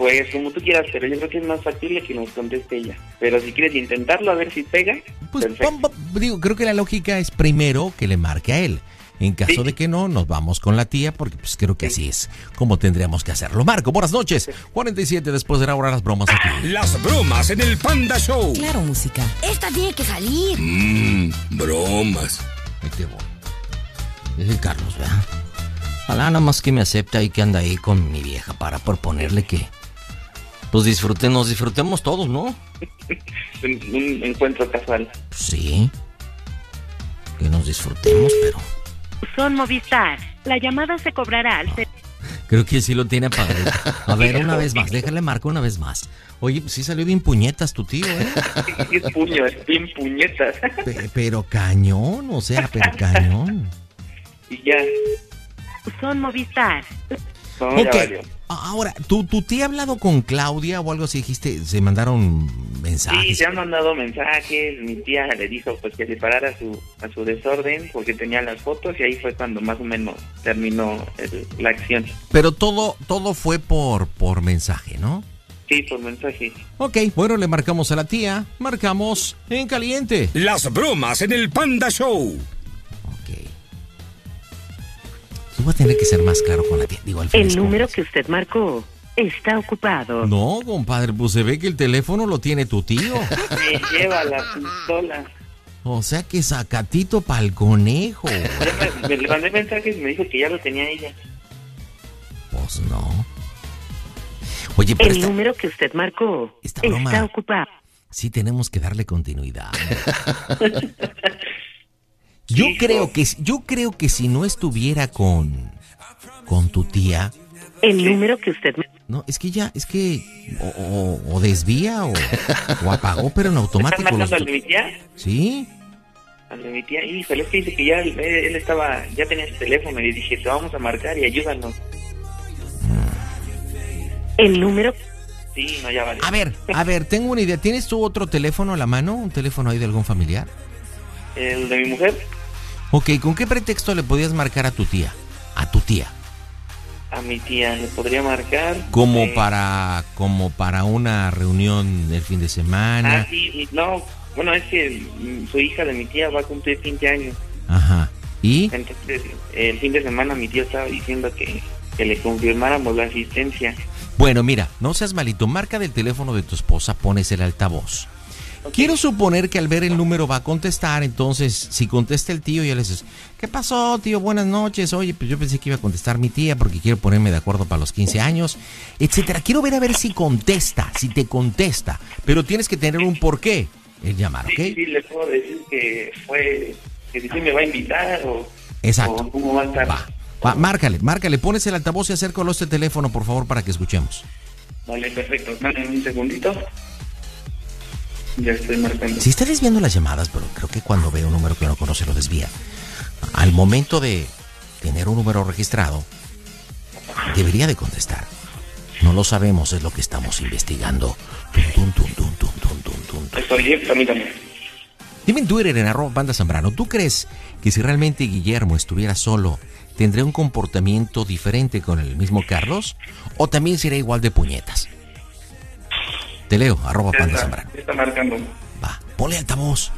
Speaker 28: Pues como tú quieras, pero yo creo que es más factible que nos conteste ella. Pero si quieres intentarlo a ver si pega,
Speaker 2: Pues
Speaker 28: perfecto.
Speaker 2: pom, pom, digo, creo que la lógica es primero que le marque a él. En caso
Speaker 28: Sí.
Speaker 2: de que no, nos vamos con la tía, porque pues creo que así es como tendríamos que hacerlo. Marco, buenas noches. 47 después de la hora las bromas aquí.
Speaker 9: Las bromas en el Panda Show.
Speaker 4: Claro, música.
Speaker 34: Esta tiene que salir.
Speaker 9: Mmm, bromas.
Speaker 2: Ahí te voy. Es el Carlos, ¿verdad? Ojalá nada más que me acepta y que anda ahí con mi vieja para proponerle que pues disfruten, nos disfrutemos todos, ¿no? *laughs*
Speaker 28: Un, un encuentro casual.
Speaker 2: Sí. Que nos disfrutemos, pero
Speaker 27: Son Movistar. La llamada se cobrará al
Speaker 2: creo que sí lo tiene apagado. A ver, una vez más, *laughs* déjale marco una vez más. Oye, pues sí salió bien puñetas tu tío, ¿eh?
Speaker 28: es puño, es bien puñetas.
Speaker 2: Pe- pero cañón, o sea, pero cañón.
Speaker 28: y ya.
Speaker 27: Son Movistar.
Speaker 28: No,
Speaker 2: Ok.
Speaker 28: ya valió.
Speaker 2: Ahora, ¿tu, ¿tu tía ha hablado con Claudia o algo así? Dijiste, se mandaron
Speaker 28: Sí,
Speaker 2: mensajes.
Speaker 28: se han mandado mensajes. Mi tía le dijo pues que separara su, a su desorden porque tenía las fotos y ahí fue cuando más o menos terminó el- la acción.
Speaker 2: Pero todo, todo fue por, por mensaje, ¿no?
Speaker 28: Sí, por mensaje.
Speaker 2: Ok, bueno, le marcamos a la tía. Marcamos en caliente.
Speaker 9: Las bromas en el Panda Show.
Speaker 2: Vas a tener que ser más claro con la tía. Digo,
Speaker 27: El número que usted marcó está ocupado.
Speaker 2: No, compadre, pues se ve que el teléfono lo tiene tu tío. *laughs*
Speaker 28: Me lleva la pistola.
Speaker 2: O sea que sacatito pa'l conejo.
Speaker 28: Me, *laughs* me le mandé mensajes y me dijo que ya lo tenía ella.
Speaker 2: Pues no. Oye, pero
Speaker 27: El
Speaker 2: esta-
Speaker 27: número que usted marcó
Speaker 2: Esta broma-
Speaker 27: está ocupado.
Speaker 2: sí tenemos que darle continuidad. *laughs* Yo creo que yo creo que si no estuviera con con tu tía,
Speaker 27: El número que usted
Speaker 2: no, es que ya, es que o, o- o desvía o, o apagó, pero en
Speaker 28: ¿Estás
Speaker 2: automático. los-
Speaker 28: marcando al de mi tía?
Speaker 2: Sí,
Speaker 28: Al de mi tía. Híjole, es que dice que ya él, él estaba, ya tenía su teléfono y dije, te vamos a marcar y ayúdanos.
Speaker 27: El número
Speaker 28: Sí, no, ya vale.
Speaker 2: A ver, a ver, tengo una idea. ¿Tienes tú otro teléfono a la mano? ¿Un teléfono ahí de algún familiar?
Speaker 28: El de mi mujer,
Speaker 2: Ok, ¿con qué pretexto le podías marcar a tu tía? A tu tía.
Speaker 28: a mi tía, le podría marcar.
Speaker 2: Como
Speaker 28: eh,
Speaker 2: para, como para una reunión del fin de semana.
Speaker 28: Ah, sí, no, bueno, es que su hija de mi tía va a cumplir 15 años.
Speaker 2: Ajá. ¿Y?
Speaker 28: Entonces, el fin de semana mi tío estaba diciendo que, que le confirmáramos la asistencia.
Speaker 2: Bueno, mira, no seas malito, marca del teléfono de tu esposa, pones el altavoz. Quiero suponer que al ver el número va a contestar, entonces si contesta el tío ya le dices, ¿qué pasó tío? Buenas noches, oye, pues yo pensé que iba a contestar mi tía porque quiero ponerme de acuerdo para los 15 años, etcétera. Quiero ver a ver si contesta, si te contesta, pero tienes que tener un porqué el llamar, ¿ok?
Speaker 28: Sí, sí, le puedo decir que fue, que sí me va a invitar o,
Speaker 2: Exacto.
Speaker 28: o cómo va a estar.
Speaker 2: Va, márcale, márcale, pones el altavoz y acércalo a este teléfono, por favor, para que escuchemos.
Speaker 28: Vale, perfecto. Dame un segundito. Ya estoy marcando.
Speaker 2: Si está desviando las llamadas, pero creo que cuando ve un número que no conoce lo desvía. Al momento de tener un número registrado, debería de contestar. No lo sabemos, es lo que estamos investigando. Tum, tum, tum, tum, tum, tum, tum, tum.
Speaker 28: Estoy bien, permítame.
Speaker 2: Dime en Twitter, en arroba Panda Zambrano, ¿tú crees que si realmente Guillermo estuviera solo, tendría un comportamiento diferente con el mismo Carlos? ¿O también sería igual de puñetas? Te leo, arroba
Speaker 28: Ya
Speaker 2: Panda
Speaker 28: está,
Speaker 2: Zambrano.
Speaker 28: está marcando.
Speaker 2: Ponle altavoz.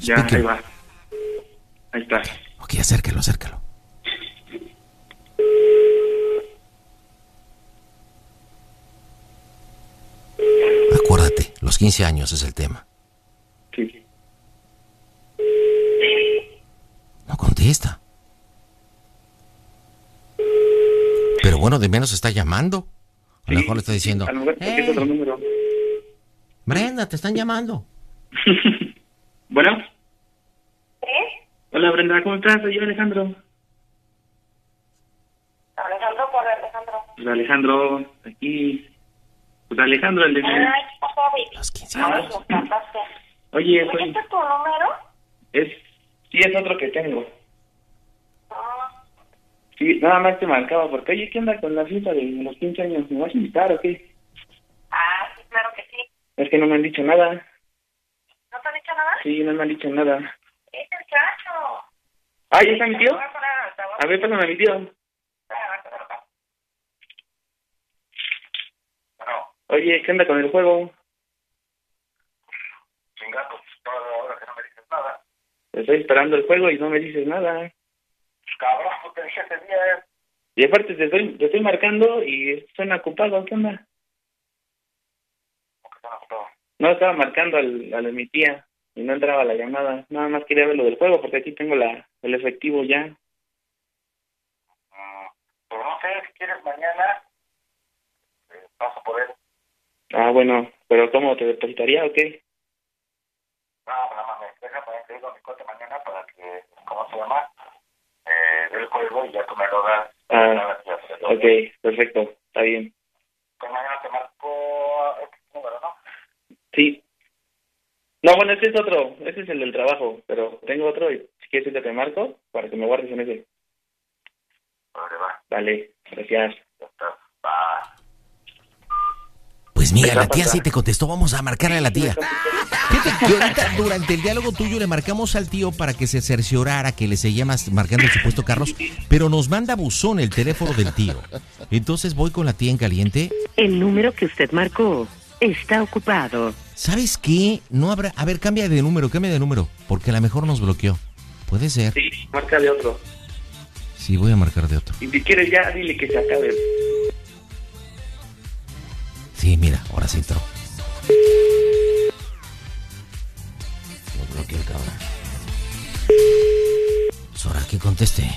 Speaker 28: Ya,
Speaker 2: Speaker.
Speaker 28: ahí va. Ahí está.
Speaker 2: Ok, acércalo, acércalo. Acuérdate, los 15 años es el tema.
Speaker 28: Sí.
Speaker 2: No contesta. Pero bueno, de menos está llamando. A lo mejor le está diciendo,
Speaker 28: A lo mejor es otro número.
Speaker 2: Brenda, te están llamando. *laughs*
Speaker 28: Bueno. Hola Brenda, ¿cómo estás? Soy yo Alejandro.
Speaker 30: Alejandro, por Alejandro.
Speaker 28: Pues Alejandro, aquí. Pues Alejandro, el de...
Speaker 30: Ay.
Speaker 2: Los 15
Speaker 30: Ay, me encantaste.
Speaker 28: Oye,
Speaker 30: ¿Me
Speaker 28: soy...
Speaker 30: diste tu número?
Speaker 28: Es... Sí, es otro que tengo. Sí, nada más te marcaba porque, oye, ¿qué onda con la fiesta de los 15 años? ¿Me vas a invitar o qué?
Speaker 30: Ah, sí, claro que sí.
Speaker 28: Es que no me han dicho nada.
Speaker 30: ¿No te han dicho nada?
Speaker 28: Sí, no me han dicho nada.
Speaker 30: Es el cacho.
Speaker 28: Ah, ¿ya está mi tío?
Speaker 30: A
Speaker 28: ver, pásame a mi tío. Oye, ¿qué onda con el juego?
Speaker 35: Chingados, ahora que no me dices nada.
Speaker 28: Estoy esperando el juego y no me dices nada.
Speaker 35: Cabrón, no te dije día.
Speaker 28: Y aparte te estoy, te estoy marcando y suena ocupado. ¿Qué onda? No, estaba marcando al, al de mi tía y no entraba la llamada. Nada más quería ver lo del juego porque aquí tengo la, el efectivo ya.
Speaker 35: Pero no sé, si quieres mañana, eh, paso por él.
Speaker 28: Ah, bueno, pero ¿cómo te depositaría o qué?
Speaker 35: No, nada más me deja poner te digo mi cuenta mañana para que, ¿cómo se llama? Eh, el juego y ya tú me lo das.
Speaker 28: Ah, ok, perfecto, está bien.
Speaker 35: Pues mañana te marco.
Speaker 28: Sí. No, bueno, este es otro, este es el del trabajo, pero tengo otro y si quieres te marco para que me guardes en ese.
Speaker 35: Vale, va.
Speaker 28: Vale, gracias.
Speaker 35: Va.
Speaker 2: Pues mira, la tía sí te contestó, vamos a marcarle a la tía. Fíjate que ahorita durante el diálogo tuyo le marcamos al tío para que se cerciorara que le seguía más marcando el supuesto Carlos, pero nos manda buzón el teléfono del tío. Entonces voy con la tía en caliente.
Speaker 27: El número que usted marcó está ocupado.
Speaker 2: ¿Sabes qué? No habrá... A ver, cambia de número, cambia de número, porque a lo mejor nos bloqueó. Puede ser.
Speaker 28: Sí, marca de otro.
Speaker 2: Sí, voy a marcar de otro.
Speaker 28: Y si quieres ya, dile que se acabe.
Speaker 2: Sí, mira, ahora sí entró. Lo bloqueó el cabrón. Sora, que conteste.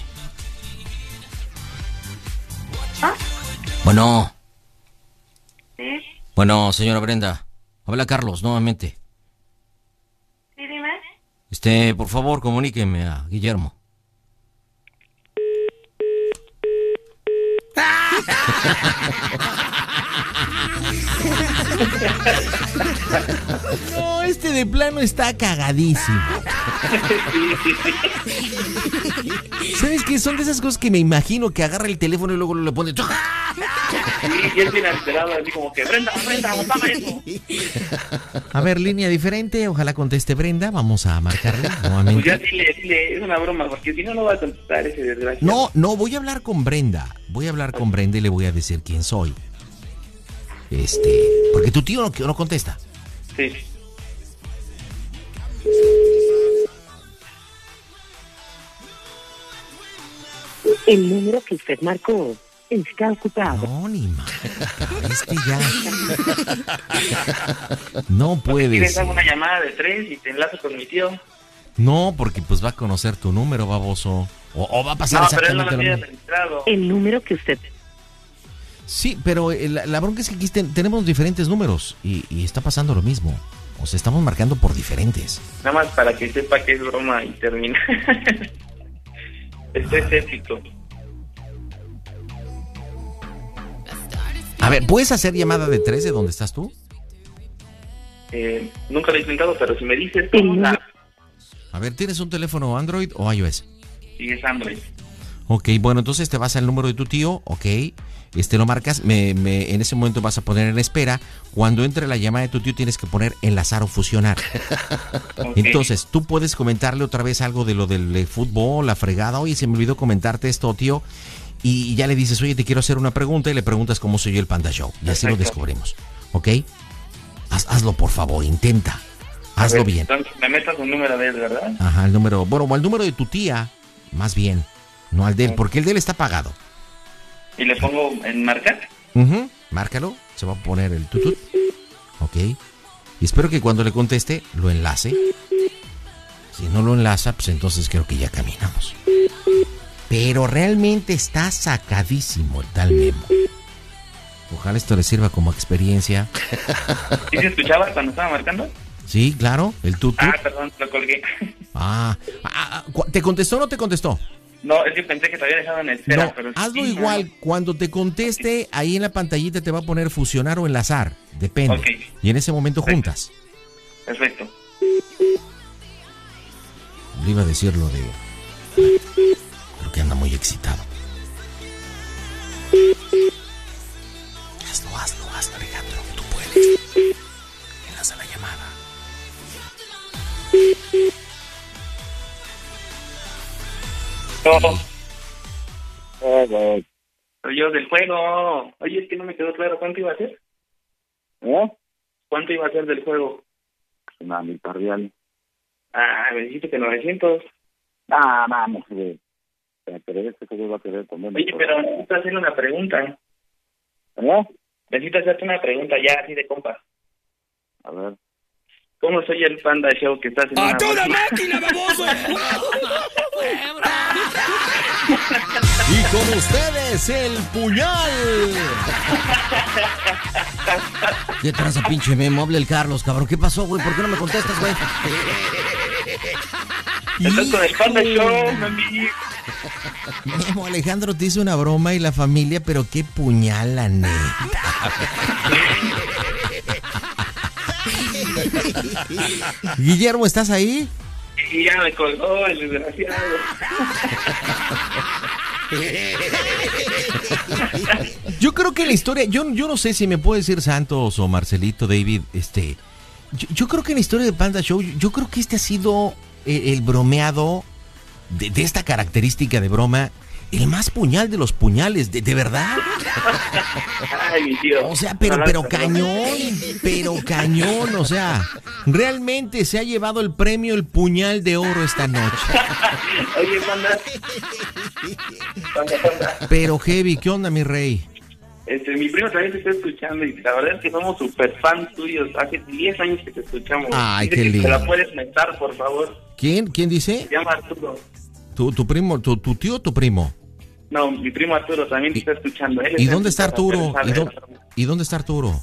Speaker 2: Bueno,
Speaker 30: ¿Sí?
Speaker 2: Bueno, señora Brenda. Habla Carlos, nuevamente.
Speaker 30: ¿Sí, dime?
Speaker 2: Este, por favor, comuníqueme a Guillermo. *laughs* No, este de plano está cagadísimo. *laughs* ¿Sabes qué? Son de esas cosas que me imagino que agarra el teléfono y luego le pone...
Speaker 28: Y, él viene alterado, así como que, Brenda, Brenda, apaga eso.
Speaker 2: A ver, línea diferente, ojalá conteste Brenda, vamos a marcarle
Speaker 28: Pues ya
Speaker 2: nuevamente.
Speaker 28: dile, dile, es una broma, porque si no, no va a contestar ese desgraciado.
Speaker 2: No, no, voy a hablar con Brenda, voy a hablar con Brenda y le voy a decir quién soy. Este, porque tu tío no, no contesta.
Speaker 28: Sí.
Speaker 27: El número que usted marcó está ocupado.
Speaker 2: No, ni más. Este ya. No puede
Speaker 28: ¿Quieres
Speaker 2: ser.
Speaker 28: hago una llamada de tres y te enlazo con mi tío?
Speaker 2: No, porque pues va a conocer tu número, baboso. O, o va a pasar
Speaker 28: No, pero él no
Speaker 2: exactamente
Speaker 28: lo registrado.
Speaker 27: El número que usted
Speaker 2: Sí, pero eh, la, la bronca es que aquí ten- tenemos diferentes números y, y está pasando lo mismo. O sea, estamos marcando por diferentes.
Speaker 28: Nada más para que sepa que es broma y termina. *laughs* Estoy escéptico.
Speaker 2: A ver, ¿puedes hacer llamada de tres de donde estás tú?
Speaker 28: Eh, nunca lo he intentado, pero si me dices la...
Speaker 2: A ver, ¿tienes un teléfono Android o iOS?
Speaker 28: Sí, es Android.
Speaker 2: Ok, bueno, entonces te vas al número de tu tío, ok. Este lo marcas, me, me- en ese momento vas a poner en espera. Cuando entre la llamada de tu tío tienes que poner enlazar o fusionar. *laughs* Entonces, tú puedes comentarle otra vez algo de lo del eh, fútbol, la fregada. Oye, se me olvidó comentarte esto, tío. Y ya le dices, oye, te quiero hacer una pregunta y le preguntas cómo soy yo el Panda Show. Y así lo descubrimos. ¿Ok? Haz- hazlo, por favor, intenta. Hazlo
Speaker 28: ver,
Speaker 2: bien.
Speaker 28: Entonces, me metas un número de él, ¿verdad?
Speaker 2: Ajá, el número, bueno, o el número de tu tía, más bien, no al de él, porque el de él está pagado.
Speaker 28: Y le pongo en marcar.
Speaker 2: Ujú, Márcalo, se va a poner el tutut. Ok. Y espero que cuando le conteste lo enlace. Si no lo enlaza, pues entonces creo que ya caminamos. Pero realmente está sacadísimo el tal Memo. Ojalá esto le sirva como experiencia.
Speaker 28: ¿Sí se escuchaba cuando estaba marcando?
Speaker 2: Sí, claro, el tutut.
Speaker 28: Ah, perdón, lo colgué.
Speaker 2: Ah, ah, ah, ¿te contestó o no te contestó?
Speaker 28: No, es que pensé que te había dejado en espera,
Speaker 2: No,
Speaker 28: pero...
Speaker 2: hazlo
Speaker 28: sí,
Speaker 2: igual. Cuando te conteste, ahí en la pantallita te va a poner fusionar o enlazar. Depende.
Speaker 28: Ok.
Speaker 2: Y en ese momento juntas.
Speaker 28: Perfecto.
Speaker 2: Le iba a decir lo de. Excitado. Hazlo, hazlo, hazlo, Alejandro. Tú puedes. Enlaza la llamada.
Speaker 28: No. Soy yo del juego. Oye, es que no me quedó claro cuánto iba a ser.
Speaker 29: ¿Eh?
Speaker 28: ¿Cuánto iba a ser del juego?
Speaker 29: Una mitad real.
Speaker 28: Ah, me dijiste que 900.
Speaker 29: Ah, vamos, güey. Pero este que va a querer comer.
Speaker 28: Oye, pero necesito hacerle una pregunta.
Speaker 29: ¿Eh?
Speaker 28: Necesito hacerte una pregunta ya así de compas.
Speaker 29: A ver.
Speaker 28: ¿Cómo soy el Panda Show que está haciendo
Speaker 9: ¡A toda máquina, baboso!
Speaker 6: Y con ustedes, el puñal.
Speaker 2: ¿Qué traza, pinche Memo? Habla el Carlos, cabrón. ¿Qué pasó, güey? ¿Por qué no me contestas, güey?
Speaker 28: Estás con el Panda Show, mami.
Speaker 2: Memo, Alejandro te hizo una broma y la familia, pero qué puñal, la neta. Guillermo, ¿estás ahí?
Speaker 28: Y ya me colgó el desgraciado.
Speaker 2: Yo creo que la historia, yo, yo no sé si me puede decir Santos o Marcelito, David, este, yo, yo creo que en la historia de Panda Show, yo, yo creo que este ha sido el, el bromeado de, de esta característica de broma, el más puñal de los puñales, de, de verdad.
Speaker 28: Ay, mi tío.
Speaker 2: O sea, pero, pero cañón, pero cañón, o sea, realmente se ha llevado el premio el puñal de oro esta noche. *laughs*
Speaker 28: Oye, Panda.
Speaker 2: Pero heavy, ¿qué onda, mi rey?
Speaker 28: Este, mi primo también te está escuchando y la verdad es que somos super fans tuyos. Hace 10 años que te escuchamos.
Speaker 2: Ay, qué
Speaker 28: que Te la
Speaker 2: lindo.
Speaker 28: puedes meter, por favor.
Speaker 2: ¿Quién? ¿Quién dice?
Speaker 28: Se llama Arturo.
Speaker 2: ¿Tu, tu primo, tu, tu tío o tu primo?
Speaker 28: No, mi primo Arturo también te está escuchando. Él
Speaker 2: ¿Y dónde está Arturo? ¿Y, dónde está Arturo?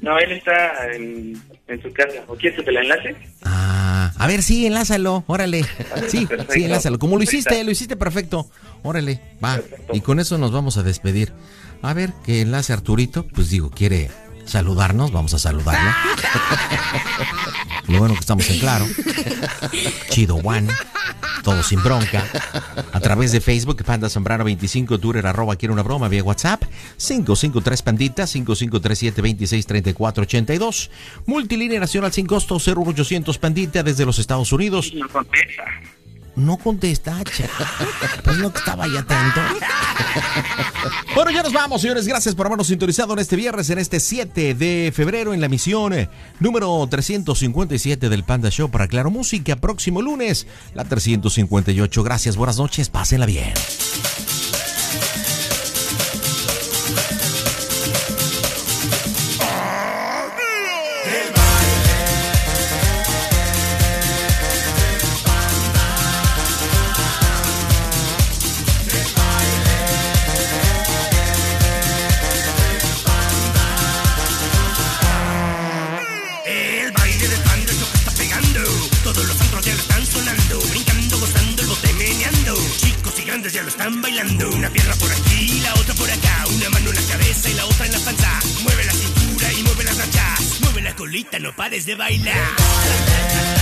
Speaker 28: No, él está en, en su casa. ¿O quieres que te la enlace?
Speaker 2: Ah, a ver, sí, enlázalo, órale. *laughs* Sí,
Speaker 28: Perfecto.
Speaker 2: sí, enlázalo. Como lo hiciste, lo hiciste perfecto. Órale, va. Y con eso nos vamos a despedir. A ver, que enlace Arturito, pues digo, quiere saludarnos, vamos a saludarlo. Lo bueno que estamos en claro. Chido One. Todo sin bronca. A través de Facebook, Panda Zambrano 25, Twitter, arroba quiero una broma, vía WhatsApp, 553 Pandita, 5537 263482. Multilínea nacional sin costo, 0800 Pandita desde los Estados Unidos.
Speaker 36: No contesta.
Speaker 2: Pues no estaba ya atento. Bueno, ya nos vamos, señores. Gracias por habernos sintonizado en este viernes, en este 7 de febrero, en la emisión eh, número 357 del Panda Show para Claro Música. Próximo lunes, la 358. Gracias, buenas noches, pásenla bien.
Speaker 14: Una pierna por aquí, la otra por acá. Una mano en la cabeza y la otra en la panza. Mueve la cintura y mueve las rachas. Mueve la colita, no pares de bailar.